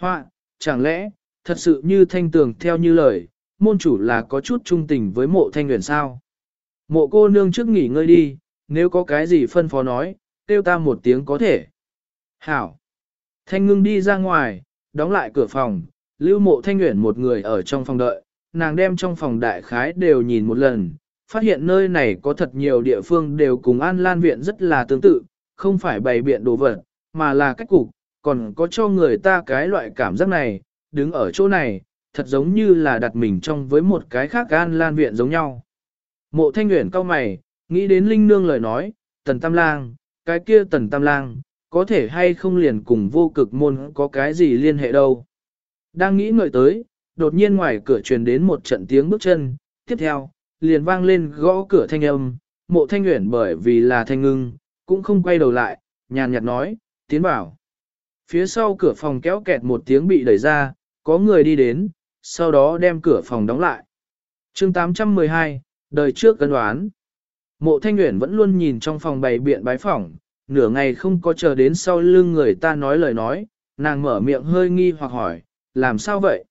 Họa, chẳng lẽ, thật sự như thanh tường theo như lời, môn chủ là có chút trung tình với mộ thanh nguyện sao? Mộ cô nương trước nghỉ ngơi đi, nếu có cái gì phân phó nói, kêu ta một tiếng có thể. Hảo. Thanh ngưng đi ra ngoài, đóng lại cửa phòng, lưu mộ thanh nguyện một người ở trong phòng đợi, nàng đem trong phòng đại khái đều nhìn một lần, phát hiện nơi này có thật nhiều địa phương đều cùng An Lan Viện rất là tương tự, không phải bày biện đồ vật, mà là cách cục, còn có cho người ta cái loại cảm giác này, đứng ở chỗ này, thật giống như là đặt mình trong với một cái khác An Lan Viện giống nhau. Mộ thanh nguyện cao mày, nghĩ đến Linh Nương lời nói, Tần Tam Lang, cái kia Tần Tam Lang, có thể hay không liền cùng vô cực môn có cái gì liên hệ đâu. Đang nghĩ ngợi tới, đột nhiên ngoài cửa truyền đến một trận tiếng bước chân, tiếp theo, liền vang lên gõ cửa thanh âm, mộ thanh nguyện bởi vì là thanh ngưng, cũng không quay đầu lại, nhàn nhạt nói, tiến bảo. Phía sau cửa phòng kéo kẹt một tiếng bị đẩy ra, có người đi đến, sau đó đem cửa phòng đóng lại. chương 812, đời trước cân đoán. Mộ thanh Nguyễn vẫn luôn nhìn trong phòng bày biện bái phỏng, nửa ngày không có chờ đến sau lưng người ta nói lời nói, nàng mở miệng hơi nghi hoặc hỏi, làm sao vậy?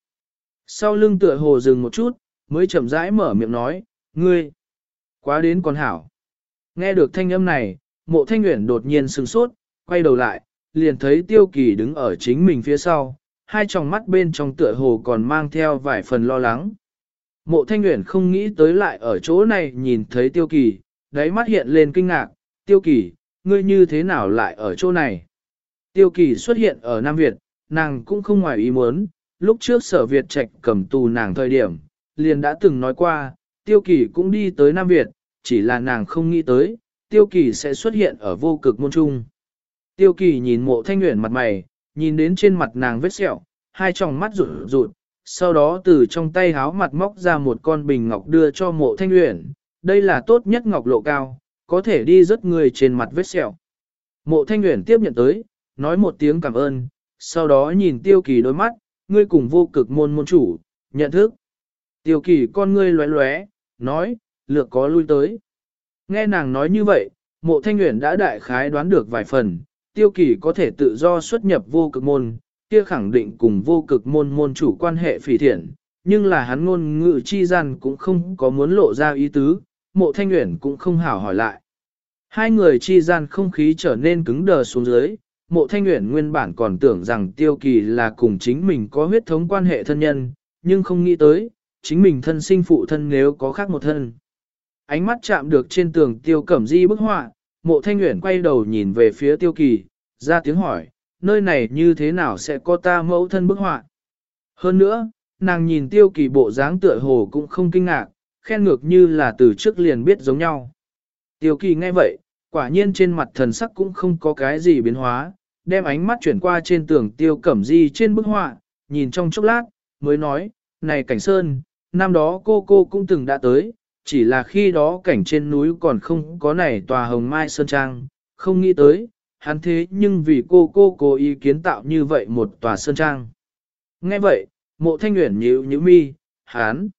Sau lưng tựa hồ dừng một chút, mới chậm rãi mở miệng nói, ngươi, quá đến con hảo. Nghe được thanh âm này, mộ thanh nguyện đột nhiên sừng sốt, quay đầu lại, liền thấy tiêu kỳ đứng ở chính mình phía sau, hai tròng mắt bên trong tựa hồ còn mang theo vài phần lo lắng. Mộ thanh nguyện không nghĩ tới lại ở chỗ này nhìn thấy tiêu kỳ, đáy mắt hiện lên kinh ngạc, tiêu kỳ, ngươi như thế nào lại ở chỗ này? Tiêu kỳ xuất hiện ở Nam Việt, nàng cũng không ngoài ý muốn, lúc trước sở Việt trạch cầm tù nàng thời điểm, liền đã từng nói qua, tiêu kỳ cũng đi tới Nam Việt, chỉ là nàng không nghĩ tới, tiêu kỳ sẽ xuất hiện ở vô cực môn trung. Tiêu kỳ nhìn mộ thanh nguyện mặt mày, nhìn đến trên mặt nàng vết sẹo, hai tròng mắt rụt rụt, sau đó từ trong tay háo mặt móc ra một con bình ngọc đưa cho mộ thanh nguyện, đây là tốt nhất ngọc lộ cao, có thể đi rất người trên mặt vết sẹo. Mộ thanh nguyện tiếp nhận tới, nói một tiếng cảm ơn, sau đó nhìn tiêu kỳ đôi mắt, ngươi cùng vô cực môn môn chủ, nhận thức. Tiêu kỳ con ngươi lóe lóe, nói, lược có lui tới. Nghe nàng nói như vậy, mộ thanh nguyện đã đại khái đoán được vài phần, tiêu kỳ có thể tự do xuất nhập vô cực môn, kia khẳng định cùng vô cực môn môn chủ quan hệ phỉ thiện, nhưng là hắn ngôn ngữ chi gian cũng không có muốn lộ ra ý tứ, mộ thanh nguyện cũng không hảo hỏi lại. Hai người chi gian không khí trở nên cứng đờ xuống dưới, mộ thanh nguyện nguyên bản còn tưởng rằng tiêu kỳ là cùng chính mình có huyết thống quan hệ thân nhân, nhưng không nghĩ tới, chính mình thân sinh phụ thân nếu có khác một thân. Ánh mắt chạm được trên tường tiêu cẩm di bức họa, mộ thanh nguyện quay đầu nhìn về phía tiêu kỳ, ra tiếng hỏi, nơi này như thế nào sẽ có ta mẫu thân bức họa. Hơn nữa, nàng nhìn tiêu kỳ bộ dáng tựa hồ cũng không kinh ngạc, khen ngược như là từ trước liền biết giống nhau. Tiêu kỳ nghe vậy, quả nhiên trên mặt thần sắc cũng không có cái gì biến hóa, đem ánh mắt chuyển qua trên tường tiêu cẩm di trên bức họa, nhìn trong chốc lát, mới nói, này cảnh sơn, năm đó cô cô cũng từng đã tới, chỉ là khi đó cảnh trên núi còn không có này tòa hồng mai sơn trang, không nghĩ tới, hắn thế nhưng vì cô cô cố ý kiến tạo như vậy một tòa sơn trang. Nghe vậy, mộ thanh nguyện nhíu nhíu mi, hắn,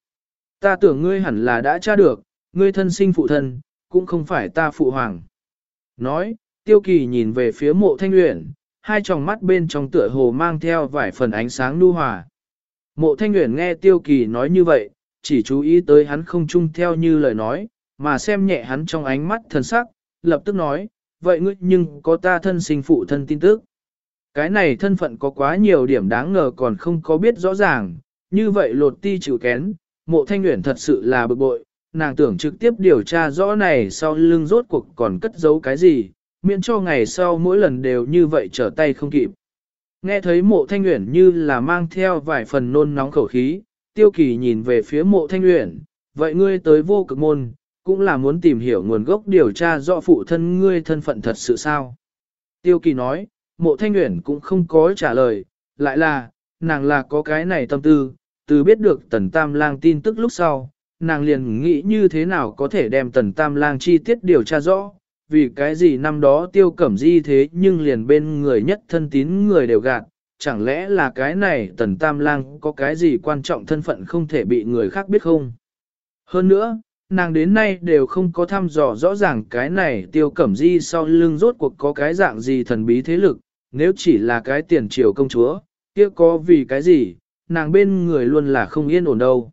ta tưởng ngươi hẳn là đã tra được, ngươi thân sinh phụ thân, cũng không phải ta phụ hoàng. Nói, tiêu kỳ nhìn về phía mộ thanh nguyện, hai tròng mắt bên trong tựa hồ mang theo vài phần ánh sáng nu hòa. Mộ thanh nguyện nghe tiêu kỳ nói như vậy, chỉ chú ý tới hắn không chung theo như lời nói, mà xem nhẹ hắn trong ánh mắt thần sắc, lập tức nói, vậy ngươi nhưng có ta thân sinh phụ thân tin tức. Cái này thân phận có quá nhiều điểm đáng ngờ còn không có biết rõ ràng, như vậy lột ti chịu kén, mộ thanh nguyện thật sự là bực bội, nàng tưởng trực tiếp điều tra rõ này sau lưng rốt cuộc còn cất giấu cái gì, miễn cho ngày sau mỗi lần đều như vậy trở tay không kịp. Nghe thấy mộ thanh nguyện như là mang theo vài phần nôn nóng khẩu khí, tiêu kỳ nhìn về phía mộ thanh nguyện, vậy ngươi tới vô cực môn, cũng là muốn tìm hiểu nguồn gốc điều tra rõ phụ thân ngươi thân phận thật sự sao. Tiêu kỳ nói, mộ thanh nguyện cũng không có trả lời, lại là, nàng là có cái này tâm tư, từ biết được tần tam lang tin tức lúc sau, nàng liền nghĩ như thế nào có thể đem tần tam lang chi tiết điều tra rõ, vì cái gì năm đó tiêu cẩm di thế nhưng liền bên người nhất thân tín người đều gạt, chẳng lẽ là cái này tần tam lang có cái gì quan trọng thân phận không thể bị người khác biết không? Hơn nữa, nàng đến nay đều không có thăm dò rõ ràng cái này tiêu cẩm di sau lưng rốt cuộc có cái dạng gì thần bí thế lực, nếu chỉ là cái tiền triều công chúa, kia có vì cái gì, nàng bên người luôn là không yên ổn đâu.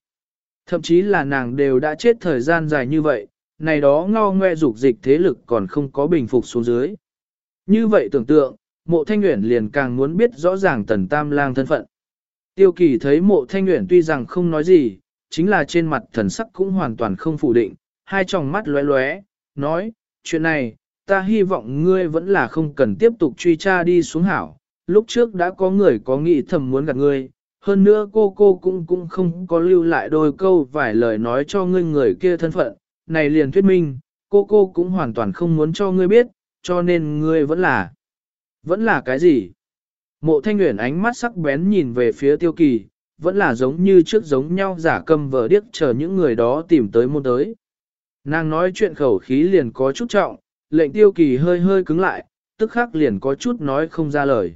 Thậm chí là nàng đều đã chết thời gian dài như vậy, này đó ngao ngoe dục dịch thế lực còn không có bình phục xuống dưới. Như vậy tưởng tượng, mộ thanh nguyện liền càng muốn biết rõ ràng tần tam lang thân phận. Tiêu kỳ thấy mộ thanh nguyện tuy rằng không nói gì, chính là trên mặt thần sắc cũng hoàn toàn không phủ định, hai tròng mắt lóe lóe, nói, chuyện này, ta hy vọng ngươi vẫn là không cần tiếp tục truy tra đi xuống hảo, lúc trước đã có người có nghĩ thầm muốn gặp ngươi, hơn nữa cô cô cũng cũng không có lưu lại đôi câu vài lời nói cho ngươi người kia thân phận, này liền thuyết minh, cô cô cũng hoàn toàn không muốn cho ngươi biết, cho nên ngươi vẫn là, vẫn là cái gì? Mộ thanh nguyện ánh mắt sắc bén nhìn về phía tiêu kỳ, vẫn là giống như trước giống nhau giả câm vờ điếc chờ những người đó tìm tới môn tới. Nàng nói chuyện khẩu khí liền có chút trọng, lệnh tiêu kỳ hơi hơi cứng lại, tức khắc liền có chút nói không ra lời.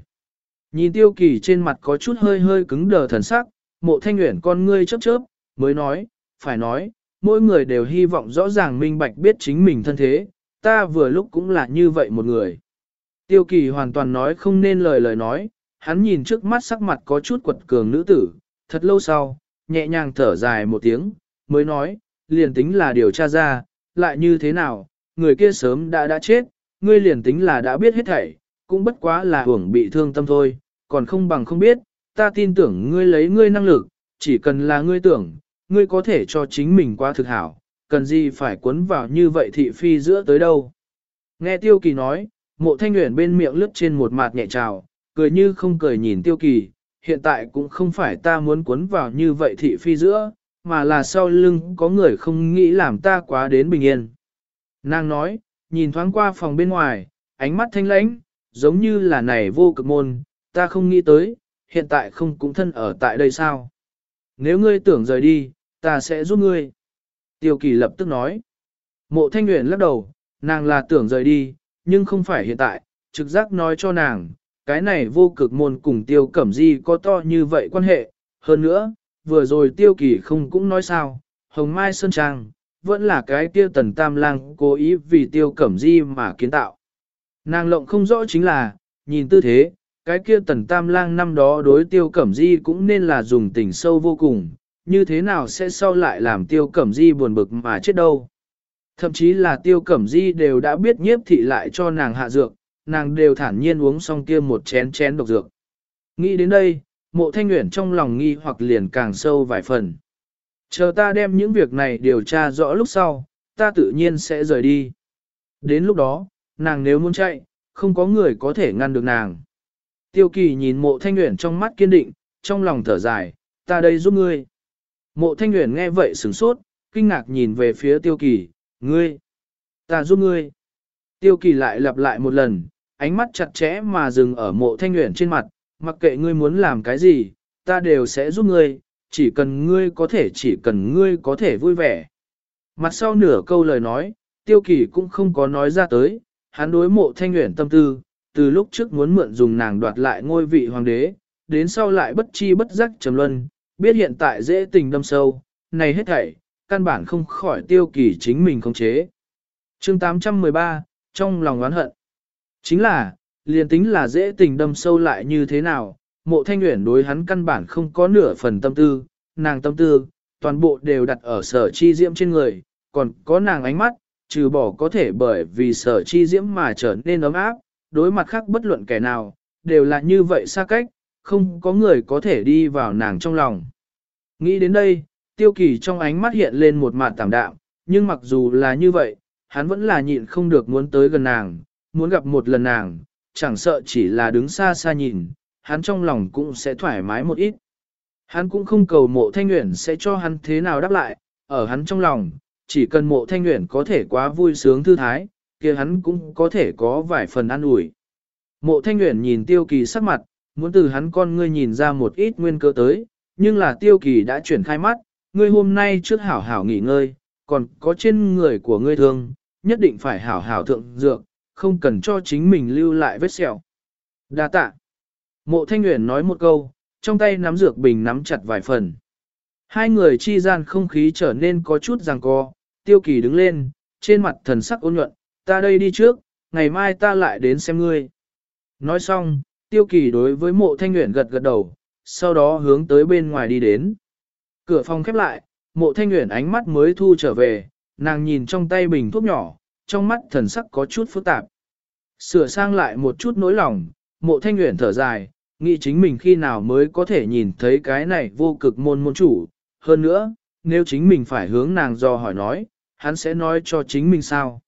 Nhìn tiêu kỳ trên mặt có chút hơi hơi cứng đờ thần sắc, mộ thanh nguyện con ngươi chớp chớp, mới nói, phải nói, mỗi người đều hy vọng rõ ràng minh bạch biết chính mình thân thế, ta vừa lúc cũng là như vậy một người. Tiêu kỳ hoàn toàn nói không nên lời lời nói, hắn nhìn trước mắt sắc mặt có chút quật cường nữ tử, thật lâu sau, nhẹ nhàng thở dài một tiếng, mới nói, liền tính là điều tra ra, lại như thế nào, người kia sớm đã đã chết, ngươi liền tính là đã biết hết thảy, cũng bất quá là hưởng bị thương tâm thôi, còn không bằng không biết, ta tin tưởng ngươi lấy ngươi năng lực, chỉ cần là ngươi tưởng, ngươi có thể cho chính mình qua thực hảo, cần gì phải cuốn vào như vậy thị phi giữa tới đâu. Nghe Tiêu Kỳ nói, mộ thanh nguyện bên miệng lướt trên một mặt nhẹ trào, cười như không cười nhìn Tiêu Kỳ, hiện tại cũng không phải ta muốn cuốn vào như vậy thị phi giữa, mà là sau lưng có người không nghĩ làm ta quá đến bình yên. Nàng nói, nhìn thoáng qua phòng bên ngoài, ánh mắt thanh lãnh, giống như là này vô cực môn, ta không nghĩ tới, hiện tại không cũng thân ở tại đây sao. Nếu ngươi tưởng rời đi, ta sẽ giúp ngươi. Tiêu kỳ lập tức nói. Mộ thanh nguyện lắc đầu, nàng là tưởng rời đi, nhưng không phải hiện tại, trực giác nói cho nàng, cái này vô cực môn cùng tiêu cẩm di có to như vậy quan hệ. Hơn nữa, vừa rồi tiêu kỳ không cũng nói sao, hồng mai sơn trang, vẫn là cái tiêu tần tam lang cố ý vì tiêu cẩm di mà kiến tạo. Nàng lộng không rõ chính là, nhìn tư thế, cái kia tần tam lang năm đó đối tiêu cẩm di cũng nên là dùng tình sâu vô cùng, như thế nào sẽ sau lại làm tiêu cẩm di buồn bực mà chết đâu. Thậm chí là tiêu cẩm di đều đã biết nhiếp thị lại cho nàng hạ dược, nàng đều thản nhiên uống xong kia một chén chén độc dược. Nghĩ đến đây, mộ thanh nguyện trong lòng nghi hoặc liền càng sâu vài phần. Chờ ta đem những việc này điều tra rõ lúc sau, ta tự nhiên sẽ rời đi. Đến lúc đó, nàng nếu muốn chạy, không có người có thể ngăn được nàng. Tiêu kỳ nhìn mộ thanh nguyện trong mắt kiên định, trong lòng thở dài, ta đây giúp ngươi. Mộ thanh nguyện nghe vậy sửng sốt, kinh ngạc nhìn về phía tiêu kỳ, ngươi, ta giúp ngươi. Tiêu kỳ lại lặp lại một lần, ánh mắt chặt chẽ mà dừng ở mộ thanh nguyện trên mặt, mặc kệ ngươi muốn làm cái gì, ta đều sẽ giúp ngươi, chỉ cần ngươi có thể chỉ cần ngươi có thể vui vẻ. Mặt sau nửa câu lời nói, tiêu kỳ cũng không có nói ra tới, hắn đối mộ thanh nguyện tâm tư, từ lúc trước muốn mượn dùng nàng đoạt lại ngôi vị hoàng đế, đến sau lại bất chi bất giác trầm luân, biết hiện tại dễ tình đâm sâu, này hết thảy, căn bản không khỏi tiêu kỳ chính mình khống chế. chương 813, trong lòng oán hận, chính là, liền tính là dễ tình đâm sâu lại như thế nào, mộ thanh nguyện đối hắn căn bản không có nửa phần tâm tư, nàng tâm tư, toàn bộ đều đặt ở sở chi diễm trên người, còn có nàng ánh mắt, trừ bỏ có thể bởi vì sở chi diễm mà trở nên ấm áp, đối mặt khác bất luận kẻ nào, đều là như vậy xa cách, không có người có thể đi vào nàng trong lòng. Nghĩ đến đây, tiêu kỳ trong ánh mắt hiện lên một mặt tảm đạm, nhưng mặc dù là như vậy, hắn vẫn là nhịn không được muốn tới gần nàng, muốn gặp một lần nàng, chẳng sợ chỉ là đứng xa xa nhìn, hắn trong lòng cũng sẽ thoải mái một ít. Hắn cũng không cầu mộ thanh nguyện sẽ cho hắn thế nào đáp lại, ở hắn trong lòng, chỉ cần mộ thanh nguyện có thể quá vui sướng thư thái, kia hắn cũng có thể có vài phần an ủi. Mộ thanh nguyện nhìn tiêu kỳ sắc mặt, muốn từ hắn con ngươi nhìn ra một ít nguyên cơ tới, nhưng là tiêu kỳ đã chuyển khai mắt, ngươi hôm nay trước hảo hảo nghỉ ngơi, còn có trên người của ngươi thương, nhất định phải hảo hảo thượng dược, không cần cho chính mình lưu lại vết sẹo. Đa tạ. Mộ thanh uyển nói một câu, trong tay nắm dược bình nắm chặt vài phần. Hai người chi gian không khí trở nên có chút ràng co, tiêu kỳ đứng lên, trên mặt thần sắc ôn nhuận, ta đây đi trước, ngày mai ta lại đến xem ngươi. Nói xong, Tiêu kỳ đối với mộ thanh nguyện gật gật đầu, sau đó hướng tới bên ngoài đi đến. Cửa phòng khép lại, mộ thanh nguyện ánh mắt mới thu trở về, nàng nhìn trong tay bình thuốc nhỏ, trong mắt thần sắc có chút phức tạp. Sửa sang lại một chút nỗi lòng, mộ thanh nguyện thở dài, nghĩ chính mình khi nào mới có thể nhìn thấy cái này vô cực môn môn chủ. Hơn nữa, nếu chính mình phải hướng nàng do hỏi nói, hắn sẽ nói cho chính mình sao.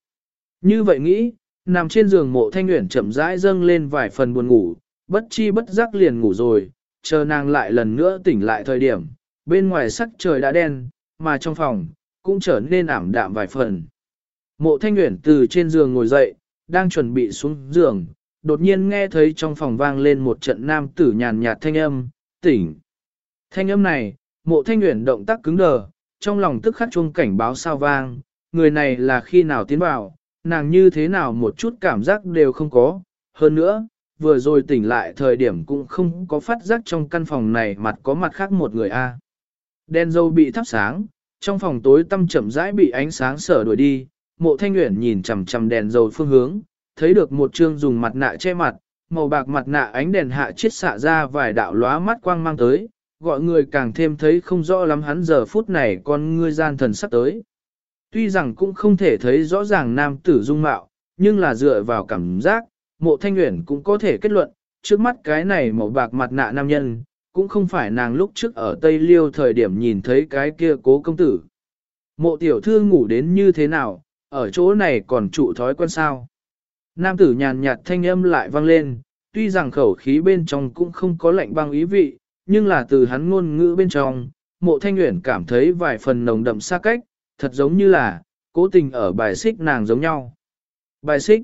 Như vậy nghĩ, nằm trên giường mộ thanh nguyện chậm rãi dâng lên vài phần buồn ngủ, bất chi bất giác liền ngủ rồi, chờ nàng lại lần nữa tỉnh lại thời điểm, bên ngoài sắc trời đã đen, mà trong phòng, cũng trở nên ảm đạm vài phần. Mộ thanh nguyện từ trên giường ngồi dậy, đang chuẩn bị xuống giường, đột nhiên nghe thấy trong phòng vang lên một trận nam tử nhàn nhạt thanh âm, tỉnh. Thanh âm này, mộ thanh nguyện động tác cứng đờ, trong lòng tức khắc chuông cảnh báo sao vang, người này là khi nào tiến vào, nàng như thế nào một chút cảm giác đều không có, hơn nữa, vừa rồi tỉnh lại thời điểm cũng không có phát giác trong căn phòng này mặt có mặt khác một người a. Đen dâu bị thắp sáng, trong phòng tối tăm chậm rãi bị ánh sáng sở đuổi đi, mộ thanh nguyện nhìn chằm chằm đèn dầu phương hướng, thấy được một trương dùng mặt nạ che mặt, màu bạc mặt nạ ánh đèn hạ chiết xạ ra vài đạo lóa mắt quang mang tới, gọi người càng thêm thấy không rõ lắm hắn giờ phút này con ngươi gian thần sắp tới. Tuy rằng cũng không thể thấy rõ ràng nam tử dung mạo, nhưng là dựa vào cảm giác, mộ thanh nguyện cũng có thể kết luận, trước mắt cái này màu bạc mặt nạ nam nhân, cũng không phải nàng lúc trước ở Tây Liêu thời điểm nhìn thấy cái kia cố công tử. Mộ tiểu thư ngủ đến như thế nào, ở chỗ này còn trụ thói quen sao. Nam tử nhàn nhạt thanh âm lại vang lên, tuy rằng khẩu khí bên trong cũng không có lạnh băng ý vị, nhưng là từ hắn ngôn ngữ bên trong, mộ thanh nguyện cảm thấy vài phần nồng đậm xa cách, thật giống như là, cố tình ở bài xích nàng giống nhau. Bài xích.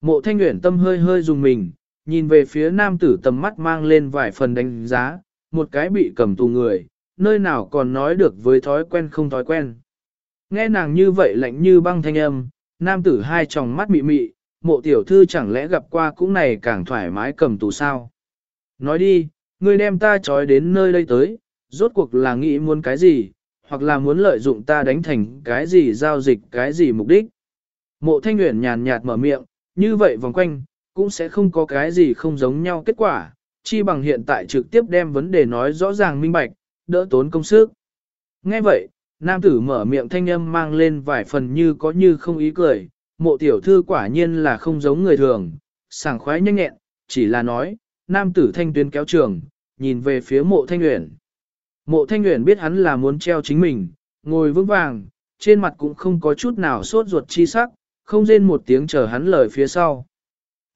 Mộ thanh nguyện tâm hơi hơi dùng mình, nhìn về phía nam tử tầm mắt mang lên vài phần đánh giá, một cái bị cầm tù người, nơi nào còn nói được với thói quen không thói quen. Nghe nàng như vậy lạnh như băng thanh âm, nam tử hai tròng mắt mị mị, mộ tiểu thư chẳng lẽ gặp qua cũng này càng thoải mái cầm tù sao. Nói đi, ngươi đem ta trói đến nơi đây tới, rốt cuộc là nghĩ muốn cái gì, hoặc là muốn lợi dụng ta đánh thành cái gì giao dịch cái gì mục đích. Mộ thanh nguyện nhàn nhạt mở miệng, như vậy vòng quanh, cũng sẽ không có cái gì không giống nhau kết quả, chi bằng hiện tại trực tiếp đem vấn đề nói rõ ràng minh bạch, đỡ tốn công sức. Nghe vậy, nam tử mở miệng thanh âm mang lên vài phần như có như không ý cười, mộ tiểu thư quả nhiên là không giống người thường, sảng khoái nhanh nhẹn, chỉ là nói, nam tử thanh tuyến kéo trường, nhìn về phía mộ thanh uyển. Mộ thanh uyển biết hắn là muốn treo chính mình, ngồi vững vàng, trên mặt cũng không có chút nào sốt ruột chi sắc, không rên một tiếng chờ hắn lời phía sau.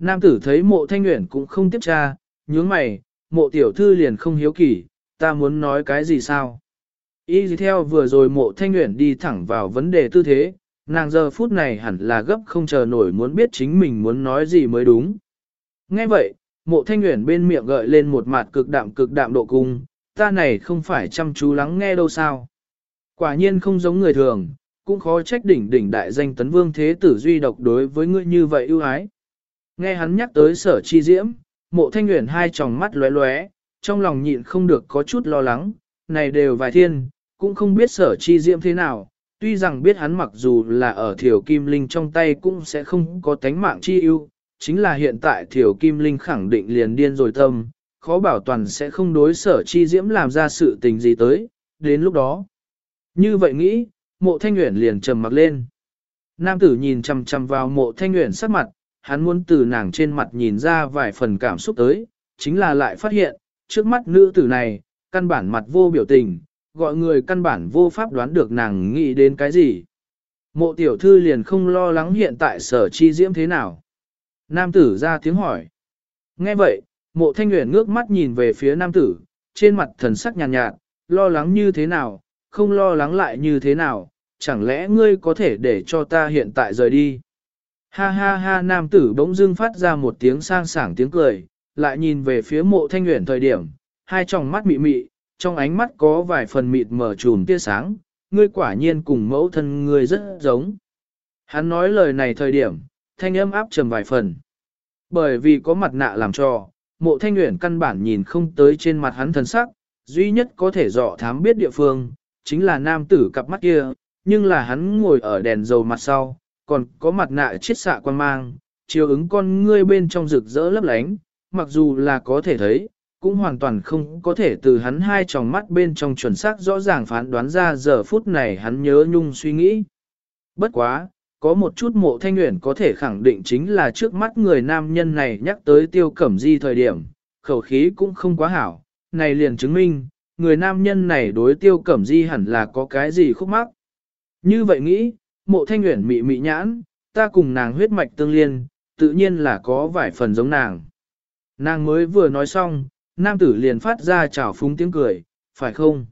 Nam tử thấy mộ thanh nguyện cũng không tiếp tra, nhướng mày, mộ tiểu thư liền không hiếu kỳ, ta muốn nói cái gì sao? Y gì theo vừa rồi mộ thanh nguyện đi thẳng vào vấn đề tư thế, nàng giờ phút này hẳn là gấp không chờ nổi muốn biết chính mình muốn nói gì mới đúng. Nghe vậy, mộ thanh nguyện bên miệng gợi lên một mặt cực đạm cực đạm độ cung, ta này không phải chăm chú lắng nghe đâu sao. Quả nhiên không giống người thường, cũng khó trách đỉnh đỉnh đại danh tấn vương thế tử duy độc đối với ngươi như vậy ưu ái. Nghe hắn nhắc tới sở chi diễm, mộ thanh nguyện hai tròng mắt lóe lóe, trong lòng nhịn không được có chút lo lắng, này đều vài thiên, cũng không biết sở chi diễm thế nào, tuy rằng biết hắn mặc dù là ở thiểu kim linh trong tay cũng sẽ không có tánh mạng chi ưu, chính là hiện tại thiểu kim linh khẳng định liền điên rồi tâm, khó bảo toàn sẽ không đối sở chi diễm làm ra sự tình gì tới, đến lúc đó. Như vậy nghĩ, mộ thanh nguyện liền trầm mặc lên. Nam tử nhìn chằm chằm vào mộ thanh nguyện sắc mặt, hắn muốn từ nàng trên mặt nhìn ra vài phần cảm xúc tới, chính là lại phát hiện, trước mắt nữ tử này, căn bản mặt vô biểu tình, gọi người căn bản vô pháp đoán được nàng nghĩ đến cái gì. Mộ tiểu thư liền không lo lắng hiện tại sở chi diễm thế nào. Nam tử ra tiếng hỏi. Nghe vậy, mộ thanh nguyện ngước mắt nhìn về phía nam tử, trên mặt thần sắc nhàn nhạt, nhạt, lo lắng như thế nào, không lo lắng lại như thế nào, chẳng lẽ ngươi có thể để cho ta hiện tại rời đi. Ha ha ha nam tử bỗng dưng phát ra một tiếng sang sảng tiếng cười, lại nhìn về phía mộ thanh nguyện thời điểm, hai tròng mắt mị mị, trong ánh mắt có vài phần mịt mở trùm tia sáng, ngươi quả nhiên cùng mẫu thân ngươi rất giống. Hắn nói lời này thời điểm, thanh âm áp trầm vài phần. Bởi vì có mặt nạ làm cho, mộ thanh nguyện căn bản nhìn không tới trên mặt hắn thần sắc, duy nhất có thể dọ thám biết địa phương, chính là nam tử cặp mắt kia, nhưng là hắn ngồi ở đèn dầu mặt sau, còn có mặt nạ chiết xạ quan mang, chiếu ứng con ngươi bên trong rực rỡ lấp lánh, mặc dù là có thể thấy, cũng hoàn toàn không có thể từ hắn hai tròng mắt bên trong chuẩn xác rõ ràng phán đoán ra giờ phút này hắn nhớ nhung suy nghĩ. Bất quá, có một chút mộ thanh nguyện có thể khẳng định chính là trước mắt người nam nhân này nhắc tới tiêu cẩm di thời điểm, khẩu khí cũng không quá hảo, này liền chứng minh, người nam nhân này đối tiêu cẩm di hẳn là có cái gì khúc mắc. Như vậy nghĩ, mộ thanh nguyện mị mị nhãn, ta cùng nàng huyết mạch tương liên, tự nhiên là có vài phần giống nàng. Nàng mới vừa nói xong, nam tử liền phát ra chào phúng tiếng cười, phải không?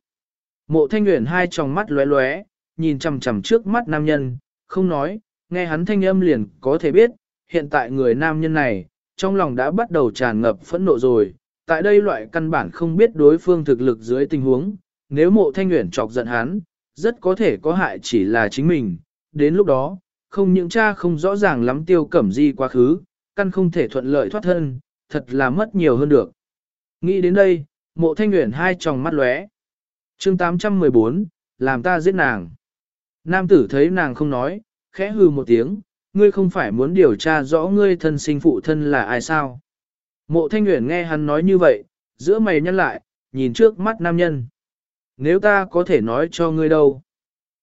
Mộ thanh nguyện hai tròng mắt lóe lóe, nhìn chằm chằm trước mắt nam nhân, không nói, nghe hắn thanh âm liền có thể biết, hiện tại người nam nhân này, trong lòng đã bắt đầu tràn ngập phẫn nộ rồi, tại đây loại căn bản không biết đối phương thực lực dưới tình huống, nếu mộ thanh nguyện chọc giận hắn, rất có thể có hại chỉ là chính mình, đến lúc đó, không những cha không rõ ràng lắm tiêu cẩm di quá khứ, căn không thể thuận lợi thoát thân, thật là mất nhiều hơn được. Nghĩ đến đây, mộ thanh nguyện hai tròng mắt lóe. chương 814, làm ta giết nàng. Nam tử thấy nàng không nói, khẽ hừ một tiếng, ngươi không phải muốn điều tra rõ ngươi thân sinh phụ thân là ai sao. Mộ thanh nguyện nghe hắn nói như vậy, giữa mày nhăn lại, nhìn trước mắt nam nhân. Nếu ta có thể nói cho ngươi đâu?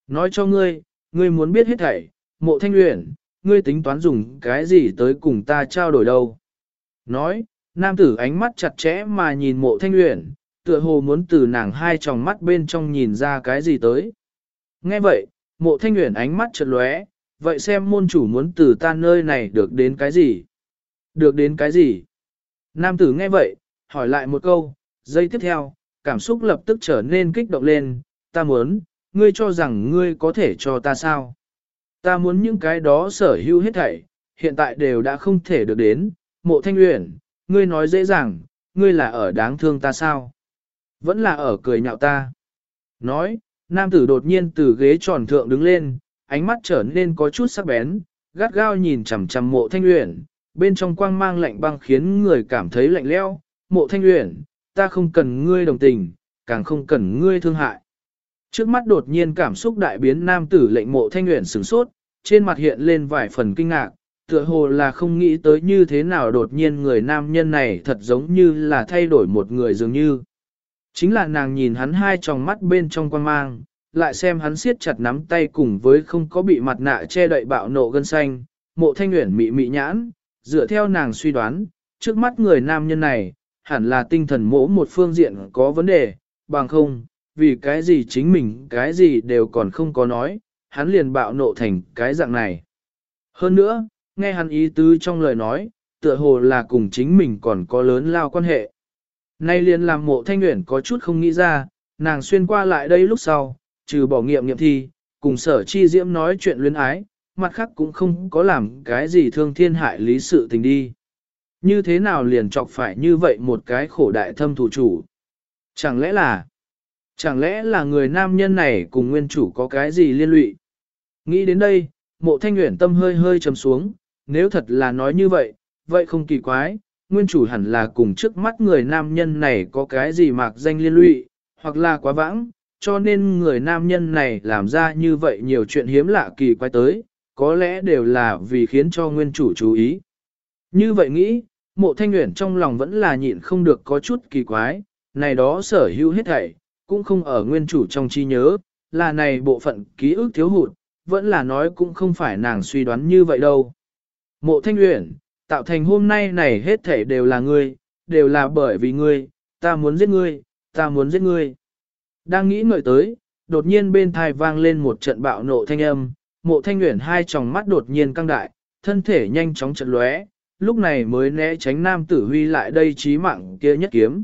Nói cho ngươi, ngươi muốn biết hết thảy, mộ thanh luyện, ngươi tính toán dùng cái gì tới cùng ta trao đổi đâu? Nói, nam tử ánh mắt chặt chẽ mà nhìn mộ thanh luyện, tựa hồ muốn từ nàng hai tròng mắt bên trong nhìn ra cái gì tới. Nghe vậy, mộ thanh luyện ánh mắt chợt lóe, vậy xem môn chủ muốn từ ta nơi này được đến cái gì? Được đến cái gì? Nam tử nghe vậy, hỏi lại một câu, giây tiếp theo, cảm xúc lập tức trở nên kích động lên, ta muốn, ngươi cho rằng ngươi có thể cho ta sao? Ta muốn những cái đó sở hữu hết thảy, hiện tại đều đã không thể được đến, mộ thanh luyện, ngươi nói dễ dàng, ngươi là ở đáng thương ta sao? Vẫn là ở cười nhạo ta. Nói, nam tử đột nhiên từ ghế tròn thượng đứng lên, ánh mắt trở nên có chút sắc bén, gắt gao nhìn chằm chằm mộ thanh luyện, bên trong quang mang lạnh băng khiến người cảm thấy lạnh leo. Mộ thanh luyện, ta không cần ngươi đồng tình, càng không cần ngươi thương hại. Trước mắt đột nhiên cảm xúc đại biến nam tử lệnh mộ thanh nguyện sửng sốt, trên mặt hiện lên vài phần kinh ngạc, tựa hồ là không nghĩ tới như thế nào đột nhiên người nam nhân này thật giống như là thay đổi một người dường như. Chính là nàng nhìn hắn hai tròng mắt bên trong quan mang, lại xem hắn siết chặt nắm tay cùng với không có bị mặt nạ che đậy bạo nộ gân xanh, mộ thanh nguyện mị mị nhãn, dựa theo nàng suy đoán, trước mắt người nam nhân này, hẳn là tinh thần mỗ một phương diện có vấn đề, bằng không, vì cái gì chính mình cái gì đều còn không có nói, hắn liền bạo nộ thành cái dạng này. Hơn nữa, nghe hắn ý tứ trong lời nói, tựa hồ là cùng chính mình còn có lớn lao quan hệ. Nay liền làm mộ thanh nguyện có chút không nghĩ ra, nàng xuyên qua lại đây lúc sau, trừ bỏ nghiệm nghiệm thi, cùng sở chi diễm nói chuyện luyến ái, mặt khác cũng không có làm cái gì thương thiên hại lý sự tình đi. Như thế nào liền chọc phải như vậy một cái khổ đại thâm thủ chủ? Chẳng lẽ là, chẳng lẽ là người nam nhân này cùng nguyên chủ có cái gì liên lụy? Nghĩ đến đây, mộ thanh nguyện tâm hơi hơi trầm xuống, nếu thật là nói như vậy, vậy không kỳ quái, nguyên chủ hẳn là cùng trước mắt người nam nhân này có cái gì mạc danh liên lụy, hoặc là quá vãng, cho nên người nam nhân này làm ra như vậy nhiều chuyện hiếm lạ kỳ quái tới, có lẽ đều là vì khiến cho nguyên chủ chú ý. Như vậy nghĩ, mộ thanh nguyện trong lòng vẫn là nhịn không được có chút kỳ quái, này đó sở hữu hết thảy, cũng không ở nguyên chủ trong trí nhớ, là này bộ phận ký ức thiếu hụt, vẫn là nói cũng không phải nàng suy đoán như vậy đâu. Mộ thanh uyển, tạo thành hôm nay này hết thảy đều là ngươi, đều là bởi vì ngươi, ta muốn giết ngươi, ta muốn giết ngươi. Đang nghĩ ngợi tới, đột nhiên bên thai vang lên một trận bạo nộ thanh âm, mộ thanh uyển hai tròng mắt đột nhiên căng đại, thân thể nhanh chóng trận lóe, lúc này mới né tránh nam tử huy lại đây trí mạng kia nhất kiếm.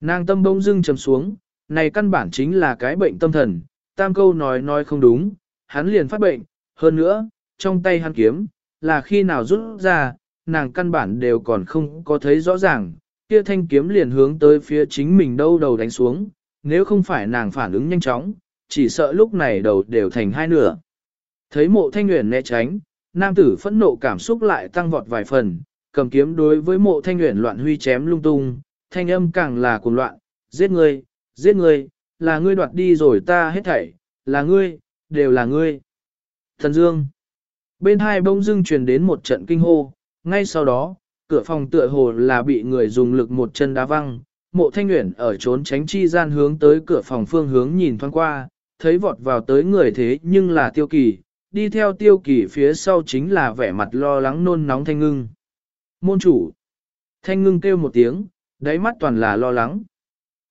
Nàng tâm bông dưng trầm xuống, này căn bản chính là cái bệnh tâm thần, tam câu nói nói không đúng, hắn liền phát bệnh, hơn nữa, trong tay hắn kiếm, là khi nào rút ra, nàng căn bản đều còn không có thấy rõ ràng, kia thanh kiếm liền hướng tới phía chính mình đâu đầu đánh xuống, nếu không phải nàng phản ứng nhanh chóng, chỉ sợ lúc này đầu đều thành hai nửa. Thấy mộ thanh nguyện né tránh, nam tử phẫn nộ cảm xúc lại tăng vọt vài phần, cầm kiếm đối với mộ thanh nguyện loạn huy chém lung tung, thanh âm càng là cuồng loạn, giết người giết ngươi, là ngươi đoạt đi rồi ta hết thảy, là ngươi, đều là ngươi. Thần Dương Bên hai bông dưng truyền đến một trận kinh hô, ngay sau đó, cửa phòng tựa hồ là bị người dùng lực một chân đá văng, mộ thanh nguyện ở trốn tránh chi gian hướng tới cửa phòng phương hướng nhìn thoáng qua, thấy vọt vào tới người thế nhưng là tiêu kỳ, đi theo tiêu kỳ phía sau chính là vẻ mặt lo lắng nôn nóng thanh ngưng. Môn chủ. Thanh ngưng kêu một tiếng, đáy mắt toàn là lo lắng.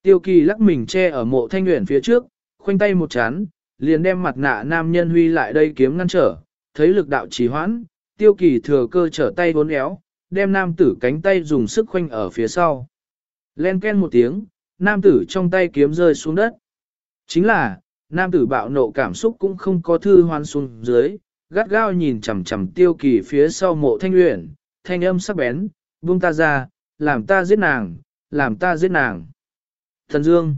Tiêu kỳ lắc mình che ở mộ thanh nguyện phía trước, khoanh tay một chán, liền đem mặt nạ nam nhân huy lại đây kiếm ngăn trở, thấy lực đạo trì hoãn, tiêu kỳ thừa cơ trở tay vốn éo, đem nam tử cánh tay dùng sức khoanh ở phía sau. Len ken một tiếng, nam tử trong tay kiếm rơi xuống đất. Chính là, nam tử bạo nộ cảm xúc cũng không có thư hoan xuống dưới, gắt gao nhìn chằm chằm tiêu kỳ phía sau mộ thanh luyện, thanh âm sắc bén, buông ta ra, làm ta giết nàng, làm ta giết nàng. Thần Dương,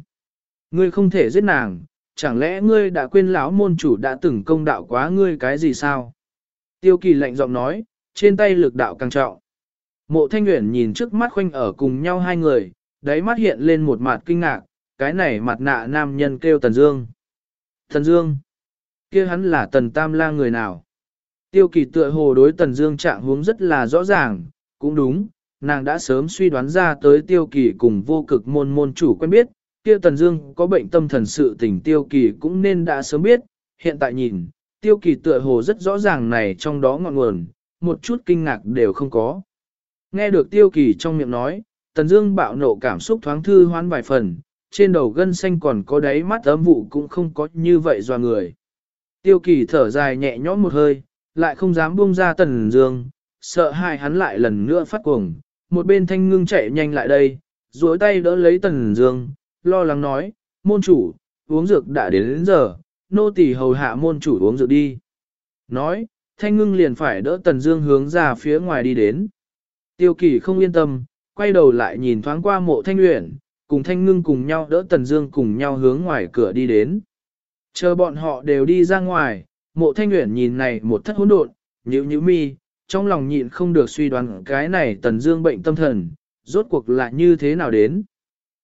ngươi không thể giết nàng, chẳng lẽ ngươi đã quên lão môn chủ đã từng công đạo quá ngươi cái gì sao? Tiêu kỳ lạnh giọng nói, trên tay lực đạo càng trọng. Mộ thanh nguyện nhìn trước mắt khoanh ở cùng nhau hai người, đáy mắt hiện lên một mặt kinh ngạc, cái này mặt nạ nam nhân kêu Tần Dương. Tần Dương? kia hắn là Tần Tam La người nào? Tiêu kỳ tựa hồ đối Tần Dương trạng huống rất là rõ ràng, cũng đúng, nàng đã sớm suy đoán ra tới tiêu kỳ cùng vô cực môn môn chủ quen biết, kia Tần Dương có bệnh tâm thần sự tình tiêu kỳ cũng nên đã sớm biết, hiện tại nhìn, tiêu kỳ tựa hồ rất rõ ràng này trong đó ngọn nguồn, một chút kinh ngạc đều không có. Nghe được tiêu kỳ trong miệng nói, Tần Dương bạo nộ cảm xúc thoáng thư hoán vài phần, trên đầu gân xanh còn có đáy mắt ấm vụ cũng không có như vậy doa người. Tiêu kỳ thở dài nhẹ nhõm một hơi, lại không dám buông ra Tần Dương, sợ hại hắn lại lần nữa phát cuồng, một bên thanh ngưng chạy nhanh lại đây, duỗi tay đỡ lấy Tần Dương, lo lắng nói, môn chủ, uống dược đã đến, đến giờ, nô tỳ hầu hạ môn chủ uống dược đi. Nói, thanh ngưng liền phải đỡ Tần Dương hướng ra phía ngoài đi đến. Tiêu kỳ không yên tâm, quay đầu lại nhìn thoáng qua mộ thanh luyện, cùng thanh ngưng cùng nhau đỡ Tần Dương cùng nhau hướng ngoài cửa đi đến. Chờ bọn họ đều đi ra ngoài, mộ thanh luyện nhìn này một thất hỗn độn, nhíu nhíu mi, trong lòng nhịn không được suy đoán cái này Tần Dương bệnh tâm thần, rốt cuộc là như thế nào đến.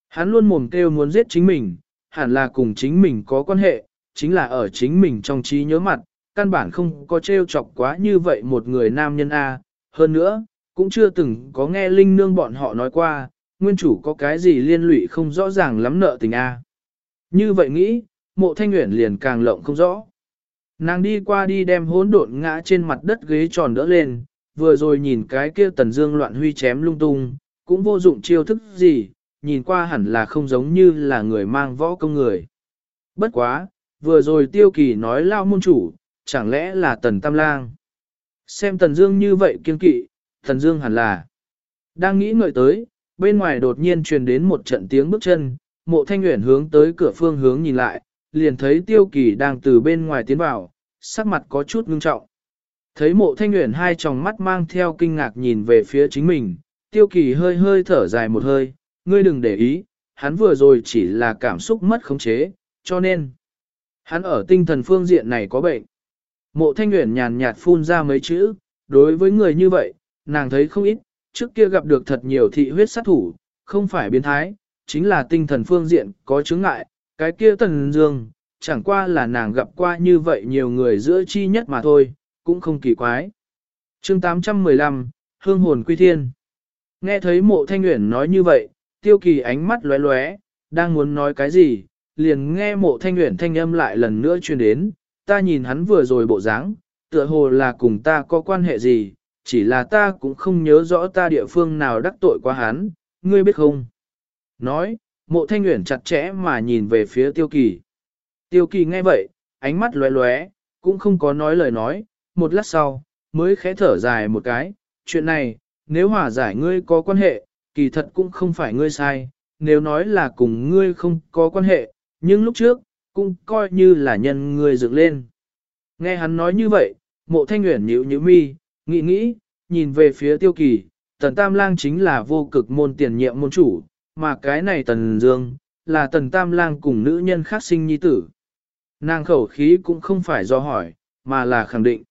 Hắn luôn mồm kêu muốn giết chính mình, hẳn là cùng chính mình có quan hệ, chính là ở chính mình trong trí nhớ mặt, căn bản không có trêu chọc quá như vậy một người nam nhân A. Hơn nữa, cũng chưa từng có nghe Linh Nương bọn họ nói qua, nguyên chủ có cái gì liên lụy không rõ ràng lắm nợ tình A. Như vậy nghĩ, mộ thanh nguyện liền càng lộng không rõ. Nàng đi qua đi đem hỗn độn ngã trên mặt đất ghế tròn đỡ lên, vừa rồi nhìn cái kia tần dương loạn huy chém lung tung, cũng vô dụng chiêu thức gì, nhìn qua hẳn là không giống như là người mang võ công người. Bất quá, vừa rồi tiêu kỳ nói lao môn chủ, chẳng lẽ là tần tam lang. Xem tần dương như vậy kiên kỵ, tần dương hẳn là. Đang nghĩ ngợi tới, bên ngoài đột nhiên truyền đến một trận tiếng bước chân, mộ thanh nguyện hướng tới cửa phương hướng nhìn lại, liền thấy tiêu kỳ đang từ bên ngoài tiến vào, sắc mặt có chút ngưng trọng. Thấy mộ thanh nguyện hai tròng mắt mang theo kinh ngạc nhìn về phía chính mình, tiêu kỳ hơi hơi thở dài một hơi, ngươi đừng để ý, hắn vừa rồi chỉ là cảm xúc mất khống chế, cho nên, hắn ở tinh thần phương diện này có bệnh. Mộ thanh nguyện nhàn nhạt phun ra mấy chữ, đối với người như vậy, nàng thấy không ít, trước kia gặp được thật nhiều thị huyết sát thủ, không phải biến thái, chính là tinh thần phương diện có chứng ngại, cái kia tần dương, chẳng qua là nàng gặp qua như vậy nhiều người giữa chi nhất mà thôi, cũng không kỳ quái. chương 815, Hương hồn quy thiên. Nghe thấy mộ thanh Uyển nói như vậy, tiêu kỳ ánh mắt lóe lóe, đang muốn nói cái gì, liền nghe mộ thanh Uyển thanh âm lại lần nữa truyền đến, ta nhìn hắn vừa rồi bộ dáng, tựa hồ là cùng ta có quan hệ gì, chỉ là ta cũng không nhớ rõ ta địa phương nào đắc tội quá hắn, ngươi biết không? Nói, mộ thanh nguyện chặt chẽ mà nhìn về phía tiêu kỳ. Tiêu kỳ nghe vậy, ánh mắt lóe lóe, cũng không có nói lời nói, một lát sau, mới khẽ thở dài một cái, chuyện này, nếu hòa giải ngươi có quan hệ, kỳ thật cũng không phải ngươi sai, nếu nói là cùng ngươi không có quan hệ, nhưng lúc trước, cũng coi như là nhân ngươi dựng lên. Nghe hắn nói như vậy, mộ thanh nguyện nhíu nhíu mi, nghĩ nghĩ, nhìn về phía tiêu kỳ, tần tam lang chính là vô cực môn tiền nhiệm môn chủ, mà cái này tần dương, là tần tam lang cùng nữ nhân khác sinh nhi tử. Nàng khẩu khí cũng không phải do hỏi, mà là khẳng định.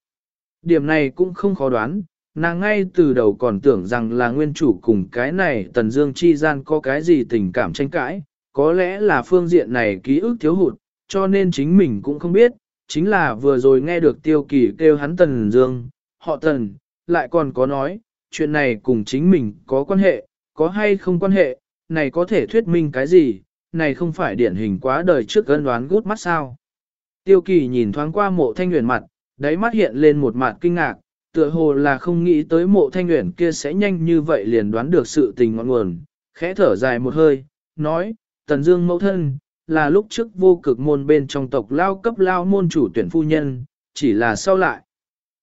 Điểm này cũng không khó đoán, nàng ngay từ đầu còn tưởng rằng là nguyên chủ cùng cái này tần dương chi gian có cái gì tình cảm tranh cãi, có lẽ là phương diện này ký ức thiếu hụt, cho nên chính mình cũng không biết, chính là vừa rồi nghe được tiêu kỳ kêu hắn tần dương, họ tần, lại còn có nói, chuyện này cùng chính mình có quan hệ, có hay không quan hệ, này có thể thuyết minh cái gì, này không phải điển hình quá đời trước ân đoán gút mắt sao. Tiêu kỳ nhìn thoáng qua mộ thanh nguyện mặt, đáy mắt hiện lên một mặt kinh ngạc, tựa hồ là không nghĩ tới mộ thanh nguyện kia sẽ nhanh như vậy liền đoán được sự tình ngọn nguồn, khẽ thở dài một hơi, nói, Tần Dương mẫu thân, là lúc trước vô cực môn bên trong tộc lao cấp lao môn chủ tuyển phu nhân, chỉ là sau lại.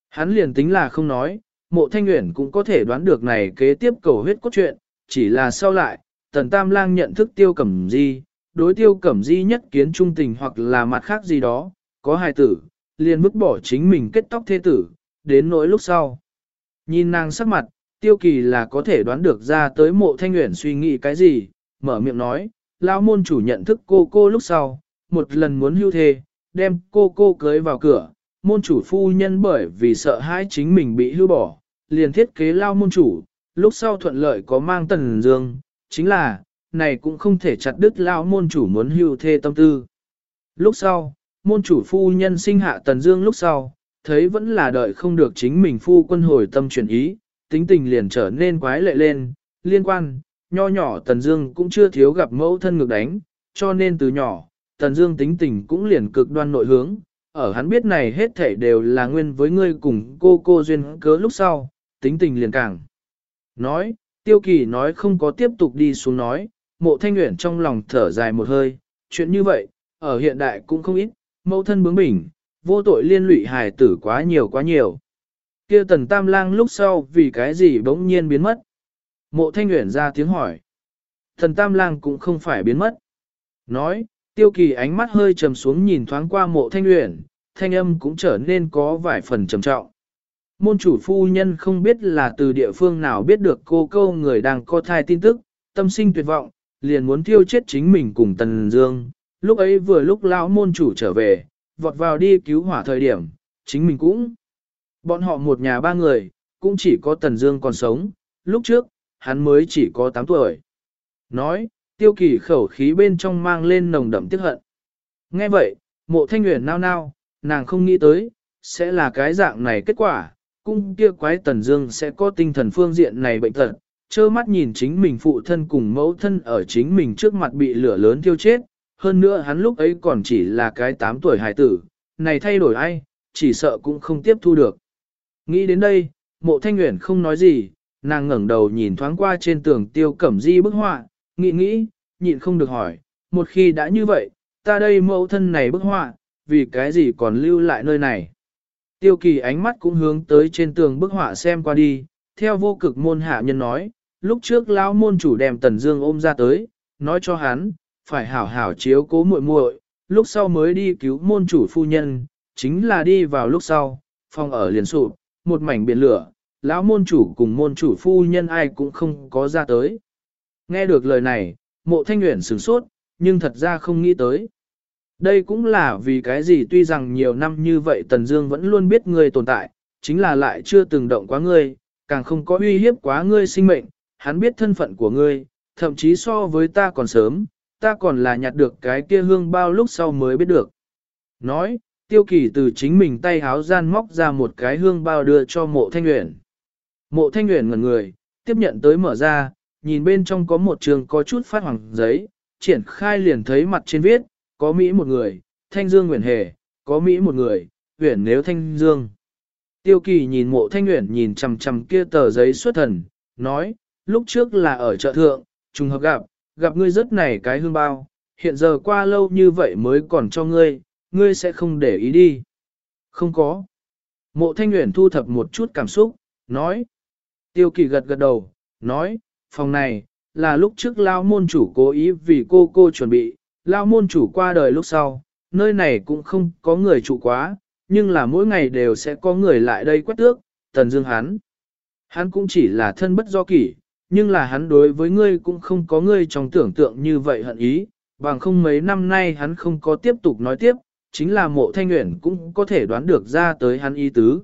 Hắn liền tính là không nói, mộ thanh nguyện cũng có thể đoán được này kế tiếp cầu huyết cốt truyện, chỉ là sau lại, tần tam lang nhận thức tiêu cẩm di, đối tiêu cẩm di nhất kiến trung tình hoặc là mặt khác gì đó, có hài tử, liền vứt bỏ chính mình kết tóc thế tử, đến nỗi lúc sau. Nhìn nàng sắc mặt, tiêu kỳ là có thể đoán được ra tới mộ thanh nguyện suy nghĩ cái gì, mở miệng nói, lão môn chủ nhận thức cô cô lúc sau, một lần muốn hưu thê, đem cô cô cưới vào cửa, môn chủ phu nhân bởi vì sợ hãi chính mình bị hưu bỏ, liền thiết kế lao môn chủ, lúc sau thuận lợi có mang tần dương, chính là, này cũng không thể chặt đứt lao môn chủ muốn hưu thê tâm tư. Lúc sau, môn chủ phu nhân sinh hạ tần dương lúc sau, thấy vẫn là đợi không được chính mình phu quân hồi tâm chuyển ý, tính tình liền trở nên quái lệ lên, liên quan, nho nhỏ Tần Dương cũng chưa thiếu gặp mẫu thân ngược đánh, cho nên từ nhỏ, Tần Dương tính tình cũng liền cực đoan nội hướng, ở hắn biết này hết thảy đều là nguyên với ngươi cùng cô cô duyên cớ lúc sau, tính tình liền càng. Nói, Tiêu Kỳ nói không có tiếp tục đi xuống nói, Mộ Thanh Uyển trong lòng thở dài một hơi, chuyện như vậy, ở hiện đại cũng không ít, mẫu thân bướng bỉnh, vô tội liên lụy hài tử quá nhiều quá nhiều. Kia Tần Tam Lang lúc sau vì cái gì bỗng nhiên biến mất? Mộ thanh nguyện ra tiếng hỏi. Thần tam lang cũng không phải biến mất. Nói, tiêu kỳ ánh mắt hơi trầm xuống nhìn thoáng qua mộ thanh nguyện, thanh âm cũng trở nên có vài phần trầm trọng. Môn chủ phu nhân không biết là từ địa phương nào biết được cô câu người đang co thai tin tức, tâm sinh tuyệt vọng, liền muốn thiêu chết chính mình cùng Tần Dương. Lúc ấy vừa lúc lão môn chủ trở về, vọt vào đi cứu hỏa thời điểm, chính mình cũng. Bọn họ một nhà ba người, cũng chỉ có Tần Dương còn sống. Lúc trước, hắn mới chỉ có 8 tuổi. Nói, tiêu kỳ khẩu khí bên trong mang lên nồng đậm tiếc hận. Nghe vậy, mộ thanh nguyện nao nao, nàng không nghĩ tới, sẽ là cái dạng này kết quả, cung kia quái tần dương sẽ có tinh thần phương diện này bệnh tật, trơ mắt nhìn chính mình phụ thân cùng mẫu thân ở chính mình trước mặt bị lửa lớn thiêu chết, hơn nữa hắn lúc ấy còn chỉ là cái 8 tuổi hài tử, này thay đổi ai, chỉ sợ cũng không tiếp thu được. Nghĩ đến đây, mộ thanh nguyện không nói gì, nàng ngẩng đầu nhìn thoáng qua trên tường tiêu cẩm di bức họa, nghĩ nghĩ, nhịn không được hỏi, một khi đã như vậy, ta đây mẫu thân này bức họa, vì cái gì còn lưu lại nơi này. Tiêu kỳ ánh mắt cũng hướng tới trên tường bức họa xem qua đi, theo vô cực môn hạ nhân nói, lúc trước lão môn chủ đem Tần Dương ôm ra tới, nói cho hắn, phải hảo hảo chiếu cố muội muội, lúc sau mới đi cứu môn chủ phu nhân, chính là đi vào lúc sau, phòng ở liền sụp, một mảnh biển lửa, lão môn chủ cùng môn chủ phu nhân ai cũng không có ra tới. Nghe được lời này, mộ thanh Uyển sửng sốt, nhưng thật ra không nghĩ tới. Đây cũng là vì cái gì tuy rằng nhiều năm như vậy Tần Dương vẫn luôn biết ngươi tồn tại, chính là lại chưa từng động quá ngươi, càng không có uy hiếp quá ngươi sinh mệnh, hắn biết thân phận của ngươi, thậm chí so với ta còn sớm, ta còn là nhặt được cái kia hương bao lúc sau mới biết được. Nói, tiêu kỳ từ chính mình tay háo gian móc ra một cái hương bao đưa cho mộ thanh uyển Mộ thanh uyển ngẩn người, tiếp nhận tới mở ra, nhìn bên trong có một trường có chút phát hoàng giấy, triển khai liền thấy mặt trên viết, có Mỹ một người, thanh dương Nguyễn hề, có Mỹ một người, Nguyễn nếu thanh dương. Tiêu kỳ nhìn mộ thanh nguyện nhìn chầm chầm kia tờ giấy xuất thần, nói, lúc trước là ở chợ thượng, trùng hợp gặp, gặp ngươi rất này cái hương bao, hiện giờ qua lâu như vậy mới còn cho ngươi, ngươi sẽ không để ý đi. Không có. Mộ thanh nguyện thu thập một chút cảm xúc, nói. Tiêu kỳ gật gật đầu, nói, phòng này, là lúc trước lao môn chủ cố ý vì cô cô chuẩn bị, lao môn chủ qua đời lúc sau, nơi này cũng không có người trụ quá, nhưng là mỗi ngày đều sẽ có người lại đây quét tước, tần dương hắn. Hắn cũng chỉ là thân bất do kỷ, nhưng là hắn đối với ngươi cũng không có ngươi trong tưởng tượng như vậy hận ý, bằng không mấy năm nay hắn không có tiếp tục nói tiếp, chính là mộ thanh nguyện cũng có thể đoán được ra tới hắn ý tứ.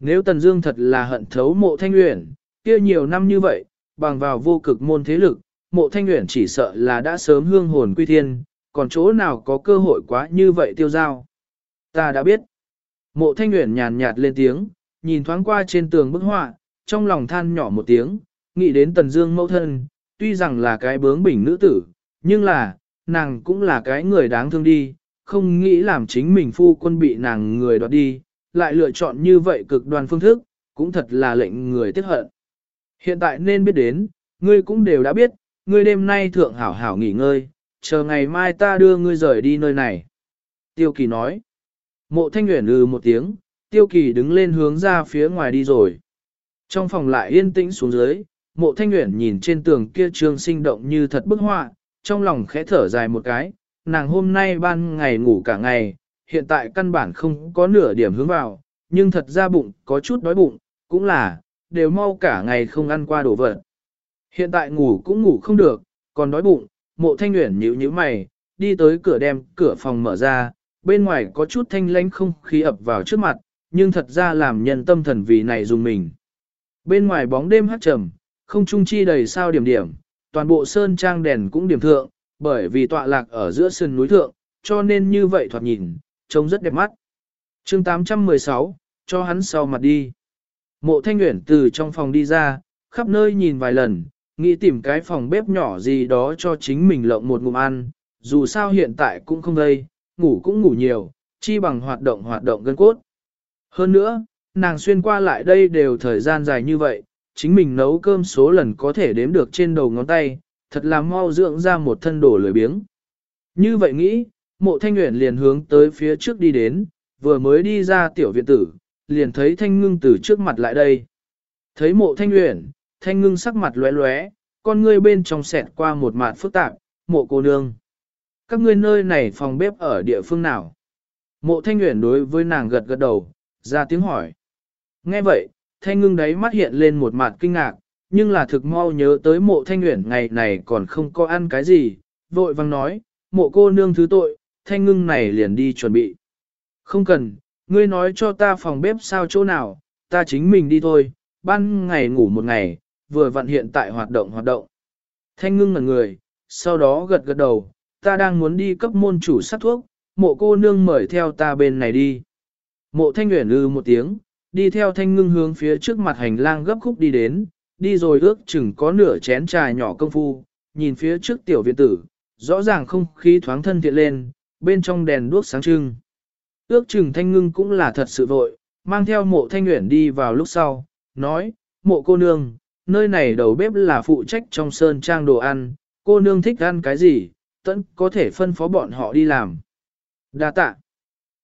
Nếu Tần Dương thật là hận thấu mộ thanh uyển, kia nhiều năm như vậy, bằng vào vô cực môn thế lực, mộ thanh nguyện chỉ sợ là đã sớm hương hồn quy thiên, còn chỗ nào có cơ hội quá như vậy tiêu giao. Ta đã biết. Mộ thanh nguyện nhàn nhạt lên tiếng, nhìn thoáng qua trên tường bức họa, trong lòng than nhỏ một tiếng, nghĩ đến Tần Dương mẫu thân, tuy rằng là cái bướng bỉnh nữ tử, nhưng là, nàng cũng là cái người đáng thương đi, không nghĩ làm chính mình phu quân bị nàng người đoạt đi, lại lựa chọn như vậy cực đoan phương thức, cũng thật là lệnh người tiếc hận. Hiện tại nên biết đến, ngươi cũng đều đã biết, ngươi đêm nay thượng hảo hảo nghỉ ngơi, chờ ngày mai ta đưa ngươi rời đi nơi này. Tiêu kỳ nói. Mộ thanh nguyện lừ một tiếng, tiêu kỳ đứng lên hướng ra phía ngoài đi rồi. Trong phòng lại yên tĩnh xuống dưới, mộ thanh nguyện nhìn trên tường kia trường sinh động như thật bức họa, trong lòng khẽ thở dài một cái, nàng hôm nay ban ngày ngủ cả ngày, hiện tại căn bản không có nửa điểm hướng vào, nhưng thật ra bụng có chút đói bụng, cũng là, đều mau cả ngày không ăn qua đồ vật. Hiện tại ngủ cũng ngủ không được, còn đói bụng, mộ thanh nguyện nhíu nhíu mày, đi tới cửa đem cửa phòng mở ra, bên ngoài có chút thanh lánh không khí ập vào trước mặt, nhưng thật ra làm nhân tâm thần vì này dùng mình. Bên ngoài bóng đêm hát trầm, không trung chi đầy sao điểm điểm, toàn bộ sơn trang đèn cũng điểm thượng, bởi vì tọa lạc ở giữa sườn núi thượng, cho nên như vậy thoạt nhìn, trông rất đẹp mắt. chương 816, cho hắn sau mặt đi. Mộ thanh nguyện từ trong phòng đi ra, khắp nơi nhìn vài lần, nghĩ tìm cái phòng bếp nhỏ gì đó cho chính mình lộng một ngụm ăn, dù sao hiện tại cũng không gây, ngủ cũng ngủ nhiều, chi bằng hoạt động hoạt động gân cốt. Hơn nữa, nàng xuyên qua lại đây đều thời gian dài như vậy, chính mình nấu cơm số lần có thể đếm được trên đầu ngón tay, thật là mau dưỡng ra một thân đổ lười biếng. Như vậy nghĩ, mộ thanh nguyện liền hướng tới phía trước đi đến, vừa mới đi ra tiểu viện tử, liền thấy thanh ngưng từ trước mặt lại đây. Thấy mộ thanh nguyện, thanh ngưng sắc mặt lóe lóe, con ngươi bên trong xẹt qua một mạt phức tạp, mộ cô nương. Các ngươi nơi này phòng bếp ở địa phương nào? Mộ thanh nguyện đối với nàng gật gật đầu, ra tiếng hỏi. Nghe vậy, thanh ngưng đấy mắt hiện lên một mạt kinh ngạc, nhưng là thực mau nhớ tới mộ thanh nguyện ngày này còn không có ăn cái gì, vội vang nói, mộ cô nương thứ tội, thanh ngưng này liền đi chuẩn bị. Không cần, ngươi nói cho ta phòng bếp sao chỗ nào, ta chính mình đi thôi, ban ngày ngủ một ngày, vừa vặn hiện tại hoạt động hoạt động. Thanh ngưng ngẩn người, sau đó gật gật đầu, ta đang muốn đi cấp môn chủ sát thuốc, mộ cô nương mời theo ta bên này đi. Mộ thanh nguyện ư ừ một tiếng, đi theo thanh ngưng hướng phía trước mặt hành lang gấp khúc đi đến, đi rồi ước chừng có nửa chén trà nhỏ công phu, nhìn phía trước tiểu viện tử, rõ ràng không khí thoáng thân thiện lên, bên trong đèn đuốc sáng trưng. Ước chừng thanh ngưng cũng là thật sự vội, mang theo mộ thanh nguyện đi vào lúc sau, nói, mộ cô nương, nơi này đầu bếp là phụ trách trong sơn trang đồ ăn, cô nương thích ăn cái gì, tẫn có thể phân phó bọn họ đi làm. Đa tạ.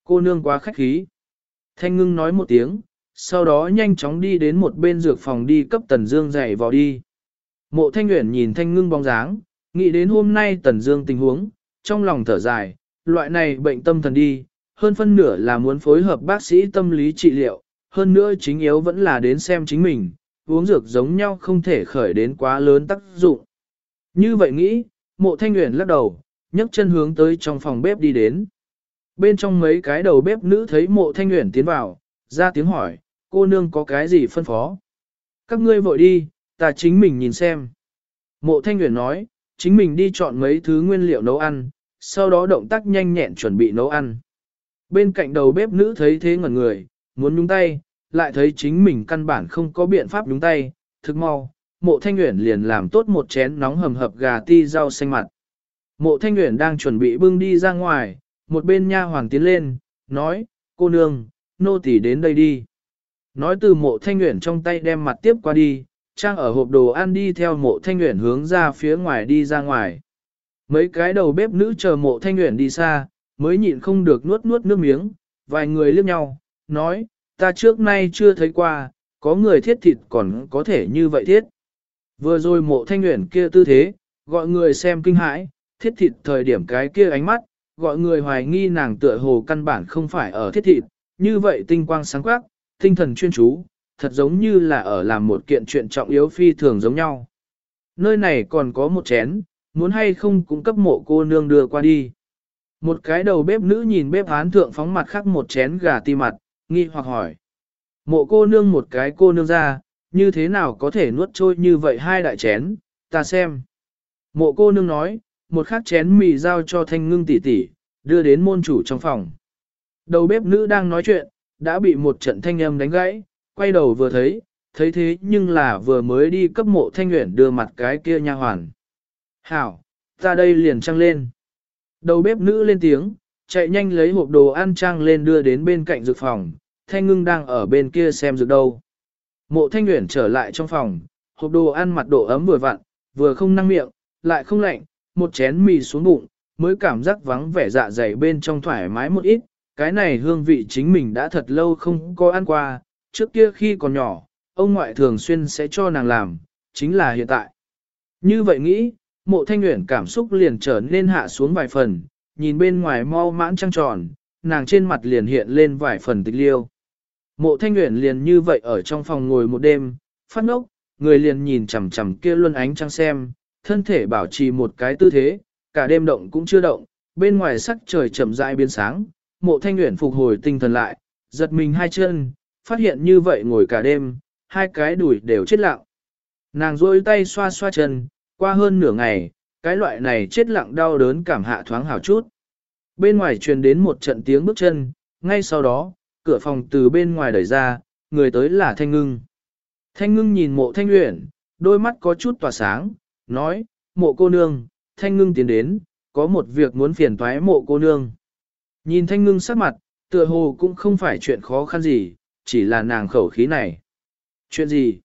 Cô nương quá khách khí. Thanh ngưng nói một tiếng, sau đó nhanh chóng đi đến một bên dược phòng đi cấp Tần Dương dạy vào đi. Mộ Thanh Uyển nhìn Thanh ngưng bóng dáng, nghĩ đến hôm nay Tần Dương tình huống, trong lòng thở dài, loại này bệnh tâm thần đi, hơn phân nửa là muốn phối hợp bác sĩ tâm lý trị liệu, hơn nữa chính yếu vẫn là đến xem chính mình, uống dược giống nhau không thể khởi đến quá lớn tác dụng. Như vậy nghĩ, mộ thanh nguyện lắc đầu, nhấc chân hướng tới trong phòng bếp đi đến. Bên trong mấy cái đầu bếp nữ thấy mộ thanh nguyện tiến vào, ra tiếng hỏi, cô nương có cái gì phân phó? Các ngươi vội đi, ta chính mình nhìn xem. Mộ thanh nguyện nói, chính mình đi chọn mấy thứ nguyên liệu nấu ăn, sau đó động tác nhanh nhẹn chuẩn bị nấu ăn. Bên cạnh đầu bếp nữ thấy thế ngẩn người, muốn nhúng tay, lại thấy chính mình căn bản không có biện pháp nhúng tay, thực mau, mộ thanh nguyện liền làm tốt một chén nóng hầm hập gà ti rau xanh mặt. Mộ thanh nguyện đang chuẩn bị bưng đi ra ngoài, một bên nha hoàng tiến lên, nói, cô nương, nô tỳ đến đây đi. Nói từ mộ thanh nguyện trong tay đem mặt tiếp qua đi, trang ở hộp đồ ăn đi theo mộ thanh nguyện hướng ra phía ngoài đi ra ngoài. Mấy cái đầu bếp nữ chờ mộ thanh nguyện đi xa, mới nhịn không được nuốt nuốt nước miếng, vài người liếc nhau, nói, ta trước nay chưa thấy qua, có người thiết thịt còn có thể như vậy thiết. Vừa rồi mộ thanh nguyện kia tư thế, gọi người xem kinh hãi, thiết thịt thời điểm cái kia ánh mắt, gọi người hoài nghi nàng tựa hồ căn bản không phải ở thiết thịt, như vậy tinh quang sáng quắc, tinh thần chuyên chú, thật giống như là ở làm một kiện chuyện trọng yếu phi thường giống nhau. Nơi này còn có một chén, muốn hay không cũng cấp mộ cô nương đưa qua đi. Một cái đầu bếp nữ nhìn bếp án thượng phóng mặt khác một chén gà ti mặt, nghi hoặc hỏi. Mộ cô nương một cái cô nương ra, như thế nào có thể nuốt trôi như vậy hai đại chén, ta xem. Mộ cô nương nói, một khắc chén mì giao cho thanh ngưng tỷ tỷ, đưa đến môn chủ trong phòng. Đầu bếp nữ đang nói chuyện, đã bị một trận thanh âm đánh gãy, quay đầu vừa thấy, thấy thế nhưng là vừa mới đi cấp mộ thanh nguyện đưa mặt cái kia nha hoàn. Hảo, ta đây liền trăng lên. Đầu bếp nữ lên tiếng, chạy nhanh lấy hộp đồ ăn trang lên đưa đến bên cạnh dược phòng, thanh ngưng đang ở bên kia xem dược đâu. Mộ thanh nguyện trở lại trong phòng, hộp đồ ăn mặt độ ấm vừa vặn, vừa không năng miệng, lại không lạnh, một chén mì xuống bụng, mới cảm giác vắng vẻ dạ dày bên trong thoải mái một ít. Cái này hương vị chính mình đã thật lâu không có ăn qua, trước kia khi còn nhỏ, ông ngoại thường xuyên sẽ cho nàng làm, chính là hiện tại. Như vậy nghĩ, mộ thanh nguyện cảm xúc liền trở nên hạ xuống vài phần, nhìn bên ngoài mau mãn trăng tròn, nàng trên mặt liền hiện lên vài phần tịch liêu. Mộ thanh nguyện liền như vậy ở trong phòng ngồi một đêm, phát ngốc, người liền nhìn chằm chằm kia luân ánh trăng xem, thân thể bảo trì một cái tư thế, cả đêm động cũng chưa động, bên ngoài sắc trời chậm rãi biến sáng, mộ thanh nguyện phục hồi tinh thần lại, giật mình hai chân, phát hiện như vậy ngồi cả đêm, hai cái đùi đều chết lặng. Nàng rôi tay xoa xoa chân, qua hơn nửa ngày, cái loại này chết lặng đau đớn cảm hạ thoáng hào chút. Bên ngoài truyền đến một trận tiếng bước chân, ngay sau đó, cửa phòng từ bên ngoài đẩy ra, người tới là Thanh Ngưng. Thanh Ngưng nhìn mộ Thanh Uyển, đôi mắt có chút tỏa sáng, nói, mộ cô nương, Thanh Ngưng tiến đến, có một việc muốn phiền toái mộ cô nương. Nhìn Thanh Ngưng sắc mặt, tựa hồ cũng không phải chuyện khó khăn gì, chỉ là nàng khẩu khí này. Chuyện gì?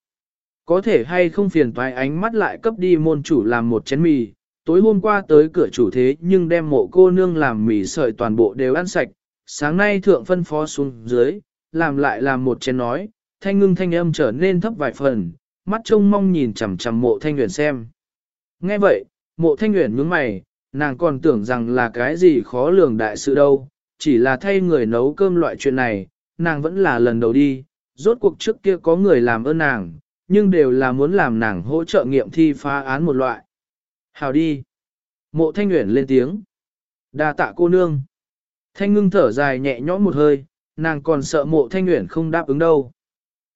Có thể hay không phiền toái ánh mắt lại cấp đi môn chủ làm một chén mì, tối hôm qua tới cửa chủ thế nhưng đem mộ cô nương làm mì sợi toàn bộ đều ăn sạch, sáng nay thượng phân phó xuống dưới, làm lại làm một chén nói, thanh ngưng thanh âm trở nên thấp vài phần, mắt trông mong nhìn chằm chằm mộ thanh nguyện xem. Nghe vậy, mộ thanh nguyện nhướng mày, nàng còn tưởng rằng là cái gì khó lường đại sự đâu, chỉ là thay người nấu cơm loại chuyện này, nàng vẫn là lần đầu đi, rốt cuộc trước kia có người làm ơn nàng, nhưng đều là muốn làm nàng hỗ trợ nghiệm thi phá án một loại. Hào đi. Mộ thanh nguyện lên tiếng. đa tạ cô nương. Thanh ngưng thở dài nhẹ nhõm một hơi, nàng còn sợ mộ thanh nguyện không đáp ứng đâu.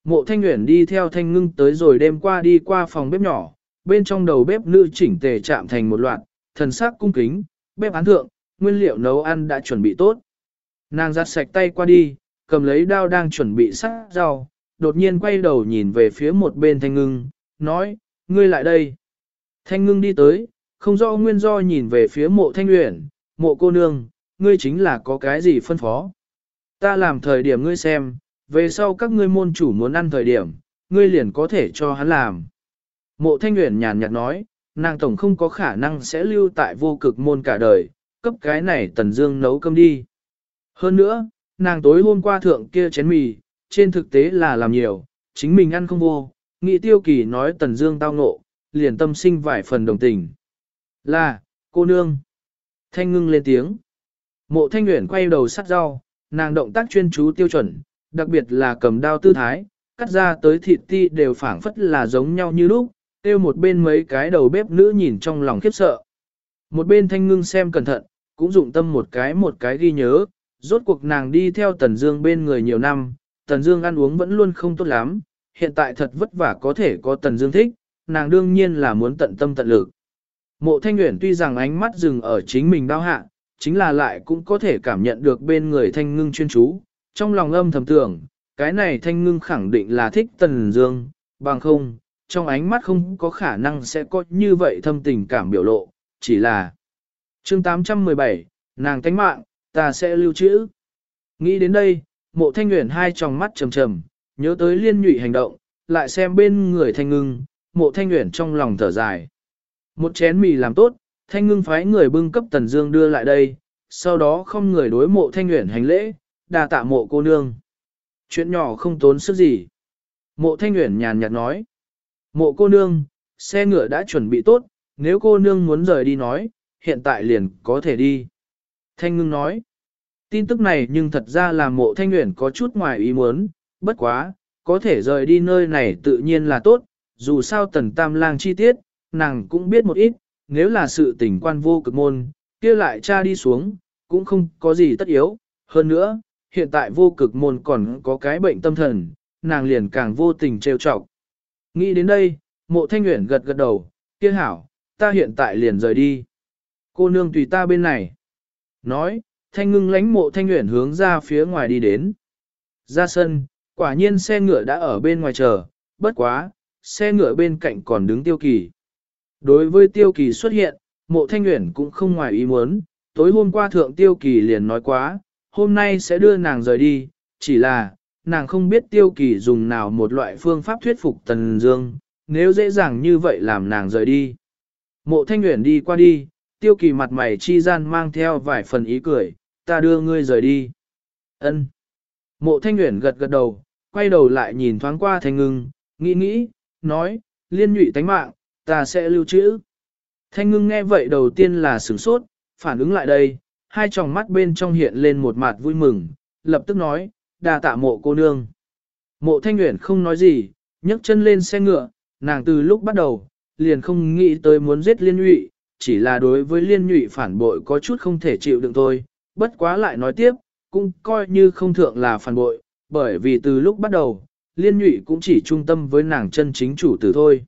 Mộ thanh nguyện đi theo thanh ngưng tới rồi đêm qua đi qua phòng bếp nhỏ, bên trong đầu bếp nữ chỉnh tề chạm thành một loạt, thần sắc cung kính, bếp án thượng, nguyên liệu nấu ăn đã chuẩn bị tốt. Nàng giặt sạch tay qua đi, cầm lấy đao đang chuẩn bị sắc rau, đột nhiên quay đầu nhìn về phía một bên thanh ngưng, nói, ngươi lại đây. Thanh ngưng đi tới, không rõ nguyên do nhìn về phía mộ thanh luyện, mộ cô nương, ngươi chính là có cái gì phân phó. Ta làm thời điểm ngươi xem, về sau các ngươi môn chủ muốn ăn thời điểm, ngươi liền có thể cho hắn làm. Mộ thanh luyện nhàn nhạt nói, nàng tổng không có khả năng sẽ lưu tại vô cực môn cả đời, cấp cái này tần dương nấu cơm đi. Hơn nữa, nàng tối hôm qua thượng kia chén mì, trên thực tế là làm nhiều, chính mình ăn không vô, nghị tiêu kỳ nói tần dương tao ngộ, liền tâm sinh vài phần đồng tình. Là, cô nương. Thanh ngưng lên tiếng. Mộ thanh nguyện quay đầu sắt rau, nàng động tác chuyên chú tiêu chuẩn, đặc biệt là cầm đao tư thái, cắt ra tới thịt ti đều phảng phất là giống nhau như lúc, tiêu một bên mấy cái đầu bếp nữ nhìn trong lòng khiếp sợ. Một bên thanh ngưng xem cẩn thận, cũng dụng tâm một cái một cái ghi nhớ, rốt cuộc nàng đi theo Tần Dương bên người nhiều năm, Tần Dương ăn uống vẫn luôn không tốt lắm, hiện tại thật vất vả có thể có Tần Dương thích, nàng đương nhiên là muốn tận tâm tận lực. Mộ Thanh Uyển tuy rằng ánh mắt dừng ở chính mình đau hạ, chính là lại cũng có thể cảm nhận được bên người Thanh Ngưng chuyên chú, trong lòng âm thầm tưởng, cái này Thanh Ngưng khẳng định là thích Tần Dương, bằng không, trong ánh mắt không có khả năng sẽ có như vậy thâm tình cảm biểu lộ, chỉ là Chương 817, nàng tánh mạng, ta sẽ lưu trữ. Nghĩ đến đây, mộ thanh nguyện hai tròng mắt trầm trầm, nhớ tới liên nhụy hành động, lại xem bên người thanh ngưng, mộ thanh nguyện trong lòng thở dài. Một chén mì làm tốt, thanh ngưng phái người bưng cấp tần dương đưa lại đây, sau đó không người đối mộ thanh nguyện hành lễ, đà tạ mộ cô nương. Chuyện nhỏ không tốn sức gì. Mộ thanh nguyện nhàn nhạt nói. Mộ cô nương, xe ngựa đã chuẩn bị tốt, nếu cô nương muốn rời đi nói, hiện tại liền có thể đi. Thanh ngưng nói. Tin tức này nhưng thật ra là mộ thanh nguyện có chút ngoài ý muốn, bất quá, có thể rời đi nơi này tự nhiên là tốt, dù sao tần tam lang chi tiết, nàng cũng biết một ít, nếu là sự tình quan vô cực môn, kia lại cha đi xuống, cũng không có gì tất yếu, hơn nữa, hiện tại vô cực môn còn có cái bệnh tâm thần, nàng liền càng vô tình trêu chọc. Nghĩ đến đây, mộ thanh nguyện gật gật đầu, kia hảo, ta hiện tại liền rời đi. Cô nương tùy ta bên này. Nói, thanh ngưng lánh mộ thanh nguyện hướng ra phía ngoài đi đến. Ra sân, quả nhiên xe ngựa đã ở bên ngoài chờ, bất quá, xe ngựa bên cạnh còn đứng tiêu kỳ. Đối với tiêu kỳ xuất hiện, mộ thanh nguyện cũng không ngoài ý muốn, tối hôm qua thượng tiêu kỳ liền nói quá, hôm nay sẽ đưa nàng rời đi, chỉ là, nàng không biết tiêu kỳ dùng nào một loại phương pháp thuyết phục Tần Dương, nếu dễ dàng như vậy làm nàng rời đi. Mộ thanh nguyện đi qua đi, tiêu kỳ mặt mày chi gian mang theo vài phần ý cười, ta đưa ngươi rời đi. Ân. Mộ thanh nguyện gật gật đầu, quay đầu lại nhìn thoáng qua thanh ngưng, nghĩ nghĩ, nói, liên nhụy tánh mạng, ta sẽ lưu trữ. Thanh ngưng nghe vậy đầu tiên là sửng sốt, phản ứng lại đây, hai tròng mắt bên trong hiện lên một mặt vui mừng, lập tức nói, đà tạ mộ cô nương. Mộ thanh nguyện không nói gì, nhấc chân lên xe ngựa, nàng từ lúc bắt đầu, liền không nghĩ tới muốn giết liên nhụy, chỉ là đối với liên nhụy phản bội có chút không thể chịu đựng thôi, bất quá lại nói tiếp, cũng coi như không thượng là phản bội, bởi vì từ lúc bắt đầu, liên nhụy cũng chỉ trung tâm với nàng chân chính chủ tử thôi.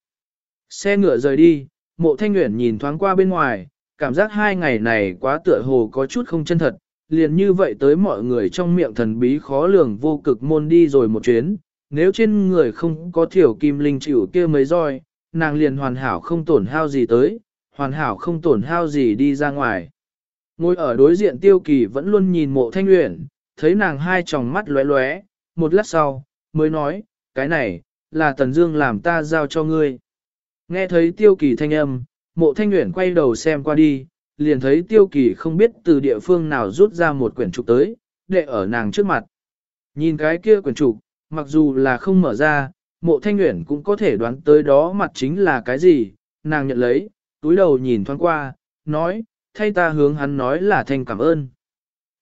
Xe ngựa rời đi, mộ thanh nguyện nhìn thoáng qua bên ngoài, cảm giác hai ngày này quá tựa hồ có chút không chân thật, liền như vậy tới mọi người trong miệng thần bí khó lường vô cực môn đi rồi một chuyến, nếu trên người không có thiểu kim linh chịu kia mấy roi, nàng liền hoàn hảo không tổn hao gì tới, hoàn hảo không tổn hao gì đi ra ngoài. Ngồi ở đối diện tiêu kỳ vẫn luôn nhìn mộ thanh nguyện, thấy nàng hai tròng mắt lóe lóe, một lát sau, mới nói, cái này, là Tần Dương làm ta giao cho ngươi. Nghe thấy tiêu kỳ thanh âm, mộ thanh nguyện quay đầu xem qua đi, liền thấy tiêu kỳ không biết từ địa phương nào rút ra một quyển trục tới, để ở nàng trước mặt. Nhìn cái kia quyển trục, mặc dù là không mở ra, mộ thanh nguyện cũng có thể đoán tới đó mặt chính là cái gì, nàng nhận lấy, túi đầu nhìn thoáng qua, nói, thay ta hướng hắn nói là thanh cảm ơn.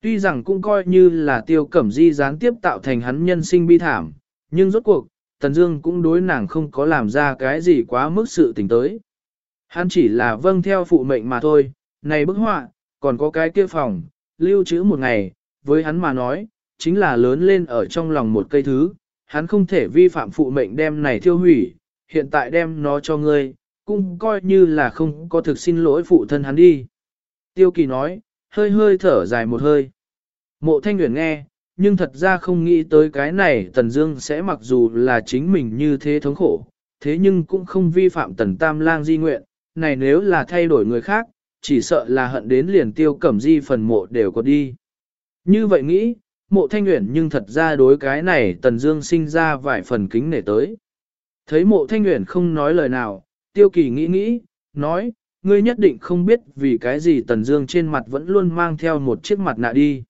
Tuy rằng cũng coi như là tiêu cẩm di gián tiếp tạo thành hắn nhân sinh bi thảm, nhưng rốt cuộc, Tần Dương cũng đối nàng không có làm ra cái gì quá mức sự tình tới. Hắn chỉ là vâng theo phụ mệnh mà thôi, này bức họa, còn có cái kia phòng, lưu trữ một ngày, với hắn mà nói, chính là lớn lên ở trong lòng một cây thứ, hắn không thể vi phạm phụ mệnh đem này thiêu hủy, hiện tại đem nó cho ngươi, cũng coi như là không có thực xin lỗi phụ thân hắn đi. Tiêu kỳ nói, hơi hơi thở dài một hơi. Mộ thanh nguyện nghe, nhưng thật ra không nghĩ tới cái này Tần Dương sẽ mặc dù là chính mình như thế thống khổ, thế nhưng cũng không vi phạm Tần Tam Lang di nguyện, này nếu là thay đổi người khác, chỉ sợ là hận đến liền tiêu cẩm di phần mộ đều có đi. Như vậy nghĩ, mộ thanh nguyện nhưng thật ra đối cái này Tần Dương sinh ra vài phần kính nể tới. Thấy mộ thanh nguyện không nói lời nào, tiêu kỳ nghĩ nghĩ, nói, ngươi nhất định không biết vì cái gì Tần Dương trên mặt vẫn luôn mang theo một chiếc mặt nạ đi.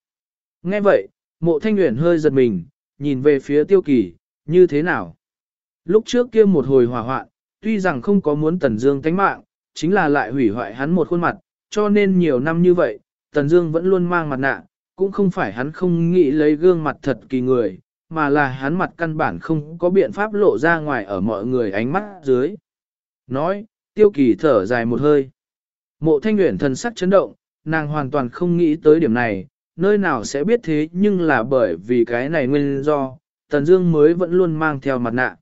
Nghe vậy, mộ thanh nguyện hơi giật mình, nhìn về phía tiêu kỳ, như thế nào? Lúc trước kia một hồi hỏa hoạn, tuy rằng không có muốn Tần Dương tánh mạng, chính là lại hủy hoại hắn một khuôn mặt, cho nên nhiều năm như vậy, Tần Dương vẫn luôn mang mặt nạ, cũng không phải hắn không nghĩ lấy gương mặt thật kỳ người, mà là hắn mặt căn bản không có biện pháp lộ ra ngoài ở mọi người ánh mắt dưới. Nói, tiêu kỳ thở dài một hơi. Mộ thanh Uyển thần sắc chấn động, nàng hoàn toàn không nghĩ tới điểm này, nơi nào sẽ biết thế nhưng là bởi vì cái này nguyên do, Tần Dương mới vẫn luôn mang theo mặt nạ.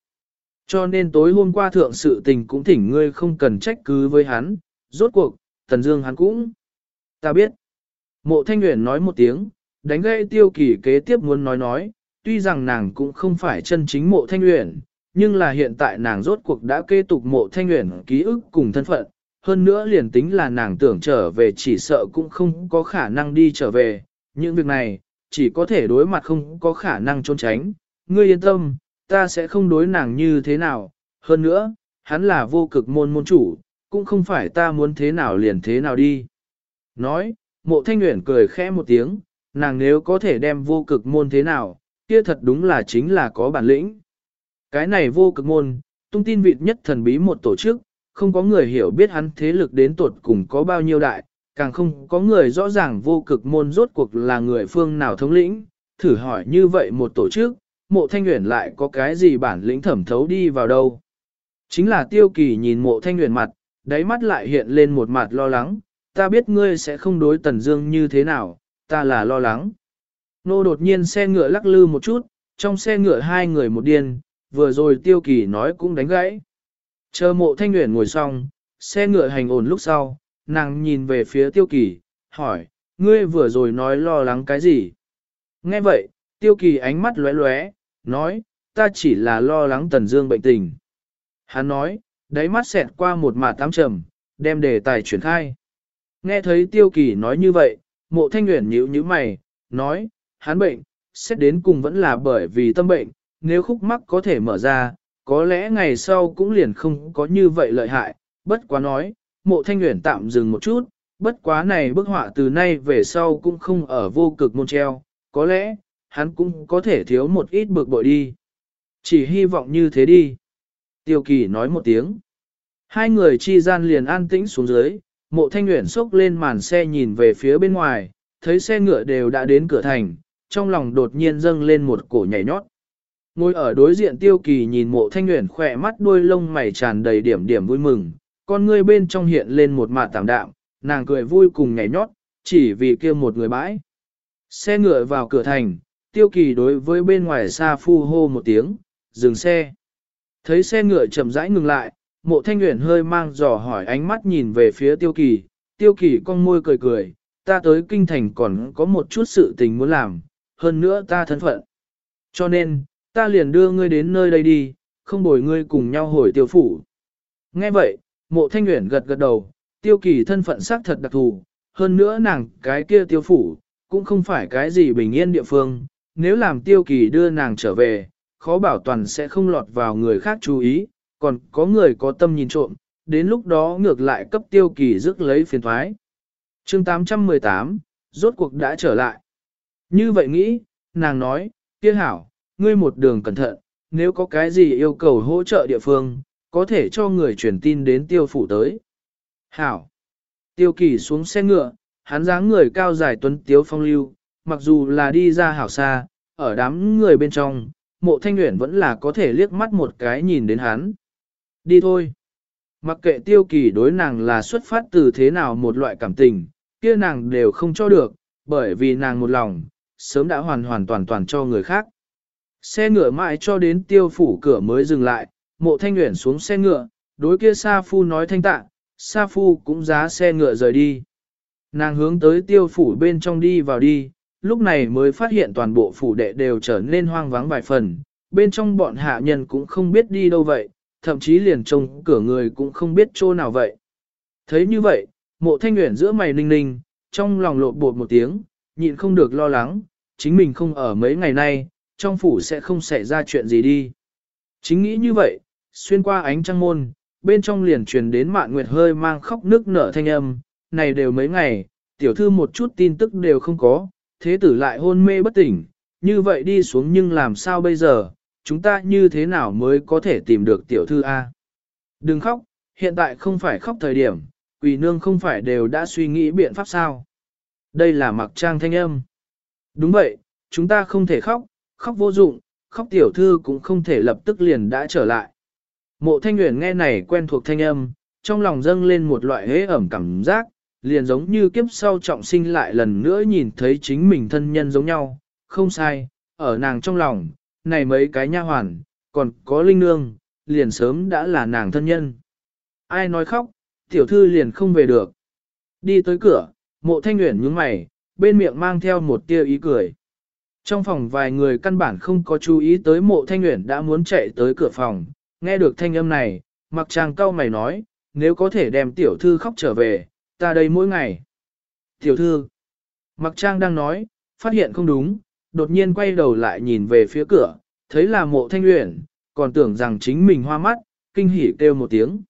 Cho nên tối hôm qua thượng sự tình cũng thỉnh ngươi không cần trách cứ với hắn, rốt cuộc, Tần Dương hắn cũng. Ta biết. Mộ Thanh Uyển nói một tiếng, đánh gãy tiêu kỳ kế tiếp muốn nói nói, tuy rằng nàng cũng không phải chân chính mộ Thanh Uyển, nhưng là hiện tại nàng rốt cuộc đã kế tục mộ Thanh Uyển ký ức cùng thân phận, hơn nữa liền tính là nàng tưởng trở về chỉ sợ cũng không có khả năng đi trở về, những việc này, chỉ có thể đối mặt không có khả năng trốn tránh, ngươi yên tâm, ta sẽ không đối nàng như thế nào, hơn nữa, hắn là vô cực môn môn chủ, cũng không phải ta muốn thế nào liền thế nào đi. Nói, mộ thanh nguyện cười khẽ một tiếng, nàng nếu có thể đem vô cực môn thế nào, kia thật đúng là chính là có bản lĩnh. Cái này vô cực môn, tung tin vịt nhất thần bí một tổ chức, không có người hiểu biết hắn thế lực đến tột cùng có bao nhiêu đại, càng không có người rõ ràng vô cực môn rốt cuộc là người phương nào thống lĩnh, thử hỏi như vậy một tổ chức, mộ thanh nguyện lại có cái gì bản lĩnh thẩm thấu đi vào đâu. Chính là tiêu kỳ nhìn mộ thanh nguyện mặt, đáy mắt lại hiện lên một mặt lo lắng, ta biết ngươi sẽ không đối tần dương như thế nào, ta là lo lắng. Nô đột nhiên xe ngựa lắc lư một chút, trong xe ngựa hai người một điên, vừa rồi tiêu kỳ nói cũng đánh gãy. Chờ mộ thanh nguyện ngồi xong, xe ngựa hành ổn lúc sau, nàng nhìn về phía tiêu kỳ, hỏi, ngươi vừa rồi nói lo lắng cái gì? Nghe vậy, tiêu kỳ ánh mắt lóe lóe, nói, ta chỉ là lo lắng Tần Dương bệnh tình. Hắn nói, đáy mắt xẹt qua một mạt tám trầm, đem đề tài chuyển khai. Nghe thấy Tiêu Kỳ nói như vậy, mộ thanh nguyện nhíu nhíu mày, nói, hắn bệnh, xét đến cùng vẫn là bởi vì tâm bệnh, nếu khúc mắc có thể mở ra, có lẽ ngày sau cũng liền không có như vậy lợi hại, bất quá nói, mộ thanh nguyện tạm dừng một chút, bất quá này bức họa từ nay về sau cũng không ở vô cực môn treo, có lẽ, hắn cũng có thể thiếu một ít bực bội đi. Chỉ hy vọng như thế đi. Tiêu kỳ nói một tiếng. Hai người chi gian liền an tĩnh xuống dưới, mộ thanh nguyện xốc lên màn xe nhìn về phía bên ngoài, thấy xe ngựa đều đã đến cửa thành, trong lòng đột nhiên dâng lên một cổ nhảy nhót. Ngồi ở đối diện tiêu kỳ nhìn mộ thanh nguyện khỏe mắt đuôi lông mày tràn đầy điểm điểm vui mừng, con ngươi bên trong hiện lên một mạt tạm đạm, nàng cười vui cùng nhảy nhót, chỉ vì kia một người bãi. Xe ngựa vào cửa thành, tiêu kỳ đối với bên ngoài xa phu hô một tiếng, dừng xe. Thấy xe ngựa chậm rãi ngừng lại, mộ thanh nguyện hơi mang dò hỏi ánh mắt nhìn về phía tiêu kỳ, tiêu kỳ con môi cười cười, ta tới kinh thành còn có một chút sự tình muốn làm, hơn nữa ta thân phận. Cho nên, ta liền đưa ngươi đến nơi đây đi, không bồi ngươi cùng nhau hồi tiêu phủ. Nghe vậy, mộ thanh Uyển gật gật đầu, tiêu kỳ thân phận xác thật đặc thù, hơn nữa nàng cái kia tiêu phủ, cũng không phải cái gì bình yên địa phương, nếu làm tiêu kỳ đưa nàng trở về, khó bảo toàn sẽ không lọt vào người khác chú ý, còn có người có tâm nhìn trộm, đến lúc đó ngược lại cấp tiêu kỳ rước lấy phiền thoái. chương 818, rốt cuộc đã trở lại. Như vậy nghĩ, nàng nói, kia hảo, ngươi một đường cẩn thận, nếu có cái gì yêu cầu hỗ trợ địa phương, có thể cho người truyền tin đến tiêu phủ tới. Hảo. Tiêu kỳ xuống xe ngựa, hắn dáng người cao dài tuấn tiếu phong lưu, mặc dù là đi ra hảo xa, ở đám người bên trong, mộ thanh nguyện vẫn là có thể liếc mắt một cái nhìn đến hắn. Đi thôi. Mặc kệ tiêu kỳ đối nàng là xuất phát từ thế nào một loại cảm tình, kia nàng đều không cho được, bởi vì nàng một lòng, sớm đã hoàn hoàn toàn toàn cho người khác. Xe ngựa mãi cho đến tiêu phủ cửa mới dừng lại, mộ thanh nguyện xuống xe ngựa, đối kia Sa Phu nói thanh tạ, Sa Phu cũng giá xe ngựa rời đi. Nàng hướng tới tiêu phủ bên trong đi vào đi, lúc này mới phát hiện toàn bộ phủ đệ đều trở nên hoang vắng vài phần, bên trong bọn hạ nhân cũng không biết đi đâu vậy, thậm chí liền trông cửa người cũng không biết chỗ nào vậy. Thấy như vậy, mộ thanh nguyện giữa mày ninh ninh, trong lòng lột bột một tiếng, nhịn không được lo lắng, chính mình không ở mấy ngày nay, trong phủ sẽ không xảy ra chuyện gì đi. Chính nghĩ như vậy, xuyên qua ánh trăng môn, bên trong liền truyền đến mạn nguyệt hơi mang khóc nước nở thanh âm, này đều mấy ngày, tiểu thư một chút tin tức đều không có, thế tử lại hôn mê bất tỉnh, như vậy đi xuống nhưng làm sao bây giờ, chúng ta như thế nào mới có thể tìm được tiểu thư A. Đừng khóc, hiện tại không phải khóc thời điểm, quỷ nương không phải đều đã suy nghĩ biện pháp sao. Đây là mặc trang thanh âm. Đúng vậy, chúng ta không thể khóc, khóc vô dụng, khóc tiểu thư cũng không thể lập tức liền đã trở lại. Mộ thanh nguyện nghe này quen thuộc thanh âm, trong lòng dâng lên một loại hế ẩm cảm giác, liền giống như kiếp sau trọng sinh lại lần nữa nhìn thấy chính mình thân nhân giống nhau, không sai, ở nàng trong lòng, này mấy cái nha hoàn, còn có linh nương, liền sớm đã là nàng thân nhân. Ai nói khóc, tiểu thư liền không về được. Đi tới cửa, mộ thanh nguyện nhướng mày, bên miệng mang theo một tia ý cười. Trong phòng vài người căn bản không có chú ý tới mộ thanh nguyện đã muốn chạy tới cửa phòng, nghe được thanh âm này, mặc chàng cao mày nói, nếu có thể đem tiểu thư khóc trở về, ta đây mỗi ngày. Tiểu thư, mặc trang đang nói, phát hiện không đúng, đột nhiên quay đầu lại nhìn về phía cửa, thấy là mộ thanh uyển, còn tưởng rằng chính mình hoa mắt, kinh hỉ kêu một tiếng.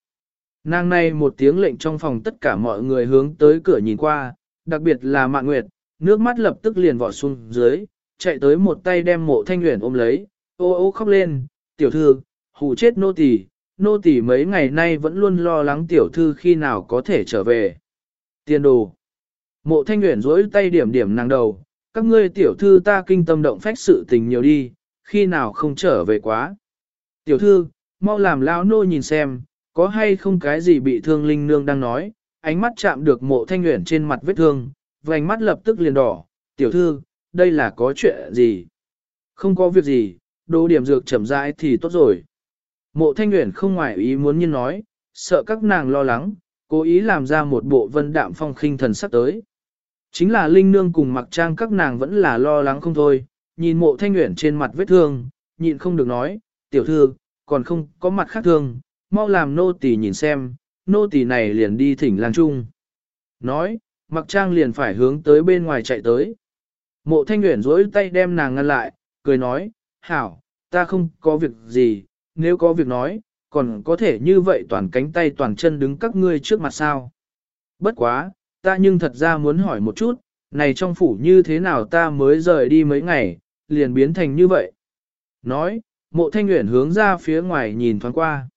Nàng này một tiếng lệnh trong phòng tất cả mọi người hướng tới cửa nhìn qua, đặc biệt là mạng nguyệt, nước mắt lập tức liền vọt xuống dưới, chạy tới một tay đem mộ thanh uyển ôm lấy, ô ô khóc lên, tiểu thư, hù chết nô tỳ, nô tỳ mấy ngày nay vẫn luôn lo lắng tiểu thư khi nào có thể trở về. Tiền đồ. Mộ thanh nguyện rỗi tay điểm điểm nàng đầu, các ngươi tiểu thư ta kinh tâm động phách sự tình nhiều đi, khi nào không trở về quá. Tiểu thư, mau làm lão nô nhìn xem, có hay không cái gì bị thương linh nương đang nói, ánh mắt chạm được mộ thanh nguyện trên mặt vết thương, vành mắt lập tức liền đỏ, tiểu thư, đây là có chuyện gì? Không có việc gì, đồ điểm dược chậm rãi thì tốt rồi. Mộ thanh nguyện không ngoài ý muốn nhiên nói, sợ các nàng lo lắng, cố ý làm ra một bộ vân đạm phong khinh thần sắc tới. Chính là Linh Nương cùng mặc trang các nàng vẫn là lo lắng không thôi, nhìn mộ thanh nguyện trên mặt vết thương, nhịn không được nói, tiểu thư, còn không có mặt khác thương, mau làm nô tỳ nhìn xem, nô tỳ này liền đi thỉnh lang trung. Nói, mặc trang liền phải hướng tới bên ngoài chạy tới. Mộ thanh nguyện dối tay đem nàng ngăn lại, cười nói, hảo, ta không có việc gì, nếu có việc nói, còn có thể như vậy toàn cánh tay toàn chân đứng các ngươi trước mặt sao. Bất quá, ta nhưng thật ra muốn hỏi một chút, này trong phủ như thế nào ta mới rời đi mấy ngày, liền biến thành như vậy. Nói, mộ thanh nguyện hướng ra phía ngoài nhìn thoáng qua.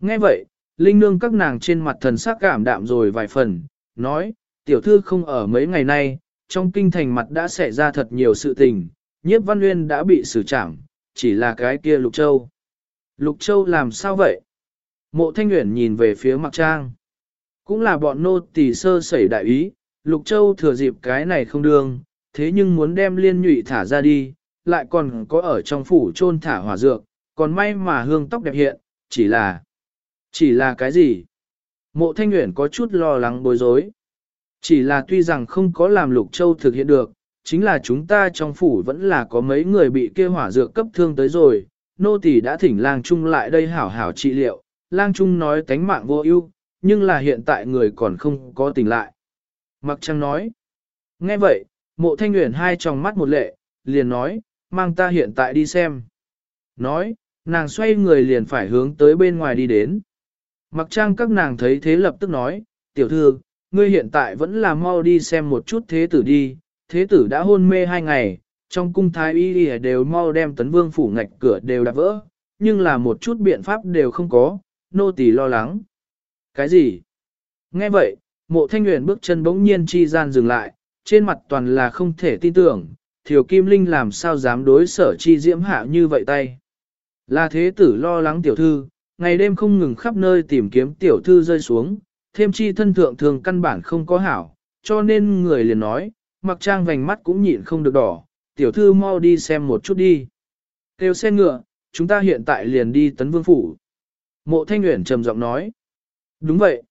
Nghe vậy, linh nương các nàng trên mặt thần sắc cảm đạm rồi vài phần, nói, tiểu thư không ở mấy ngày nay, trong kinh thành mặt đã xảy ra thật nhiều sự tình, nhiếp văn nguyên đã bị xử trảm, chỉ là cái kia Lục Châu. Lục Châu làm sao vậy? Mộ Thanh Nguyễn nhìn về phía Mạc Trang. Cũng là bọn nô tỳ sơ sẩy đại ý, Lục Châu thừa dịp cái này không đương, thế nhưng muốn đem liên nhụy thả ra đi, lại còn có ở trong phủ trôn thả hỏa dược, còn may mà hương tóc đẹp hiện, chỉ là... Chỉ là cái gì? Mộ Thanh Nguyễn có chút lo lắng bối rối. Chỉ là tuy rằng không có làm Lục Châu thực hiện được, chính là chúng ta trong phủ vẫn là có mấy người bị kia hỏa dược cấp thương tới rồi, nô tỳ đã thỉnh lang trung lại đây hảo hảo trị liệu, lang trung nói tánh mạng vô ưu, nhưng là hiện tại người còn không có tỉnh lại. Mặc trăng nói, nghe vậy, mộ thanh nguyện hai tròng mắt một lệ, liền nói, mang ta hiện tại đi xem. Nói, nàng xoay người liền phải hướng tới bên ngoài đi đến. Mặc trang các nàng thấy thế lập tức nói, tiểu thư, ngươi hiện tại vẫn là mau đi xem một chút thế tử đi, thế tử đã hôn mê hai ngày, trong cung thái y đều mau đem tấn vương phủ ngạch cửa đều đã vỡ, nhưng là một chút biện pháp đều không có, nô tỳ lo lắng. Cái gì? Nghe vậy, mộ thanh nguyện bước chân bỗng nhiên chi gian dừng lại, trên mặt toàn là không thể tin tưởng, thiểu kim linh làm sao dám đối sở chi diễm hạ như vậy tay. Là thế tử lo lắng tiểu thư, ngày đêm không ngừng khắp nơi tìm kiếm tiểu thư rơi xuống, thêm chi thân thượng thường căn bản không có hảo, cho nên người liền nói, mặc trang vành mắt cũng nhịn không được đỏ, tiểu thư mau đi xem một chút đi. Kêu xe ngựa, chúng ta hiện tại liền đi tấn vương phủ. Mộ thanh nguyện trầm giọng nói. Đúng vậy.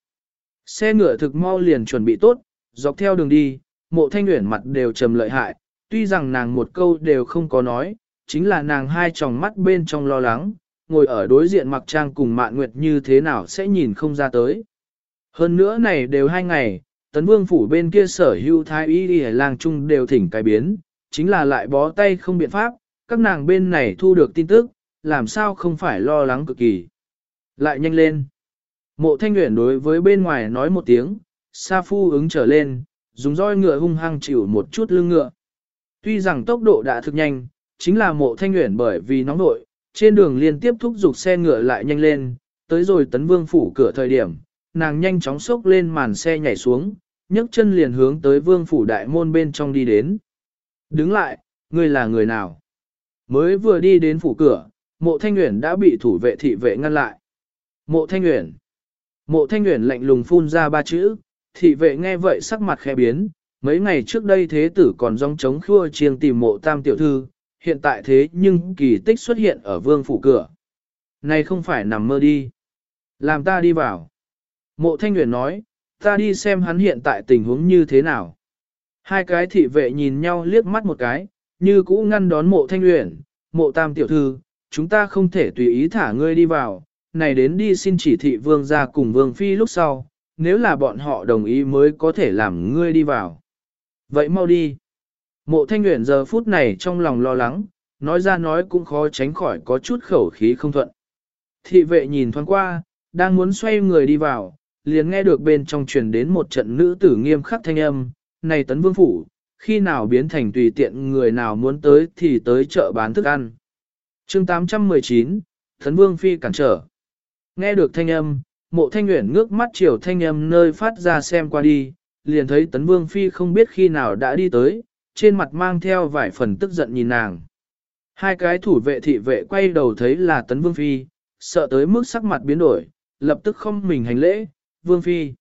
Xe ngựa thực mau liền chuẩn bị tốt, dọc theo đường đi, mộ thanh nguyện mặt đều trầm lợi hại, tuy rằng nàng một câu đều không có nói, chính là nàng hai tròng mắt bên trong lo lắng, ngồi ở đối diện mặc trang cùng mạn nguyệt như thế nào sẽ nhìn không ra tới. Hơn nữa này đều hai ngày, tấn vương phủ bên kia sở hưu thái y đi làng chung đều thỉnh cái biến, chính là lại bó tay không biện pháp, các nàng bên này thu được tin tức, làm sao không phải lo lắng cực kỳ. Lại nhanh lên. Mộ thanh nguyện đối với bên ngoài nói một tiếng, Sa Phu ứng trở lên, dùng roi ngựa hung hăng chịu một chút lưng ngựa. Tuy rằng tốc độ đã thực nhanh, chính là mộ thanh nguyện bởi vì nóng nội, trên đường liên tiếp thúc giục xe ngựa lại nhanh lên, tới rồi tấn vương phủ cửa thời điểm, nàng nhanh chóng sốc lên màn xe nhảy xuống, nhấc chân liền hướng tới vương phủ đại môn bên trong đi đến. Đứng lại, ngươi là người nào? Mới vừa đi đến phủ cửa, mộ thanh nguyện đã bị thủ vệ thị vệ ngăn lại. Mộ thanh nguyện. Mộ thanh nguyện lạnh lùng phun ra ba chữ, thị vệ nghe vậy sắc mặt khẽ biến, mấy ngày trước đây thế tử còn rong trống khua chiêng tìm mộ tam tiểu thư, hiện tại thế nhưng kỳ tích xuất hiện ở vương phủ cửa. Này không phải nằm mơ đi. Làm ta đi vào. Mộ thanh nguyện nói, ta đi xem hắn hiện tại tình huống như thế nào. Hai cái thị vệ nhìn nhau liếc mắt một cái, như cũ ngăn đón mộ thanh luyện, mộ tam tiểu thư, chúng ta không thể tùy ý thả ngươi đi vào, này đến đi xin chỉ thị vương ra cùng vương phi lúc sau, nếu là bọn họ đồng ý mới có thể làm ngươi đi vào. Vậy mau đi. Mộ thanh luyện giờ phút này trong lòng lo lắng, nói ra nói cũng khó tránh khỏi có chút khẩu khí không thuận. Thị vệ nhìn thoáng qua, đang muốn xoay người đi vào, liền nghe được bên trong truyền đến một trận nữ tử nghiêm khắc thanh âm, này tấn vương phủ, khi nào biến thành tùy tiện người nào muốn tới thì tới chợ bán thức ăn. chương 819, Tấn Vương Phi cản trở. Nghe được thanh âm, mộ thanh nguyện ngước mắt chiều thanh âm nơi phát ra xem qua đi, liền thấy Tấn Vương Phi không biết khi nào đã đi tới, trên mặt mang theo vài phần tức giận nhìn nàng. Hai cái thủ vệ thị vệ quay đầu thấy là Tấn Vương Phi, sợ tới mức sắc mặt biến đổi, lập tức không mình hành lễ, Vương Phi.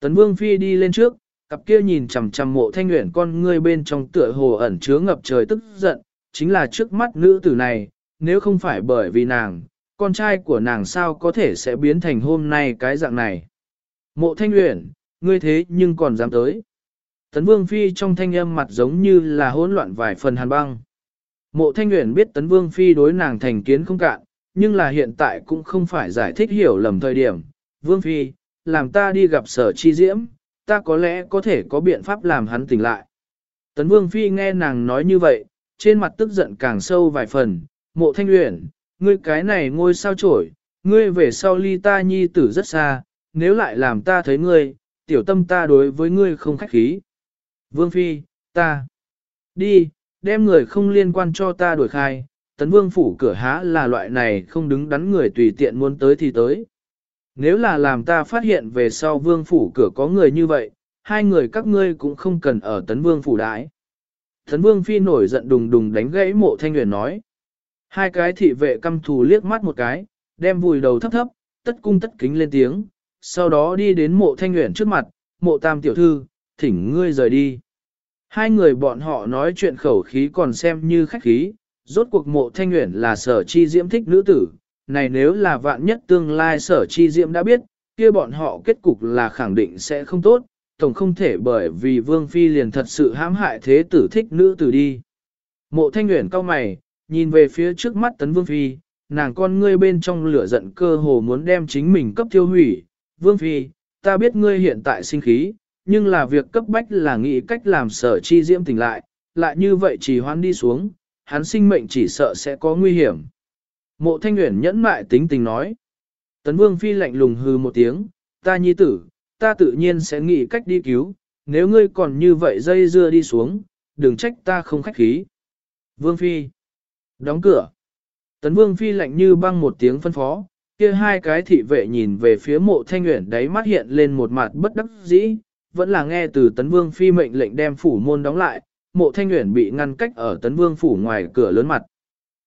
Tấn Vương Phi đi lên trước, Cặp kia nhìn chằm chằm mộ thanh nguyện con ngươi bên trong tựa hồ ẩn chứa ngập trời tức giận, chính là trước mắt nữ tử này, nếu không phải bởi vì nàng, con trai của nàng sao có thể sẽ biến thành hôm nay cái dạng này. Mộ thanh nguyện, ngươi thế nhưng còn dám tới. Tấn vương phi trong thanh âm mặt giống như là hỗn loạn vài phần hàn băng. Mộ Thanh Nguyễn biết Tấn Vương Phi đối nàng thành kiến không cạn, nhưng là hiện tại cũng không phải giải thích hiểu lầm thời điểm. Vương Phi, làm ta đi gặp sở chi diễm, ta có lẽ có thể có biện pháp làm hắn tỉnh lại. Tấn Vương Phi nghe nàng nói như vậy, trên mặt tức giận càng sâu vài phần, mộ thanh luyện, ngươi cái này ngôi sao trổi, ngươi về sau ly ta nhi tử rất xa, nếu lại làm ta thấy ngươi, tiểu tâm ta đối với ngươi không khách khí. Vương Phi, ta, đi, đem người không liên quan cho ta đuổi khai, tấn vương phủ cửa há là loại này không đứng đắn người tùy tiện muốn tới thì tới. Nếu là làm ta phát hiện về sau vương phủ cửa có người như vậy, hai người các ngươi cũng không cần ở tấn vương phủ đái. Tấn vương phi nổi giận đùng đùng đánh gãy mộ thanh huyền nói. Hai cái thị vệ căm thù liếc mắt một cái, đem vùi đầu thấp thấp, tất cung tất kính lên tiếng, sau đó đi đến mộ thanh huyền trước mặt, mộ tam tiểu thư, thỉnh ngươi rời đi. Hai người bọn họ nói chuyện khẩu khí còn xem như khách khí, rốt cuộc mộ thanh nguyện là sở chi diễm thích nữ tử, này nếu là vạn nhất tương lai sở chi diễm đã biết, kia bọn họ kết cục là khẳng định sẽ không tốt, tổng không thể bởi vì vương phi liền thật sự hãm hại thế tử thích nữ tử đi. Mộ thanh nguyện cao mày, nhìn về phía trước mắt tấn vương phi, nàng con ngươi bên trong lửa giận cơ hồ muốn đem chính mình cấp tiêu hủy, vương phi, ta biết ngươi hiện tại sinh khí, nhưng là việc cấp bách là nghĩ cách làm sở chi diễm tỉnh lại, lại như vậy chỉ hoán đi xuống, hắn sinh mệnh chỉ sợ sẽ có nguy hiểm. Mộ thanh nguyện nhẫn mại tính tình nói. Tấn vương phi lạnh lùng hư một tiếng, ta nhi tử, ta tự nhiên sẽ nghĩ cách đi cứu, nếu ngươi còn như vậy dây dưa đi xuống, đừng trách ta không khách khí. Vương phi, đóng cửa. Tấn vương phi lạnh như băng một tiếng phân phó, kia hai cái thị vệ nhìn về phía mộ thanh nguyện đáy mắt hiện lên một mặt bất đắc dĩ, vẫn là nghe từ tấn vương phi mệnh lệnh đem phủ môn đóng lại, mộ thanh nguyện bị ngăn cách ở tấn vương phủ ngoài cửa lớn mặt.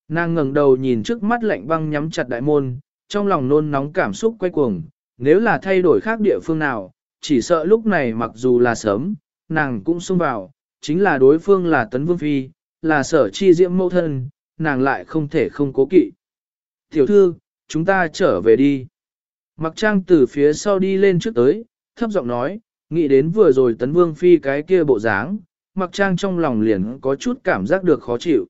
Nàng ngẩng đầu nhìn trước mắt lạnh băng nhắm chặt đại môn, trong lòng nôn nóng cảm xúc quay cuồng, nếu là thay đổi khác địa phương nào, chỉ sợ lúc này mặc dù là sớm, nàng cũng xông vào, chính là đối phương là tấn vương phi, là sở chi diễm mẫu thân, nàng lại không thể không cố kỵ. Tiểu thư, chúng ta trở về đi. Mặc trang từ phía sau đi lên trước tới, thấp giọng nói, nghĩ đến vừa rồi tấn vương phi cái kia bộ dáng, mặc trang trong lòng liền có chút cảm giác được khó chịu.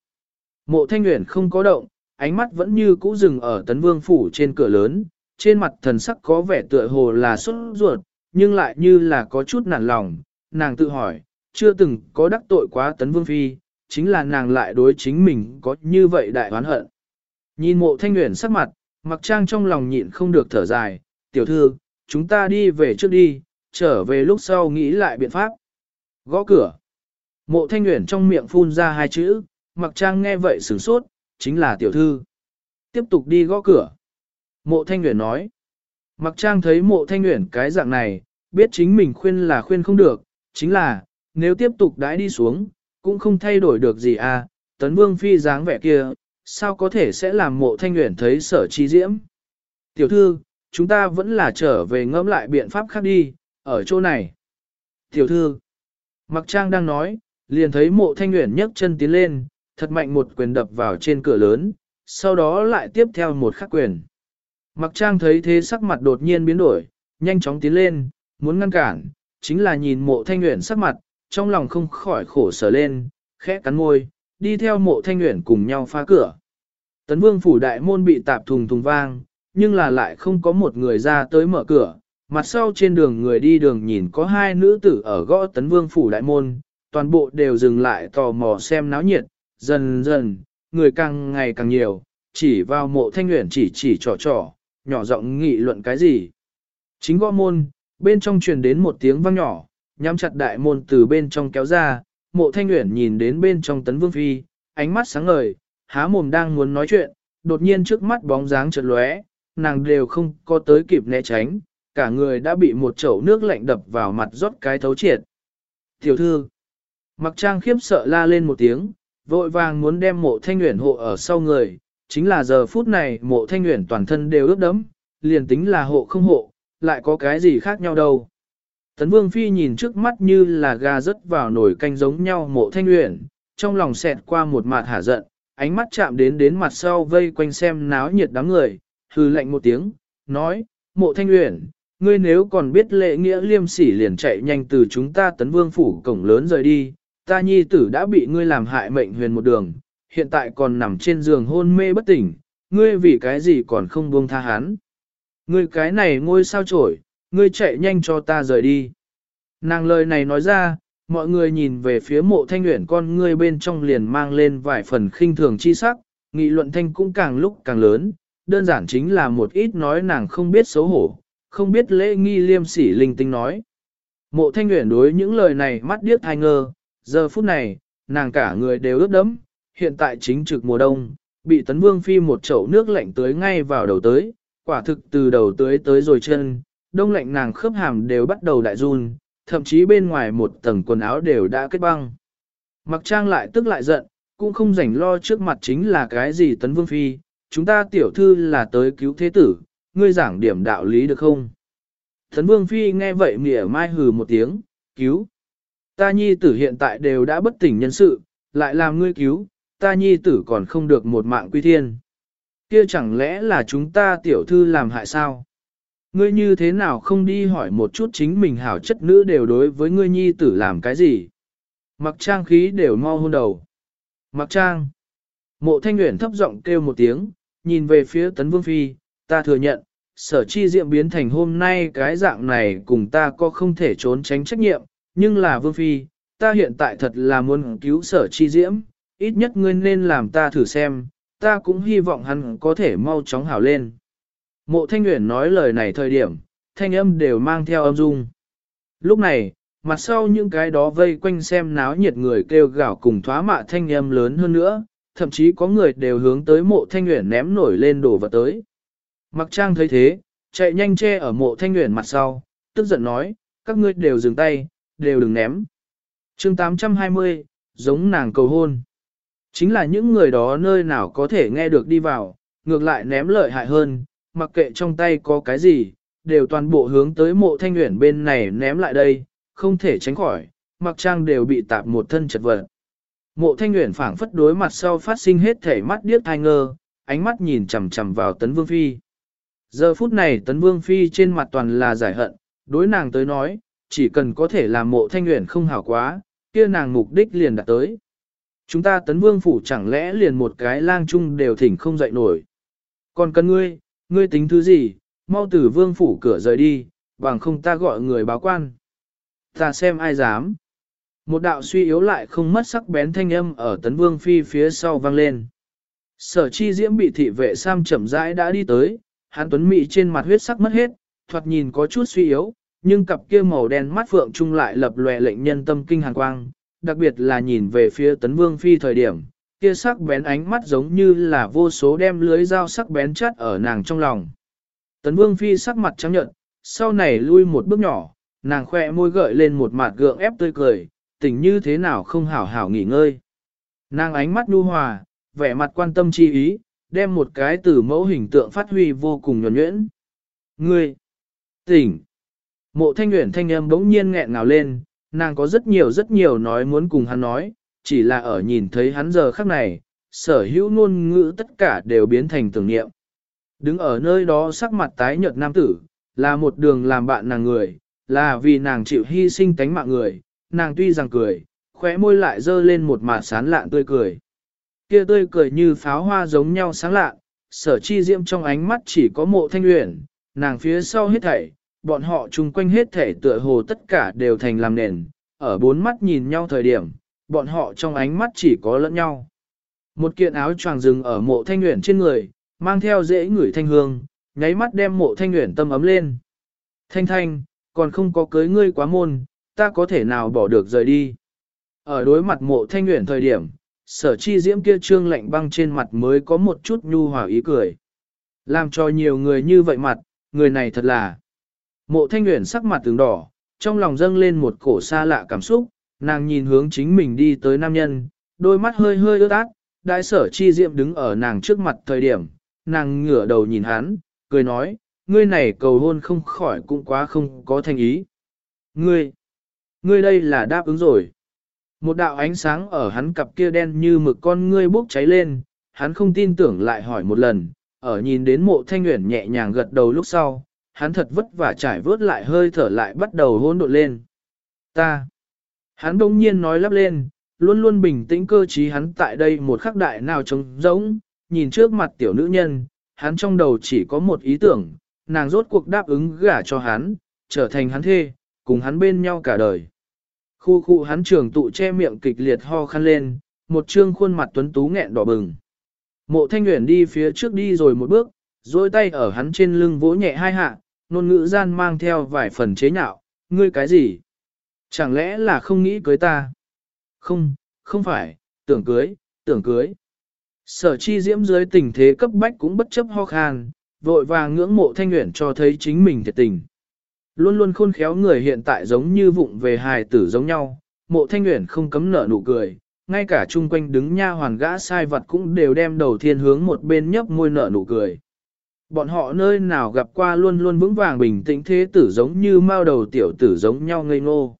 Mộ thanh nguyện không có động, ánh mắt vẫn như cũ dừng ở tấn vương phủ trên cửa lớn, trên mặt thần sắc có vẻ tựa hồ là xuất ruột, nhưng lại như là có chút nản lòng, nàng tự hỏi, chưa từng có đắc tội quá tấn vương phi, chính là nàng lại đối chính mình có như vậy đại oán hận. Nhìn mộ thanh nguyện sắc mặt, mặc trang trong lòng nhịn không được thở dài, tiểu thư, chúng ta đi về trước đi, trở về lúc sau nghĩ lại biện pháp. Gõ cửa. Mộ thanh nguyện trong miệng phun ra hai chữ, mặc trang nghe vậy sửng sốt, chính là tiểu thư. Tiếp tục đi gõ cửa. Mộ thanh nguyện nói. Mặc trang thấy mộ thanh nguyện cái dạng này, biết chính mình khuyên là khuyên không được, chính là, nếu tiếp tục đãi đi xuống, cũng không thay đổi được gì à, tấn vương phi dáng vẻ kia, sao có thể sẽ làm mộ thanh nguyện thấy sở chi diễm. Tiểu thư, chúng ta vẫn là trở về ngẫm lại biện pháp khác đi, ở chỗ này. Tiểu thư, Mặc Trang đang nói, liền thấy mộ thanh nguyện nhấc chân tiến lên, thật mạnh một quyền đập vào trên cửa lớn, sau đó lại tiếp theo một khắc quyền. Mặc Trang thấy thế sắc mặt đột nhiên biến đổi, nhanh chóng tiến lên, muốn ngăn cản, chính là nhìn mộ thanh nguyện sắc mặt, trong lòng không khỏi khổ sở lên, khẽ cắn môi, đi theo mộ thanh nguyện cùng nhau phá cửa. Tấn vương phủ đại môn bị tạp thùng thùng vang, nhưng là lại không có một người ra tới mở cửa, mặt sau trên đường người đi đường nhìn có hai nữ tử ở gõ tấn vương phủ đại môn, toàn bộ đều dừng lại tò mò xem náo nhiệt, dần dần, người càng ngày càng nhiều, chỉ vào mộ thanh nguyện chỉ chỉ trò trò, nhỏ giọng nghị luận cái gì. Chính gõ môn, bên trong truyền đến một tiếng vang nhỏ, nhắm chặt đại môn từ bên trong kéo ra, mộ thanh nguyện nhìn đến bên trong tấn vương phi, ánh mắt sáng ngời, há mồm đang muốn nói chuyện, đột nhiên trước mắt bóng dáng chợt lóe, nàng đều không có tới kịp né tránh, cả người đã bị một chậu nước lạnh đập vào mặt rót cái thấu triệt. Tiểu thư, mặc trang khiếp sợ la lên một tiếng, vội vàng muốn đem mộ thanh nguyện hộ ở sau người, chính là giờ phút này mộ thanh nguyện toàn thân đều ướt đẫm, liền tính là hộ không hộ, lại có cái gì khác nhau đâu. Tấn Vương Phi nhìn trước mắt như là gà rớt vào nồi canh giống nhau mộ thanh nguyện, trong lòng xẹt qua một mạt hả giận, ánh mắt chạm đến đến mặt sau vây quanh xem náo nhiệt đám người, hư lạnh một tiếng, nói, mộ thanh nguyện, ngươi nếu còn biết lệ nghĩa liêm sỉ liền chạy nhanh từ chúng ta tấn vương phủ cổng lớn rời đi, ta nhi tử đã bị ngươi làm hại mệnh huyền một đường, hiện tại còn nằm trên giường hôn mê bất tỉnh, ngươi vì cái gì còn không buông tha hắn. Ngươi cái này ngôi sao trổi, ngươi chạy nhanh cho ta rời đi. Nàng lời này nói ra, mọi người nhìn về phía mộ thanh nguyện con ngươi bên trong liền mang lên vài phần khinh thường chi sắc, nghị luận thanh cũng càng lúc càng lớn, đơn giản chính là một ít nói nàng không biết xấu hổ, không biết lễ nghi liêm sỉ linh tinh nói. Mộ thanh nguyện đối những lời này mắt điếc hai ngơ, giờ phút này, nàng cả người đều ướt đẫm, hiện tại chính trực mùa đông, bị tấn vương phi một chậu nước lạnh tới ngay vào đầu tới, quả thực từ đầu tới tới rồi chân, đông lạnh nàng khớp hàm đều bắt đầu đại run, thậm chí bên ngoài một tầng quần áo đều đã kết băng. Mặc trang lại tức lại giận, cũng không rảnh lo trước mặt chính là cái gì tấn vương phi, chúng ta tiểu thư là tới cứu thế tử, ngươi giảng điểm đạo lý được không? Tấn vương phi nghe vậy mỉa mai hừ một tiếng, cứu. Ta nhi tử hiện tại đều đã bất tỉnh nhân sự, lại làm ngươi cứu, ta nhi tử còn không được một mạng quy thiên. Kia chẳng lẽ là chúng ta tiểu thư làm hại sao? Ngươi như thế nào không đi hỏi một chút chính mình hảo chất nữ đều đối với ngươi nhi tử làm cái gì? Mặc trang khí đều mau hôn đầu. Mặc trang. Mộ thanh nguyện thấp giọng kêu một tiếng, nhìn về phía tấn vương phi, ta thừa nhận, sở chi diệm biến thành hôm nay cái dạng này cùng ta có không thể trốn tránh trách nhiệm, nhưng là vương phi, ta hiện tại thật là muốn cứu sở chi diễm, ít nhất ngươi nên làm ta thử xem, ta cũng hy vọng hắn có thể mau chóng hảo lên. Mộ thanh nguyện nói lời này thời điểm, thanh âm đều mang theo âm dung. Lúc này, mặt sau những cái đó vây quanh xem náo nhiệt người kêu gào cùng thoá mạ thanh âm lớn hơn nữa, thậm chí có người đều hướng tới mộ thanh nguyện ném nổi lên đổ vật tới. Mặc trang thấy thế, chạy nhanh che ở mộ thanh nguyện mặt sau, tức giận nói, các ngươi đều dừng tay, đều đừng ném. chương 820, giống nàng cầu hôn. Chính là những người đó nơi nào có thể nghe được đi vào, ngược lại ném lợi hại hơn, mặc kệ trong tay có cái gì, đều toàn bộ hướng tới mộ thanh nguyện bên này ném lại đây, không thể tránh khỏi, mặc trang đều bị tạp một thân chật vật. Mộ thanh nguyện phảng phất đối mặt sau phát sinh hết thể mắt điếc thai ngơ, ánh mắt nhìn chằm chằm vào tấn vương phi. Giờ phút này tấn vương phi trên mặt toàn là giải hận, đối nàng tới nói, chỉ cần có thể làm mộ thanh nguyện không hảo quá, kia nàng mục đích liền đạt tới. Chúng ta tấn vương phủ chẳng lẽ liền một cái lang chung đều thỉnh không dậy nổi. Còn cần ngươi, ngươi tính thứ gì, mau từ vương phủ cửa rời đi, bằng không ta gọi người báo quan. Ta xem ai dám. Một đạo suy yếu lại không mất sắc bén thanh âm ở tấn vương phi phía sau vang lên. Sở chi diễm bị thị vệ Sam chậm rãi đã đi tới, hán tuấn mị trên mặt huyết sắc mất hết, thoạt nhìn có chút suy yếu, nhưng cặp kia màu đen mắt phượng trung lại lập lòe lệnh nhân tâm kinh hàn quang, đặc biệt là nhìn về phía tấn vương phi thời điểm, kia sắc bén ánh mắt giống như là vô số đem lưới dao sắc bén chắt ở nàng trong lòng. Tấn vương phi sắc mặt trắng nhợt, sau này lui một bước nhỏ, nàng khoe môi gợi lên một mặt gượng ép tươi cười, tình như thế nào không hảo hảo nghỉ ngơi. Nàng ánh mắt nu hòa, vẻ mặt quan tâm chi ý, đem một cái từ mẫu hình tượng phát huy vô cùng nhuẩn nhuyễn. Ngươi! Tỉnh! Mộ thanh nguyện thanh âm bỗng nhiên nghẹn ngào lên, nàng có rất nhiều rất nhiều nói muốn cùng hắn nói, chỉ là ở nhìn thấy hắn giờ khắc này, sở hữu ngôn ngữ tất cả đều biến thành tưởng niệm. Đứng ở nơi đó sắc mặt tái nhợt nam tử, là một đường làm bạn nàng người, là vì nàng chịu hy sinh tánh mạng người, nàng tuy rằng cười, khóe môi lại dơ lên một mặt sán lạn tươi cười. Kia tươi cười như pháo hoa giống nhau sáng lạ, sở chi diễm trong ánh mắt chỉ có mộ thanh luyện, nàng phía sau hết thảy, bọn họ chung quanh hết thể tựa hồ tất cả đều thành làm nền, ở bốn mắt nhìn nhau thời điểm, bọn họ trong ánh mắt chỉ có lẫn nhau. Một kiện áo choàng rừng ở mộ thanh nguyện trên người, mang theo dễ ngửi thanh hương, nháy mắt đem mộ thanh nguyện tâm ấm lên. Thanh thanh, còn không có cưới ngươi quá môn, ta có thể nào bỏ được rời đi. Ở đối mặt mộ thanh nguyện thời điểm, sở chi diễm kia trương lạnh băng trên mặt mới có một chút nhu hòa ý cười. Làm cho nhiều người như vậy mặt, người này thật là. Mộ thanh nguyện sắc mặt tướng đỏ, trong lòng dâng lên một cổ xa lạ cảm xúc, nàng nhìn hướng chính mình đi tới nam nhân, đôi mắt hơi hơi ướt át, đại sở chi diệm đứng ở nàng trước mặt thời điểm, nàng ngửa đầu nhìn hắn, cười nói, ngươi này cầu hôn không khỏi cũng quá không có thành ý. Ngươi, ngươi đây là đáp ứng rồi. Một đạo ánh sáng ở hắn cặp kia đen như mực con ngươi bốc cháy lên, hắn không tin tưởng lại hỏi một lần, ở nhìn đến mộ thanh nguyện nhẹ nhàng gật đầu lúc sau, hắn thật vất vả trải vớt lại hơi thở lại bắt đầu hôn độn lên. Ta, Hắn đông nhiên nói lắp lên, luôn luôn bình tĩnh cơ trí hắn tại đây một khắc đại nào trống rỗng, nhìn trước mặt tiểu nữ nhân, hắn trong đầu chỉ có một ý tưởng, nàng rốt cuộc đáp ứng gả cho hắn, trở thành hắn thê, cùng hắn bên nhau cả đời. Khu khu hắn trường tụ che miệng kịch liệt ho khăn lên, một trương khuôn mặt tuấn tú nghẹn đỏ bừng. Mộ thanh nguyện đi phía trước đi rồi một bước, dôi tay ở hắn trên lưng vỗ nhẹ hai hạ, nôn ngữ gian mang theo vài phần chế nhạo, ngươi cái gì? Chẳng lẽ là không nghĩ cưới ta? Không, không phải, tưởng cưới, tưởng cưới. Sở chi diễm dưới tình thế cấp bách cũng bất chấp ho khan, vội vàng ngưỡng mộ thanh nguyện cho thấy chính mình thiệt tình. Luôn luôn khôn khéo người hiện tại giống như vụng về hài tử giống nhau, mộ thanh nguyện không cấm nở nụ cười, ngay cả chung quanh đứng nha hoàn gã sai vật cũng đều đem đầu thiên hướng một bên nhấp môi nở nụ cười. Bọn họ nơi nào gặp qua luôn luôn vững vàng bình tĩnh thế tử giống như mao đầu tiểu tử giống nhau ngây ngô.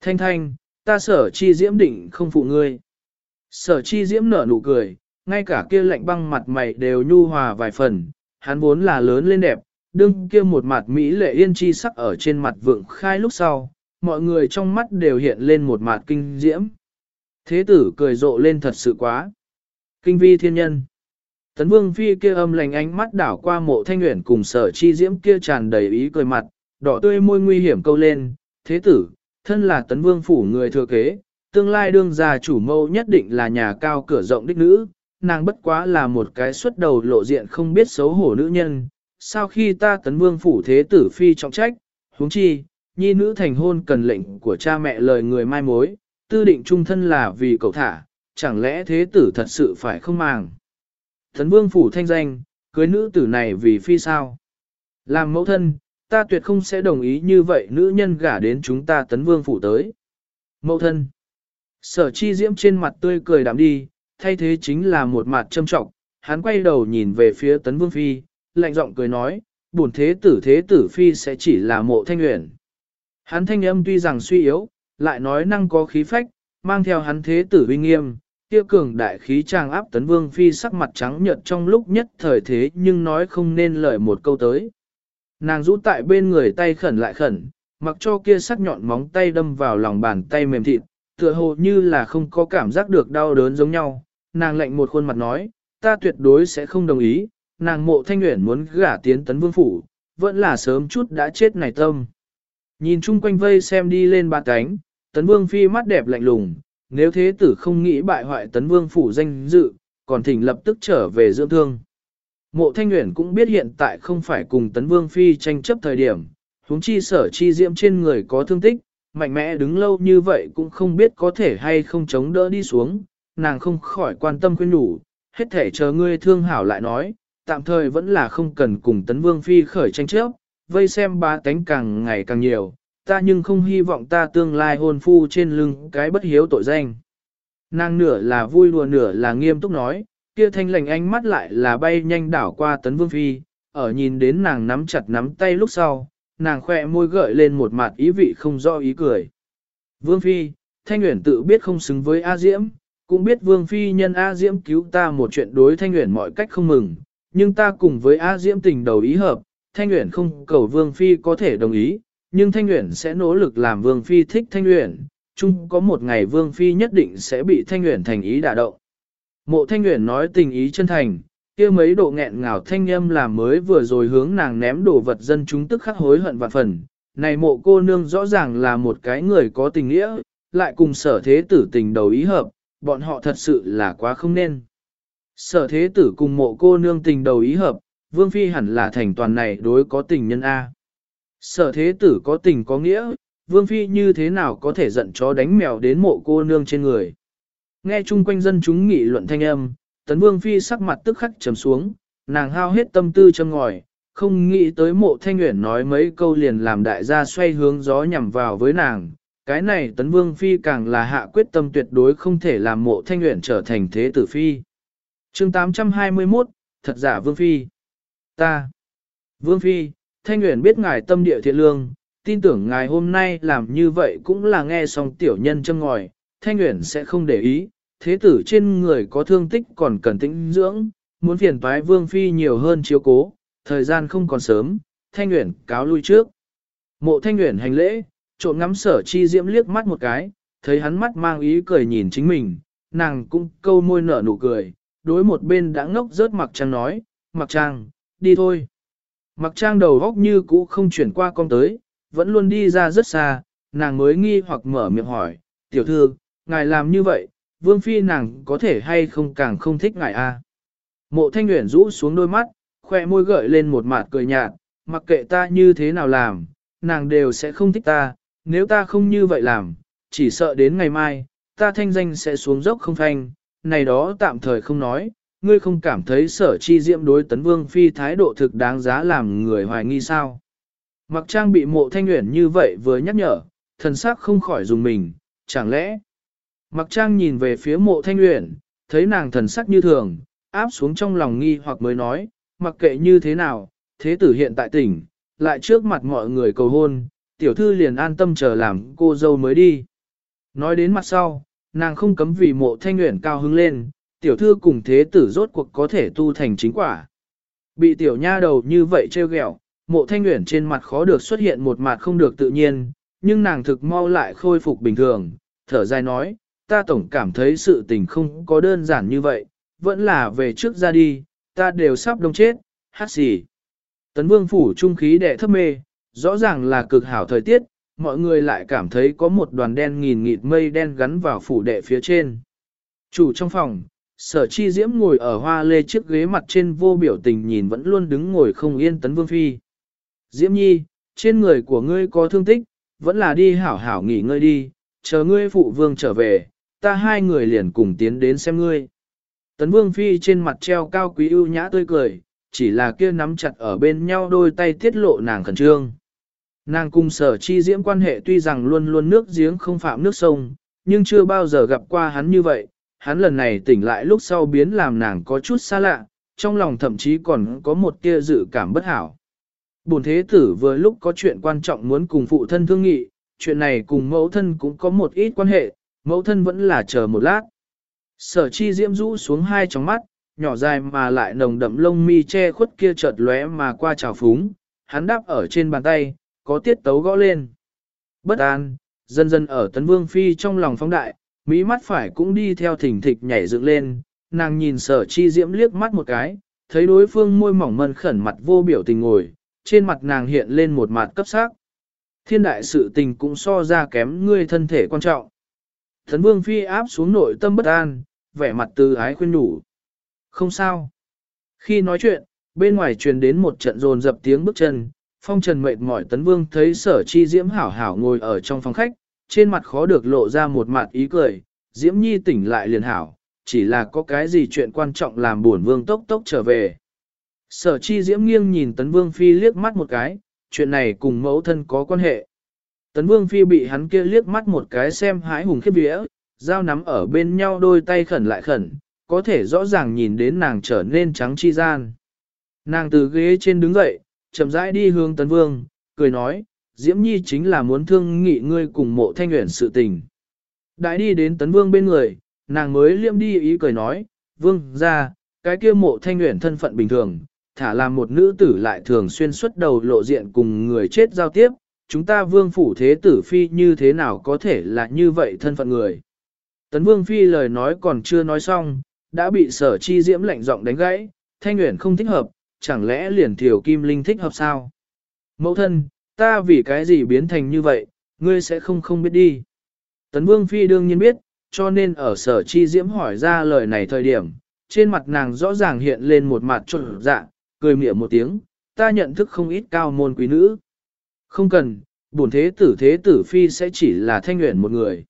Thanh thanh, ta sở chi diễm định không phụ ngươi. Sở chi diễm nở nụ cười, ngay cả kia lạnh băng mặt mày đều nhu hòa vài phần, hắn vốn là lớn lên đẹp, đương kia một mặt mỹ lệ yên chi sắc ở trên mặt vượng khai lúc sau, mọi người trong mắt đều hiện lên một mặt kinh diễm. Thế tử cười rộ lên thật sự quá. Kinh vi thiên nhân. Tấn vương phi kia âm lành ánh mắt đảo qua mộ thanh nguyện cùng sở chi diễm kia tràn đầy ý cười mặt, đỏ tươi môi nguy hiểm câu lên. Thế tử, thân là tấn vương phủ người thừa kế, tương lai đương gia chủ mâu nhất định là nhà cao cửa rộng đích nữ, nàng bất quá là một cái xuất đầu lộ diện không biết xấu hổ nữ nhân. Sau khi ta tấn vương phủ thế tử phi trọng trách, huống chi, nhi nữ thành hôn cần lệnh của cha mẹ lời người mai mối, tư định trung thân là vì cậu thả, chẳng lẽ thế tử thật sự phải không màng. Thần vương phủ thanh danh, cưới nữ tử này vì phi sao. Làm mẫu thân, ta tuyệt không sẽ đồng ý như vậy nữ nhân gả đến chúng ta tấn vương phủ tới. Mẫu thân. Sở chi diễm trên mặt tươi cười đạm đi, thay thế chính là một mặt châm trọng, hắn quay đầu nhìn về phía tấn vương phi, lạnh giọng cười nói, bổn thế tử thế tử phi sẽ chỉ là mộ thanh nguyện. Hắn thanh âm tuy rằng suy yếu, lại nói năng có khí phách, mang theo hắn thế tử uy nghiêm, kia cường đại khí trang áp tấn vương phi sắc mặt trắng nhợt trong lúc nhất thời thế nhưng nói không nên lời một câu tới. Nàng rũ tại bên người tay khẩn lại khẩn, mặc cho kia sắc nhọn móng tay đâm vào lòng bàn tay mềm thịt, tựa hồ như là không có cảm giác được đau đớn giống nhau. Nàng lạnh một khuôn mặt nói, ta tuyệt đối sẽ không đồng ý, nàng mộ thanh nguyện muốn gả tiến tấn vương phủ, vẫn là sớm chút đã chết này tâm. Nhìn chung quanh vây xem đi lên ba cánh, tấn vương phi mắt đẹp lạnh lùng, nếu thế tử không nghĩ bại hoại tấn vương phủ danh dự, còn thỉnh lập tức trở về dưỡng thương. Mộ Thanh Nguyễn cũng biết hiện tại không phải cùng tấn vương phi tranh chấp thời điểm, huống chi sở chi diễm trên người có thương tích, mạnh mẽ đứng lâu như vậy cũng không biết có thể hay không chống đỡ đi xuống, nàng không khỏi quan tâm khuyên nhủ, hết thể chờ ngươi thương hảo lại nói, tạm thời vẫn là không cần cùng tấn vương phi khởi tranh chấp, vây xem ba tánh càng ngày càng nhiều, ta nhưng không hy vọng ta tương lai hôn phu trên lưng cái bất hiếu tội danh. Nàng nửa là vui đùa nửa là nghiêm túc nói, kia thanh lành ánh mắt lại là bay nhanh đảo qua tấn vương phi, ở nhìn đến nàng nắm chặt nắm tay lúc sau, nàng khỏe môi gợi lên một mặt ý vị không rõ ý cười. Vương phi, thanh nguyện tự biết không xứng với A Diễm, cũng biết vương phi nhân A Diễm cứu ta một chuyện đối thanh nguyện mọi cách không mừng, nhưng ta cùng với A Diễm tình đầu ý hợp, thanh nguyện không cầu vương phi có thể đồng ý, nhưng Thanh Uyển sẽ nỗ lực làm Vương Phi thích Thanh Uyển, chung có một ngày Vương Phi nhất định sẽ bị Thanh Uyển thành ý đả động. Mộ Thanh Uyển nói tình ý chân thành, kia mấy độ nghẹn ngào thanh âm làm mới vừa rồi hướng nàng ném đồ vật dân chúng tức khắc hối hận vạn phần. Này mộ cô nương rõ ràng là một cái người có tình nghĩa, lại cùng sở thế tử tình đầu ý hợp, bọn họ thật sự là quá không nên. Sở thế tử cùng mộ cô nương tình đầu ý hợp, Vương Phi hẳn là thành toàn này đối có tình nhân A. Sở thế tử có tình có nghĩa, vương phi như thế nào có thể giận chó đánh mèo đến mộ cô nương trên người. Nghe chung quanh dân chúng nghị luận thanh âm, tấn vương phi sắc mặt tức khắc trầm xuống, nàng hao hết tâm tư châm ngòi, không nghĩ tới mộ thanh nguyện nói mấy câu liền làm đại gia xoay hướng gió nhằm vào với nàng. Cái này tấn vương phi càng là hạ quyết tâm tuyệt đối không thể làm mộ thanh nguyện trở thành thế tử phi. chương 821, thật giả vương phi. Ta. Vương phi, Thanh Nguyễn biết ngài tâm địa thiện lương, tin tưởng ngài hôm nay làm như vậy cũng là nghe xong tiểu nhân châm ngòi, Thanh Nguyễn sẽ không để ý, thế tử trên người có thương tích còn cần tĩnh dưỡng, muốn phiền toái vương phi nhiều hơn chiếu cố, thời gian không còn sớm, Thanh Nguyễn cáo lui trước. Mộ Thanh Nguyễn hành lễ, trộn ngắm sở chi diễm liếc mắt một cái, thấy hắn mắt mang ý cười nhìn chính mình, nàng cũng câu môi nở nụ cười, đối một bên đã ngốc rớt mặc trang nói, mặc trang, đi thôi. Mặc trang đầu góc như cũ không chuyển qua con tới, vẫn luôn đi ra rất xa, nàng mới nghi hoặc mở miệng hỏi, tiểu thư, ngài làm như vậy, vương phi nàng có thể hay không càng không thích ngài a? Mộ thanh nguyện rũ xuống đôi mắt, khoe môi gợi lên một mặt cười nhạt, mặc kệ ta như thế nào làm, nàng đều sẽ không thích ta, nếu ta không như vậy làm, chỉ sợ đến ngày mai, ta thanh danh sẽ xuống dốc không thanh, này đó tạm thời không nói, ngươi không cảm thấy sở chi diệm đối tấn vương phi thái độ thực đáng giá làm người hoài nghi sao. Mặc trang bị mộ thanh nguyện như vậy vừa nhắc nhở, thần sắc không khỏi dùng mình, chẳng lẽ. Mặc trang nhìn về phía mộ thanh nguyện, thấy nàng thần sắc như thường, áp xuống trong lòng nghi hoặc mới nói, mặc kệ như thế nào, thế tử hiện tại tỉnh, lại trước mặt mọi người cầu hôn, tiểu thư liền an tâm chờ làm cô dâu mới đi. Nói đến mặt sau, nàng không cấm vì mộ thanh nguyện cao hứng lên, tiểu thư cùng thế tử rốt cuộc có thể tu thành chính quả. Bị tiểu nha đầu như vậy trêu ghẹo, mộ thanh nguyện trên mặt khó được xuất hiện một mặt không được tự nhiên, nhưng nàng thực mau lại khôi phục bình thường, thở dài nói, ta tổng cảm thấy sự tình không có đơn giản như vậy, vẫn là về trước ra đi, ta đều sắp đông chết, hát xì. Tấn vương phủ trung khí đệ thấp mê, rõ ràng là cực hảo thời tiết, mọi người lại cảm thấy có một đoàn đen nghìn nghịt mây đen gắn vào phủ đệ phía trên. Chủ trong phòng, sở chi diễm ngồi ở hoa lê chiếc ghế mặt trên vô biểu tình nhìn vẫn luôn đứng ngồi không yên tấn vương phi. Diễm nhi, trên người của ngươi có thương tích, vẫn là đi hảo hảo nghỉ ngơi đi, chờ ngươi phụ vương trở về, ta hai người liền cùng tiến đến xem ngươi. Tấn vương phi trên mặt treo cao quý ưu nhã tươi cười, chỉ là kia nắm chặt ở bên nhau đôi tay tiết lộ nàng khẩn trương. Nàng cùng sở chi diễm quan hệ tuy rằng luôn luôn nước giếng không phạm nước sông, nhưng chưa bao giờ gặp qua hắn như vậy, hắn lần này tỉnh lại lúc sau biến làm nàng có chút xa lạ, trong lòng thậm chí còn có một tia dự cảm bất hảo. Bồn thế tử vừa lúc có chuyện quan trọng muốn cùng phụ thân thương nghị, chuyện này cùng mẫu thân cũng có một ít quan hệ, mẫu thân vẫn là chờ một lát. Sở chi diễm rũ xuống hai tròng mắt, nhỏ dài mà lại nồng đậm lông mi che khuất kia chợt lóe mà qua trào phúng, hắn đáp ở trên bàn tay, có tiết tấu gõ lên. Bất an, dần dần ở tấn vương phi trong lòng phóng đại, mỹ mắt phải cũng đi theo thỉnh thịch nhảy dựng lên, nàng nhìn sở chi diễm liếc mắt một cái, thấy đối phương môi mỏng mân khẩn mặt vô biểu tình ngồi, trên mặt nàng hiện lên một mặt cấp sắc. Thiên đại sự tình cũng so ra kém ngươi thân thể quan trọng. Thần vương phi áp xuống nội tâm bất an, vẻ mặt từ ái khuyên nhủ. Không sao. Khi nói chuyện, bên ngoài truyền đến một trận rồn dập tiếng bước chân, phong trần mệt mỏi tấn vương thấy sở chi diễm hảo hảo ngồi ở trong phòng khách, trên mặt khó được lộ ra một mặt ý cười, diễm nhi tỉnh lại liền hảo, chỉ là có cái gì chuyện quan trọng làm buồn vương tốc tốc trở về. Sở chi diễm nghiêng nhìn tấn vương phi liếc mắt một cái, chuyện này cùng mẫu thân có quan hệ. Tấn vương phi bị hắn kia liếc mắt một cái xem hái hùng khiếp vía, dao nắm ở bên nhau đôi tay khẩn lại khẩn, có thể rõ ràng nhìn đến nàng trở nên trắng chi gian. Nàng từ ghế trên đứng dậy, chậm rãi đi hướng tấn vương, cười nói, Diễm Nhi chính là muốn thương nghị ngươi cùng mộ thanh nguyện sự tình. Đại đi đến tấn vương bên người, nàng mới liêm đi ý cười nói, vương ra, cái kia mộ thanh nguyện thân phận bình thường, thả làm một nữ tử lại thường xuyên xuất đầu lộ diện cùng người chết giao tiếp, chúng ta vương phủ thế tử phi như thế nào có thể là như vậy thân phận người. Tấn vương phi lời nói còn chưa nói xong, đã bị sở chi diễm lạnh giọng đánh gãy, thanh nguyện không thích hợp, chẳng lẽ liền thiểu kim linh thích hợp sao? Mẫu thân, ta vì cái gì biến thành như vậy, ngươi sẽ không không biết đi. Tấn vương phi đương nhiên biết, cho nên ở sở chi diễm hỏi ra lời này thời điểm, trên mặt nàng rõ ràng hiện lên một mặt trộn dạ, cười mỉa một tiếng, ta nhận thức không ít cao môn quý nữ. Không cần, bổn thế tử thế tử phi sẽ chỉ là thanh nguyện một người.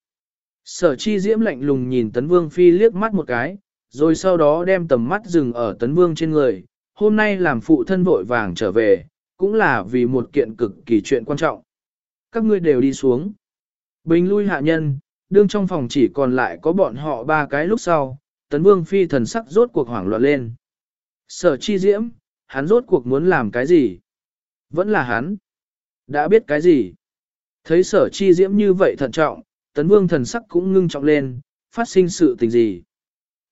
Sở chi diễm lạnh lùng nhìn tấn vương phi liếc mắt một cái, rồi sau đó đem tầm mắt dừng ở tấn vương trên người, hôm nay làm phụ thân vội vàng trở về, cũng là vì một kiện cực kỳ chuyện quan trọng. Các ngươi đều đi xuống. Bình lui hạ nhân, đương trong phòng chỉ còn lại có bọn họ ba cái lúc sau, tấn vương phi thần sắc rốt cuộc hoảng loạn lên. Sở chi diễm, hắn rốt cuộc muốn làm cái gì? Vẫn là hắn. Đã biết cái gì? Thấy sở chi diễm như vậy thận trọng, tấn vương thần sắc cũng ngưng trọng lên, phát sinh sự tình gì?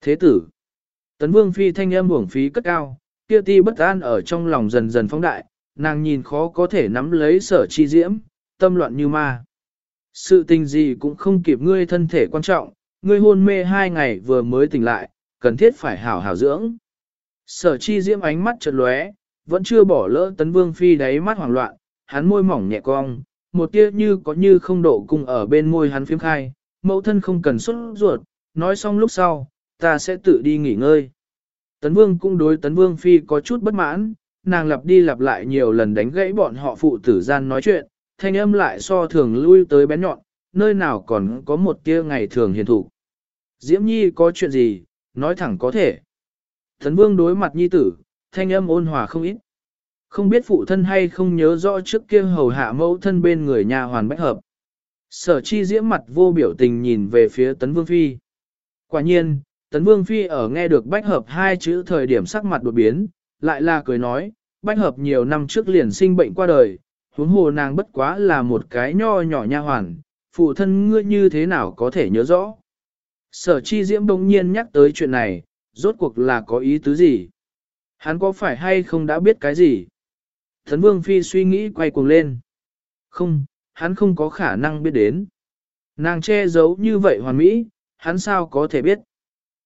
Thế tử. Tấn vương phi thanh âm uổng phí cất cao, kia ti bất an ở trong lòng dần dần phóng đại, nàng nhìn khó có thể nắm lấy sở chi diễm, tâm loạn như ma. Sự tình gì cũng không kịp ngươi thân thể quan trọng, ngươi hôn mê hai ngày vừa mới tỉnh lại, cần thiết phải hảo hảo dưỡng. Sở chi diễm ánh mắt chợt lóe, vẫn chưa bỏ lỡ tấn vương phi đáy mắt hoảng loạn, hắn môi mỏng nhẹ cong, một tia như có như không độ cung ở bên môi hắn phiếm khai, mẫu thân không cần xuất ruột, nói xong lúc sau, ta sẽ tự đi nghỉ ngơi. Tấn vương cũng đối tấn vương phi có chút bất mãn, nàng lặp đi lặp lại nhiều lần đánh gãy bọn họ phụ tử gian nói chuyện, thanh âm lại so thường lui tới bén nhọn, nơi nào còn có một tia ngày thường hiền thủ. Diễm Nhi có chuyện gì, nói thẳng có thể. Tấn vương đối mặt nhi tử, thanh âm ôn hòa không ít. Không biết phụ thân hay không nhớ rõ trước kia hầu hạ mẫu thân bên người nhà hoàn bách hợp. Sở chi diễm mặt vô biểu tình nhìn về phía tấn vương phi. Quả nhiên, tấn vương phi ở nghe được bách hợp hai chữ thời điểm sắc mặt đột biến, lại là cười nói, bách hợp nhiều năm trước liền sinh bệnh qua đời, huống hồ nàng bất quá là một cái nho nhỏ nha hoàn, phụ thân ngươi như thế nào có thể nhớ rõ. Sở chi diễm bỗng nhiên nhắc tới chuyện này, rốt cuộc là có ý tứ gì? Hắn có phải hay không đã biết cái gì? Thấn Vương Phi suy nghĩ quay cuồng lên. Không, hắn không có khả năng biết đến. Nàng che giấu như vậy hoàn mỹ, hắn sao có thể biết?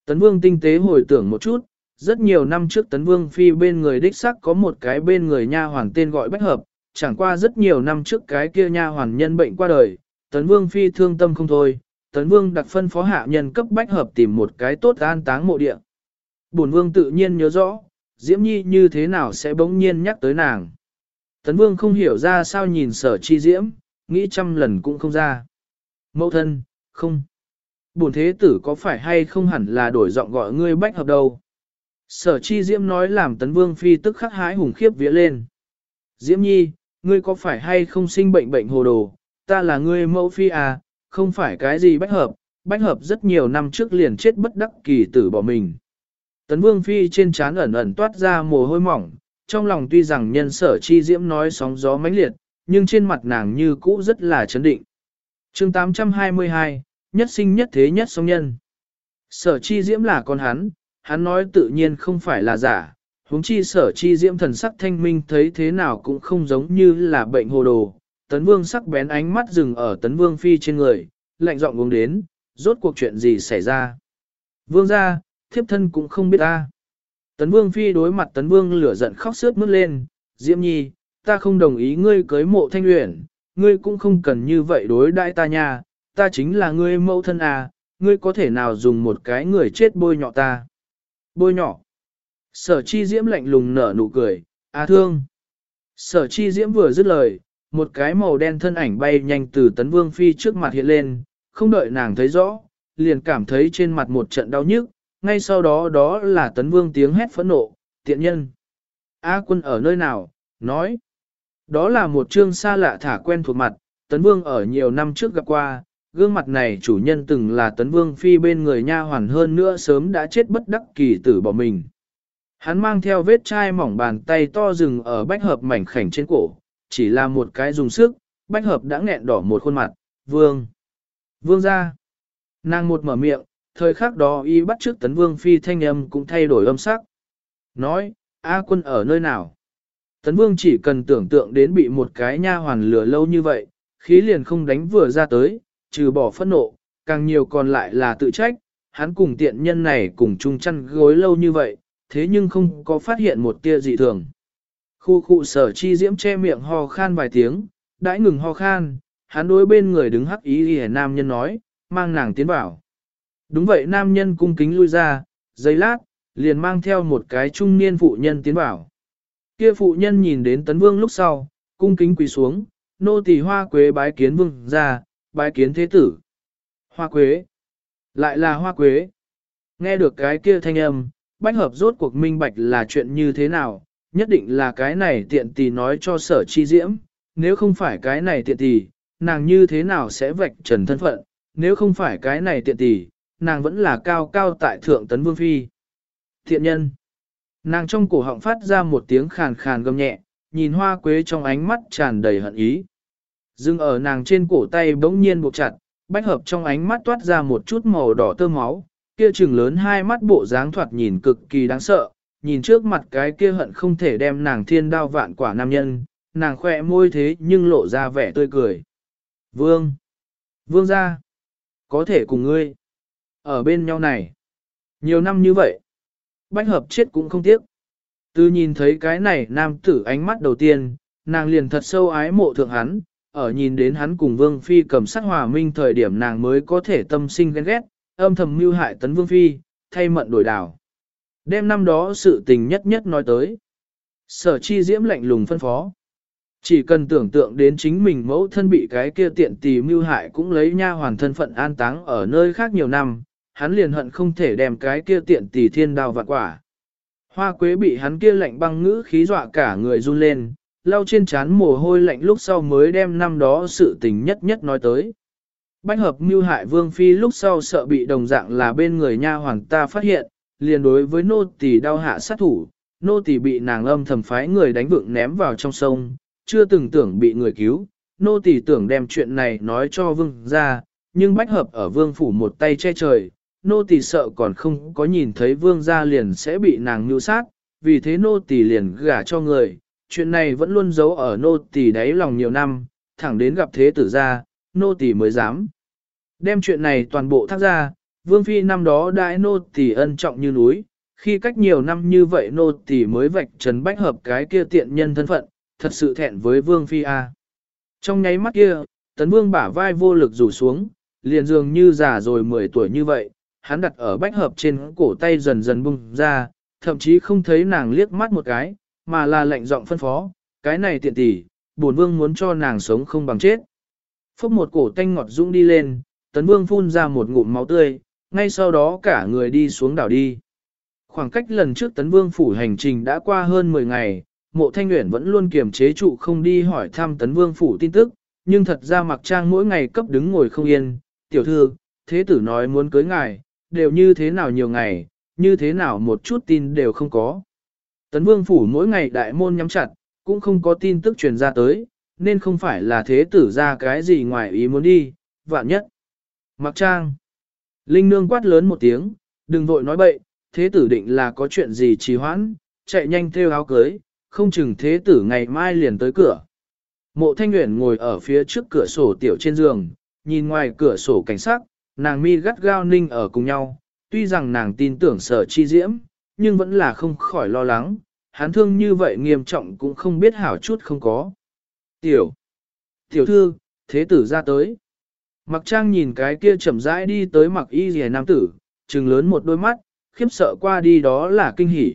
Tấn Vương tinh tế hồi tưởng một chút, rất nhiều năm trước Tấn Vương Phi bên người đích sắc có một cái bên người nha hoàn tên gọi Bách Hợp, chẳng qua rất nhiều năm trước cái kia nha hoàn nhân bệnh qua đời, Tấn Vương Phi thương tâm không thôi, Tấn Vương đặt phân phó hạ nhân cấp Bách Hợp tìm một cái tốt an táng mộ địa. Bổn Vương tự nhiên nhớ rõ, Diễm Nhi như thế nào sẽ bỗng nhiên nhắc tới nàng. Tấn Vương không hiểu ra sao nhìn sở chi Diễm, nghĩ trăm lần cũng không ra. Mẫu thân, không. Bổn thế tử có phải hay không hẳn là đổi giọng gọi ngươi Bách Hợp đâu. Sở chi Diễm nói làm Tấn Vương phi tức khắc hái hùng khiếp vía lên. Diễm Nhi, ngươi có phải hay không sinh bệnh bệnh hồ đồ, ta là ngươi mẫu phi à, không phải cái gì bách hợp, bách hợp rất nhiều năm trước liền chết bất đắc kỳ tử bỏ mình. Tấn Vương Phi trên trán ẩn ẩn toát ra mồ hôi mỏng, trong lòng tuy rằng nhân sở chi diễm nói sóng gió mãnh liệt, nhưng trên mặt nàng như cũ rất là chấn định. chương 822, nhất sinh nhất thế nhất song nhân. Sở chi diễm là con hắn, hắn nói tự nhiên không phải là giả, huống chi sở chi diễm thần sắc thanh minh thấy thế nào cũng không giống như là bệnh hồ đồ. Tấn vương sắc bén ánh mắt dừng ở tấn vương phi trên người, lạnh giọng uống đến, rốt cuộc chuyện gì xảy ra. Vương ra, thiếp thân cũng không biết ta. Tấn vương phi đối mặt tấn vương lửa giận khóc sướt mướt lên, diễm nhi, ta không đồng ý ngươi cưới mộ thanh luyện, ngươi cũng không cần như vậy đối đãi ta nha, ta chính là ngươi mẫu thân à, ngươi có thể nào dùng một cái người chết bôi nhọ ta. Bôi nhỏ Sở chi diễm lạnh lùng nở nụ cười, à thương. Sở chi diễm vừa dứt lời, một cái màu đen thân ảnh bay nhanh từ tấn vương phi trước mặt hiện lên, không đợi nàng thấy rõ, liền cảm thấy trên mặt một trận đau nhức, ngay sau đó đó là tấn vương tiếng hét phẫn nộ, tiện nhân. A quân ở nơi nào, nói. Đó là một trương xa lạ thả quen thuộc mặt, tấn vương ở nhiều năm trước gặp qua, gương mặt này chủ nhân từng là tấn vương phi bên người nha hoàn hơn nữa sớm đã chết bất đắc kỳ tử bỏ mình. Hắn mang theo vết chai mỏng bàn tay to rừng ở bách hợp mảnh khảnh trên cổ, chỉ là một cái dùng sức, bách hợp đã nghẹn đỏ một khuôn mặt, vương. Vương ra. Nàng một mở miệng, thời khắc đó y bắt trước tấn vương phi thanh âm cũng thay đổi âm sắc. Nói, A quân ở nơi nào? Tấn vương chỉ cần tưởng tượng đến bị một cái nha hoàn lửa lâu như vậy, khí liền không đánh vừa ra tới, trừ bỏ phẫn nộ, càng nhiều còn lại là tự trách, hắn cùng tiện nhân này cùng chung chăn gối lâu như vậy, thế nhưng không có phát hiện một tia dị thường. Khu khu sở chi diễm che miệng ho khan vài tiếng, đãi ngừng ho khan, hắn đối bên người đứng hắc ý hề nam nhân nói, mang nàng tiến vào. Đúng vậy nam nhân cung kính lui ra, giây lát, liền mang theo một cái trung niên phụ nhân tiến vào. Kia phụ nhân nhìn đến tấn vương lúc sau, cung kính quỳ xuống, nô tỳ hoa quế bái kiến vương ra, bái kiến thế tử. Hoa quế. Lại là hoa quế. Nghe được cái kia thanh âm, bách hợp rốt cuộc minh bạch là chuyện như thế nào, nhất định là cái này tiện tì nói cho sở chi diễm, nếu không phải cái này tiện tì, nàng như thế nào sẽ vạch trần thân phận, nếu không phải cái này tiện tì, nàng vẫn là cao cao tại thượng tấn vương phi. Thiện nhân. Nàng trong cổ họng phát ra một tiếng khàn khàn gầm nhẹ, nhìn hoa quế trong ánh mắt tràn đầy hận ý. Dưng ở nàng trên cổ tay bỗng nhiên buộc chặt, bách hợp trong ánh mắt toát ra một chút màu đỏ tơ máu, kia trừng lớn hai mắt bộ dáng thoạt nhìn cực kỳ đáng sợ, nhìn trước mặt cái kia hận không thể đem nàng thiên đao vạn quả nam nhân, nàng khỏe môi thế nhưng lộ ra vẻ tươi cười. Vương! Vương gia, có thể cùng ngươi, ở bên nhau này. Nhiều năm như vậy, bách hợp chết cũng không tiếc. Từ nhìn thấy cái này nam tử ánh mắt đầu tiên, nàng liền thật sâu ái mộ thượng hắn, ở nhìn đến hắn cùng Vương Phi cầm sát hòa minh thời điểm nàng mới có thể tâm sinh ghen ghét, âm thầm mưu hại tấn Vương Phi, thay mận đổi đảo. Đêm năm đó sự tình nhất nhất nói tới. Sở chi diễm lạnh lùng phân phó. Chỉ cần tưởng tượng đến chính mình mẫu thân bị cái kia tiện tì mưu hại cũng lấy nha hoàn thân phận an táng ở nơi khác nhiều năm, hắn liền hận không thể đem cái kia tiện tì thiên đào vạn quả. Hoa quế bị hắn kia lạnh băng ngữ khí dọa cả người run lên, lau trên trán mồ hôi lạnh lúc sau mới đem năm đó sự tình nhất nhất nói tới. Bách hợp mưu hại vương phi lúc sau sợ bị đồng dạng là bên người nha hoàng ta phát hiện, liền đối với nô tỳ đau hạ sát thủ, nô tỳ bị nàng âm thầm phái người đánh vượng ném vào trong sông, chưa từng tưởng bị người cứu, nô tỳ tưởng đem chuyện này nói cho vương ra, nhưng bách hợp ở vương phủ một tay che trời, nô tỳ sợ còn không có nhìn thấy vương ra liền sẽ bị nàng mưu sát, vì thế nô tỳ liền gả cho người, chuyện này vẫn luôn giấu ở nô tỳ đáy lòng nhiều năm, thẳng đến gặp thế tử ra, nô tỳ mới dám. Đem chuyện này toàn bộ thác ra, vương phi năm đó đãi nô tỳ ân trọng như núi, khi cách nhiều năm như vậy nô tỳ mới vạch trần bách hợp cái kia tiện nhân thân phận, thật sự thẹn với vương phi a. Trong nháy mắt kia, tấn vương bả vai vô lực rủ xuống, liền dường như già rồi 10 tuổi như vậy, hắn đặt ở bách hợp trên cổ tay dần dần bung ra, thậm chí không thấy nàng liếc mắt một cái, mà là lệnh giọng phân phó, cái này tiện tỷ, bổn vương muốn cho nàng sống không bằng chết. Phúc một cổ tanh ngọt dũng đi lên, tấn vương phun ra một ngụm máu tươi, ngay sau đó cả người đi xuống đảo đi. Khoảng cách lần trước tấn vương phủ hành trình đã qua hơn 10 ngày, mộ thanh nguyện vẫn luôn kiềm chế trụ không đi hỏi thăm tấn vương phủ tin tức, nhưng thật ra mặc trang mỗi ngày cấp đứng ngồi không yên, tiểu thư, thế tử nói muốn cưới ngài, đều như thế nào nhiều ngày, như thế nào một chút tin đều không có. Tấn vương phủ mỗi ngày đại môn nhắm chặt, cũng không có tin tức truyền ra tới, nên không phải là thế tử ra cái gì ngoài ý muốn đi, vạn nhất. Mặc trang. Linh nương quát lớn một tiếng, đừng vội nói bậy, thế tử định là có chuyện gì trì hoãn, chạy nhanh theo áo cưới, không chừng thế tử ngày mai liền tới cửa. Mộ thanh nguyện ngồi ở phía trước cửa sổ tiểu trên giường, nhìn ngoài cửa sổ cảnh sắc, nàng mi gắt gao ninh ở cùng nhau, tuy rằng nàng tin tưởng sở chi diễm, nhưng vẫn là không khỏi lo lắng, hắn thương như vậy nghiêm trọng cũng không biết hảo chút không có. Tiểu, tiểu thư, thế tử ra tới. Mặc trang nhìn cái kia chậm rãi đi tới mặc y rìa nam tử, trừng lớn một đôi mắt, khiếp sợ qua đi đó là kinh hỉ.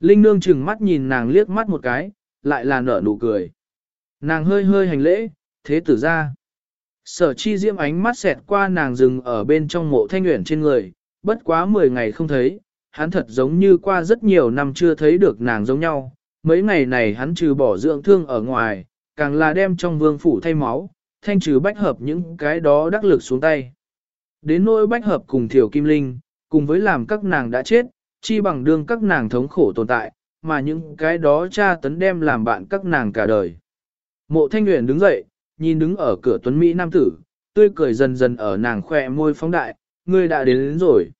Linh nương trừng mắt nhìn nàng liếc mắt một cái, lại là nở nụ cười. Nàng hơi hơi hành lễ, thế tử ra. Sở chi diễm ánh mắt xẹt qua nàng dừng ở bên trong mộ thanh nguyện trên người, bất quá 10 ngày không thấy, hắn thật giống như qua rất nhiều năm chưa thấy được nàng giống nhau. Mấy ngày này hắn trừ bỏ dưỡng thương ở ngoài, càng là đem trong vương phủ thay máu, thanh trừ bách hợp những cái đó đắc lực xuống tay. Đến nỗi bách hợp cùng thiểu kim linh, cùng với làm các nàng đã chết, chi bằng đương các nàng thống khổ tồn tại, mà những cái đó cha tấn đem làm bạn các nàng cả đời. Mộ thanh nguyện đứng dậy, nhìn đứng ở cửa tuấn Mỹ nam tử, tươi cười dần dần ở nàng khỏe môi phóng đại, ngươi đã đến, đến rồi.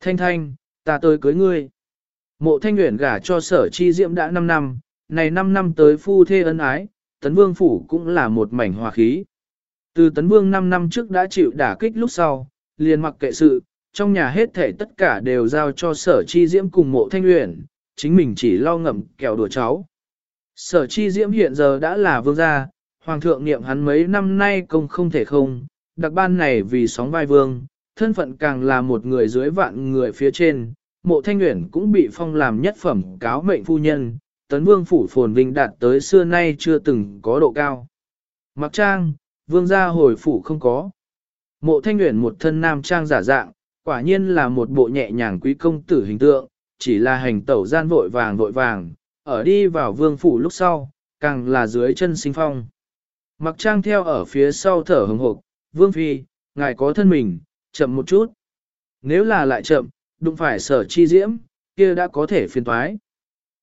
Thanh thanh, ta tới cưới ngươi. Mộ thanh nguyện gả cho sở chi diễm đã 5 năm, này 5 năm tới phu thê ân ái, tấn vương phủ cũng là một mảnh hòa khí. Từ tấn vương 5 năm trước đã chịu đả kích lúc sau, liền mặc kệ sự, trong nhà hết thể tất cả đều giao cho sở chi diễm cùng mộ thanh luyện, chính mình chỉ lo ngậm kẹo đùa cháu. Sở chi diễm hiện giờ đã là vương gia, hoàng thượng niệm hắn mấy năm nay công không thể không, đặc ban này vì sóng vai vương, thân phận càng là một người dưới vạn người phía trên, mộ thanh nguyện cũng bị phong làm nhất phẩm cáo mệnh phu nhân, tấn vương phủ phồn vinh đạt tới xưa nay chưa từng có độ cao. Mặc trang, vương gia hồi phủ không có. Mộ thanh nguyện một thân nam trang giả dạng, quả nhiên là một bộ nhẹ nhàng quý công tử hình tượng, chỉ là hành tẩu gian vội vàng vội vàng, ở đi vào vương phủ lúc sau, càng là dưới chân sinh phong. Mặc trang theo ở phía sau thở hồng hộc, vương phi, ngài có thân mình, chậm một chút. Nếu là lại chậm, đụng phải sở chi diễm, kia đã có thể phiền toái.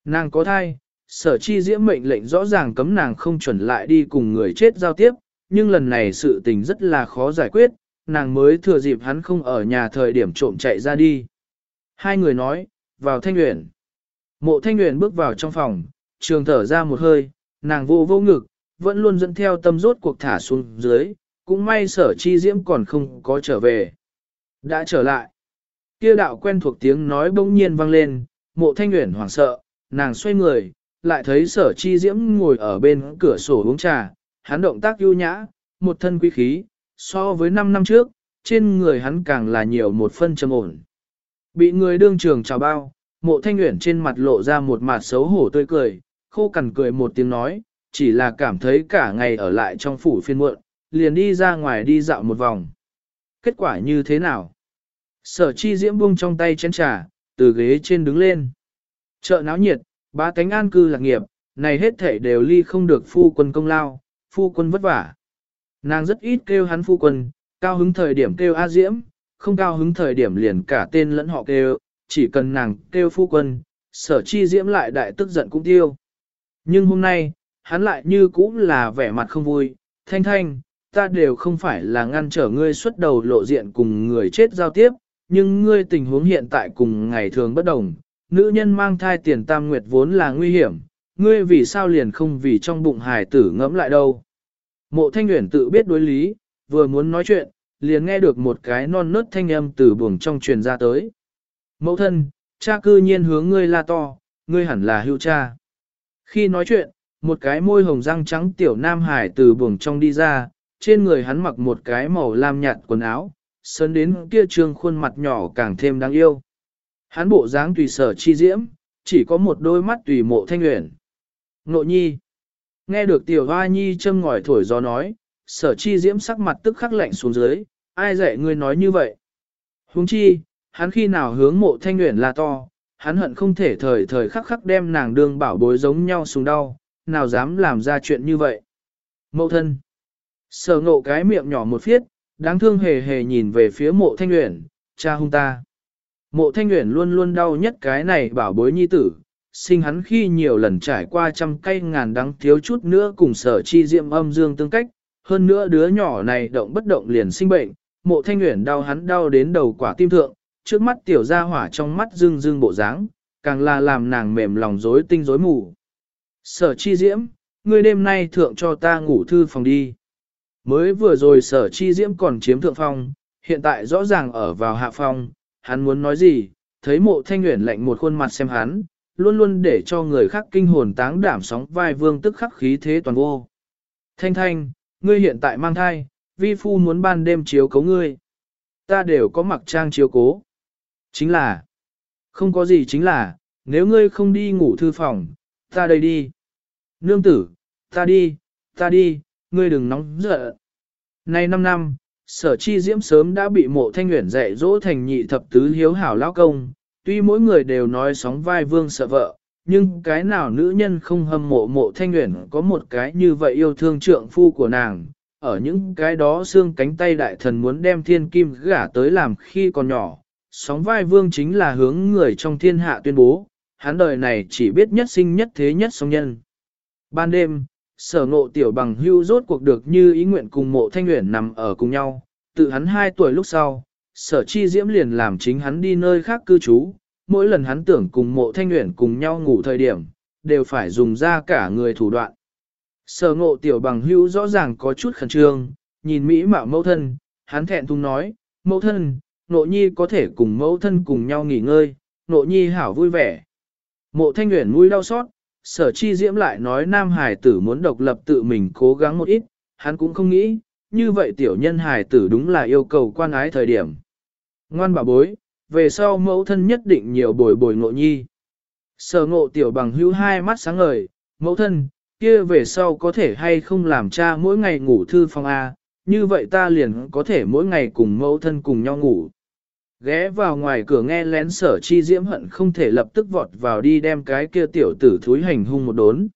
Nàng có thai, sở chi diễm mệnh lệnh rõ ràng cấm nàng không chuẩn lại đi cùng người chết giao tiếp, nhưng lần này sự tình rất là khó giải quyết, nàng mới thừa dịp hắn không ở nhà thời điểm trộm chạy ra đi. Hai người nói, vào thanh nguyện. Mộ thanh nguyện bước vào trong phòng, trường thở ra một hơi, nàng vô vô ngực, vẫn luôn dẫn theo tâm rốt cuộc thả xuống dưới, cũng may sở chi diễm còn không có trở về. Đã trở lại. Kia đạo quen thuộc tiếng nói bỗng nhiên vang lên, mộ thanh nguyện hoảng sợ, nàng xoay người, lại thấy sở chi diễm ngồi ở bên cửa sổ uống trà, hắn động tác ưu nhã, một thân quý khí, so với 5 năm trước, trên người hắn càng là nhiều một phân trầm ổn. Bị người đương trường chào bao, mộ thanh nguyện trên mặt lộ ra một mặt xấu hổ tươi cười, khô cằn cười một tiếng nói, chỉ là cảm thấy cả ngày ở lại trong phủ phiên muộn, liền đi ra ngoài đi dạo một vòng. Kết quả như thế nào? Sở chi diễm buông trong tay chén trà, từ ghế trên đứng lên. Chợ náo nhiệt, ba cánh an cư lạc nghiệp, này hết thể đều ly không được phu quân công lao, phu quân vất vả. Nàng rất ít kêu hắn phu quân, cao hứng thời điểm kêu A Diễm, không cao hứng thời điểm liền cả tên lẫn họ kêu, chỉ cần nàng kêu phu quân, sở chi Diễm lại đại tức giận cũng tiêu. Nhưng hôm nay, hắn lại như cũ là vẻ mặt không vui, thanh thanh, ta đều không phải là ngăn trở ngươi xuất đầu lộ diện cùng người chết giao tiếp, nhưng ngươi tình huống hiện tại cùng ngày thường bất đồng, nữ nhân mang thai tiền tam nguyệt vốn là nguy hiểm, ngươi vì sao liền không vì trong bụng hài tử ngẫm lại đâu. Mộ thanh nguyện tự biết đối lý, vừa muốn nói chuyện, liền nghe được một cái non nớt thanh âm từ buồng trong truyền ra tới. Mẫu thân, cha cư nhiên hướng ngươi la to, ngươi hẳn là hưu cha. Khi nói chuyện, một cái môi hồng răng trắng tiểu nam hải từ buồng trong đi ra, trên người hắn mặc một cái màu lam nhạt quần áo, sơn đến kia trương khuôn mặt nhỏ càng thêm đáng yêu. Hắn bộ dáng tùy sở chi diễm, chỉ có một đôi mắt tùy mộ thanh nguyện. Nội nhi. Nghe được tiểu hoa nhi châm ngòi thổi gió nói, sở chi diễm sắc mặt tức khắc lạnh xuống dưới, ai dạy ngươi nói như vậy. Huống chi, hắn khi nào hướng mộ thanh nguyện là to, hắn hận không thể thời thời khắc khắc đem nàng đương bảo bối giống nhau xuống đau, nào dám làm ra chuyện như vậy. Mậu thân. Sở ngộ cái miệng nhỏ một phiết, đáng thương hề hề nhìn về phía mộ thanh nguyện, cha hung ta. Mộ thanh nguyện luôn luôn đau nhất cái này bảo bối nhi tử, sinh hắn khi nhiều lần trải qua trăm cây ngàn đắng thiếu chút nữa cùng sở chi diệm âm dương tương cách, hơn nữa đứa nhỏ này động bất động liền sinh bệnh, mộ thanh nguyện đau hắn đau đến đầu quả tim thượng, trước mắt tiểu ra hỏa trong mắt dương dương bộ dáng, càng là làm nàng mềm lòng rối tinh rối mù. Sở chi diễm, ngươi đêm nay thượng cho ta ngủ thư phòng đi. Mới vừa rồi sở chi diễm còn chiếm thượng phong, hiện tại rõ ràng ở vào hạ phong, hắn muốn nói gì, thấy mộ thanh nguyện lạnh một khuôn mặt xem hắn, luôn luôn để cho người khác kinh hồn táng đảm sóng vai vương tức khắc khí thế toàn vô. Thanh thanh, ngươi hiện tại mang thai, vi phu muốn ban đêm chiếu cấu ngươi. Ta đều có mặc trang chiếu cố. Chính là, không có gì chính là, nếu ngươi không đi ngủ thư phòng, ta đây đi. Nương tử, ta đi, ta đi, ngươi đừng nóng giận. Nay 5 năm, sở chi diễm sớm đã bị mộ thanh nguyện dạy dỗ thành nhị thập tứ hiếu hảo lão công, tuy mỗi người đều nói sóng vai vương sợ vợ, nhưng cái nào nữ nhân không hâm mộ mộ thanh nguyện có một cái như vậy yêu thương trượng phu của nàng, ở những cái đó xương cánh tay đại thần muốn đem thiên kim gả tới làm khi còn nhỏ, sóng vai vương chính là hướng người trong thiên hạ tuyên bố, hắn đời này chỉ biết nhất sinh nhất thế nhất song nhân. Ban đêm, sở ngộ tiểu bằng hưu rốt cuộc được như ý nguyện cùng mộ thanh nguyện nằm ở cùng nhau, tự hắn 2 tuổi lúc sau, sở chi diễm liền làm chính hắn đi nơi khác cư trú, mỗi lần hắn tưởng cùng mộ thanh nguyện cùng nhau ngủ thời điểm, đều phải dùng ra cả người thủ đoạn. Sở ngộ tiểu bằng hưu rõ ràng có chút khẩn trương, nhìn Mỹ mạo mẫu thân, hắn thẹn thùng nói, mẫu thân, nộ nhi có thể cùng mẫu thân cùng nhau nghỉ ngơi, nộ nhi hảo vui vẻ. Mộ thanh nguyện mũi đau xót, sở chi diễm lại nói nam hải tử muốn độc lập tự mình cố gắng một ít, hắn cũng không nghĩ, như vậy tiểu nhân hải tử đúng là yêu cầu quan ái thời điểm. Ngoan bà bối, về sau mẫu thân nhất định nhiều bồi bồi ngộ nhi. Sở ngộ tiểu bằng hữu hai mắt sáng ngời, mẫu thân, kia về sau có thể hay không làm cha mỗi ngày ngủ thư phòng A, như vậy ta liền có thể mỗi ngày cùng mẫu thân cùng nhau ngủ. Ghé vào ngoài cửa nghe lén sở chi diễm hận không thể lập tức vọt vào đi đem cái kia tiểu tử thúi hành hung một đốn.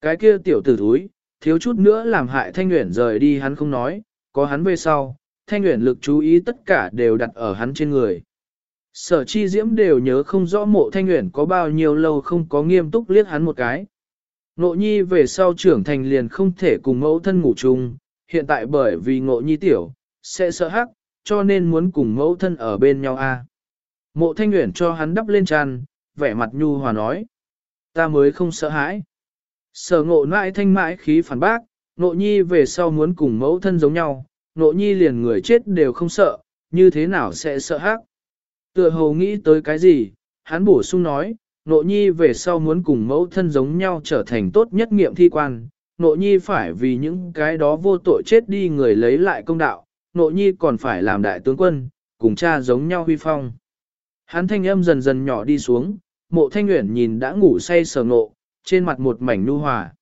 Cái kia tiểu tử thúi, thiếu chút nữa làm hại thanh nguyện rời đi hắn không nói, có hắn về sau, thanh nguyện lực chú ý tất cả đều đặt ở hắn trên người. Sở chi diễm đều nhớ không rõ mộ thanh nguyện có bao nhiêu lâu không có nghiêm túc liếc hắn một cái. Ngộ nhi về sau trưởng thành liền không thể cùng mẫu thân ngủ chung, hiện tại bởi vì ngộ nhi tiểu, sẽ sợ hắc, cho nên muốn cùng mẫu thân ở bên nhau a. Mộ thanh nguyện cho hắn đắp lên tràn, vẻ mặt nhu hòa nói. Ta mới không sợ hãi. Sở ngộ mãi thanh mãi khí phản bác, ngộ nhi về sau muốn cùng mẫu thân giống nhau, nộ nhi liền người chết đều không sợ, như thế nào sẽ sợ hắc. Tựa hồ nghĩ tới cái gì, hắn bổ sung nói, nộ nhi về sau muốn cùng mẫu thân giống nhau trở thành tốt nhất nghiệm thi quan, nộ nhi phải vì những cái đó vô tội chết đi người lấy lại công đạo, nộ nhi còn phải làm đại tướng quân, cùng cha giống nhau huy phong. Hắn thanh âm dần dần nhỏ đi xuống, mộ thanh nguyện nhìn đã ngủ say sờ ngộ, trên mặt một mảnh nu hòa.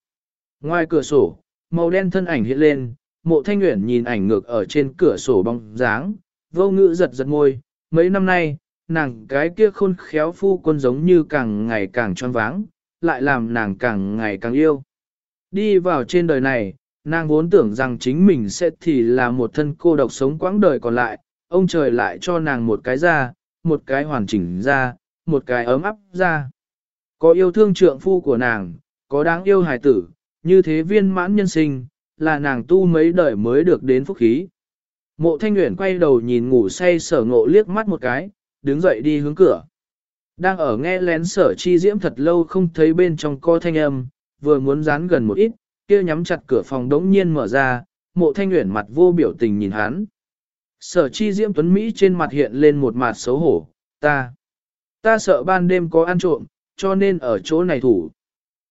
Ngoài cửa sổ, màu đen thân ảnh hiện lên, mộ thanh nguyện nhìn ảnh ngược ở trên cửa sổ bóng dáng, vô ngữ giật giật môi, mấy năm nay, nàng cái kia khôn khéo phu quân giống như càng ngày càng tròn váng, lại làm nàng càng ngày càng yêu. Đi vào trên đời này, nàng vốn tưởng rằng chính mình sẽ thì là một thân cô độc sống quãng đời còn lại, ông trời lại cho nàng một cái ra, một cái hoàn chỉnh ra, một cái ấm áp ra. Có yêu thương trượng phu của nàng, có đáng yêu hài tử, như thế viên mãn nhân sinh, là nàng tu mấy đời mới được đến phúc khí. Mộ thanh nguyện quay đầu nhìn ngủ say sở ngộ liếc mắt một cái, đứng dậy đi hướng cửa. Đang ở nghe lén sở chi diễm thật lâu không thấy bên trong co thanh âm, vừa muốn dán gần một ít, kia nhắm chặt cửa phòng đống nhiên mở ra, mộ thanh nguyện mặt vô biểu tình nhìn hắn. Sở chi diễm tuấn Mỹ trên mặt hiện lên một mặt xấu hổ, ta, ta sợ ban đêm có ăn trộm, cho nên ở chỗ này thủ.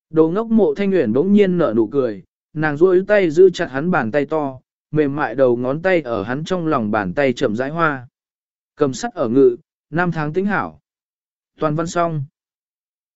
Đồ ngốc mộ thanh nguyện đống nhiên nở nụ cười, nàng duỗi tay giữ chặt hắn bàn tay to, mềm mại đầu ngón tay ở hắn trong lòng bàn tay chậm rãi hoa. Cầm sắt ở ngự, năm tháng tính hảo. Toàn văn xong.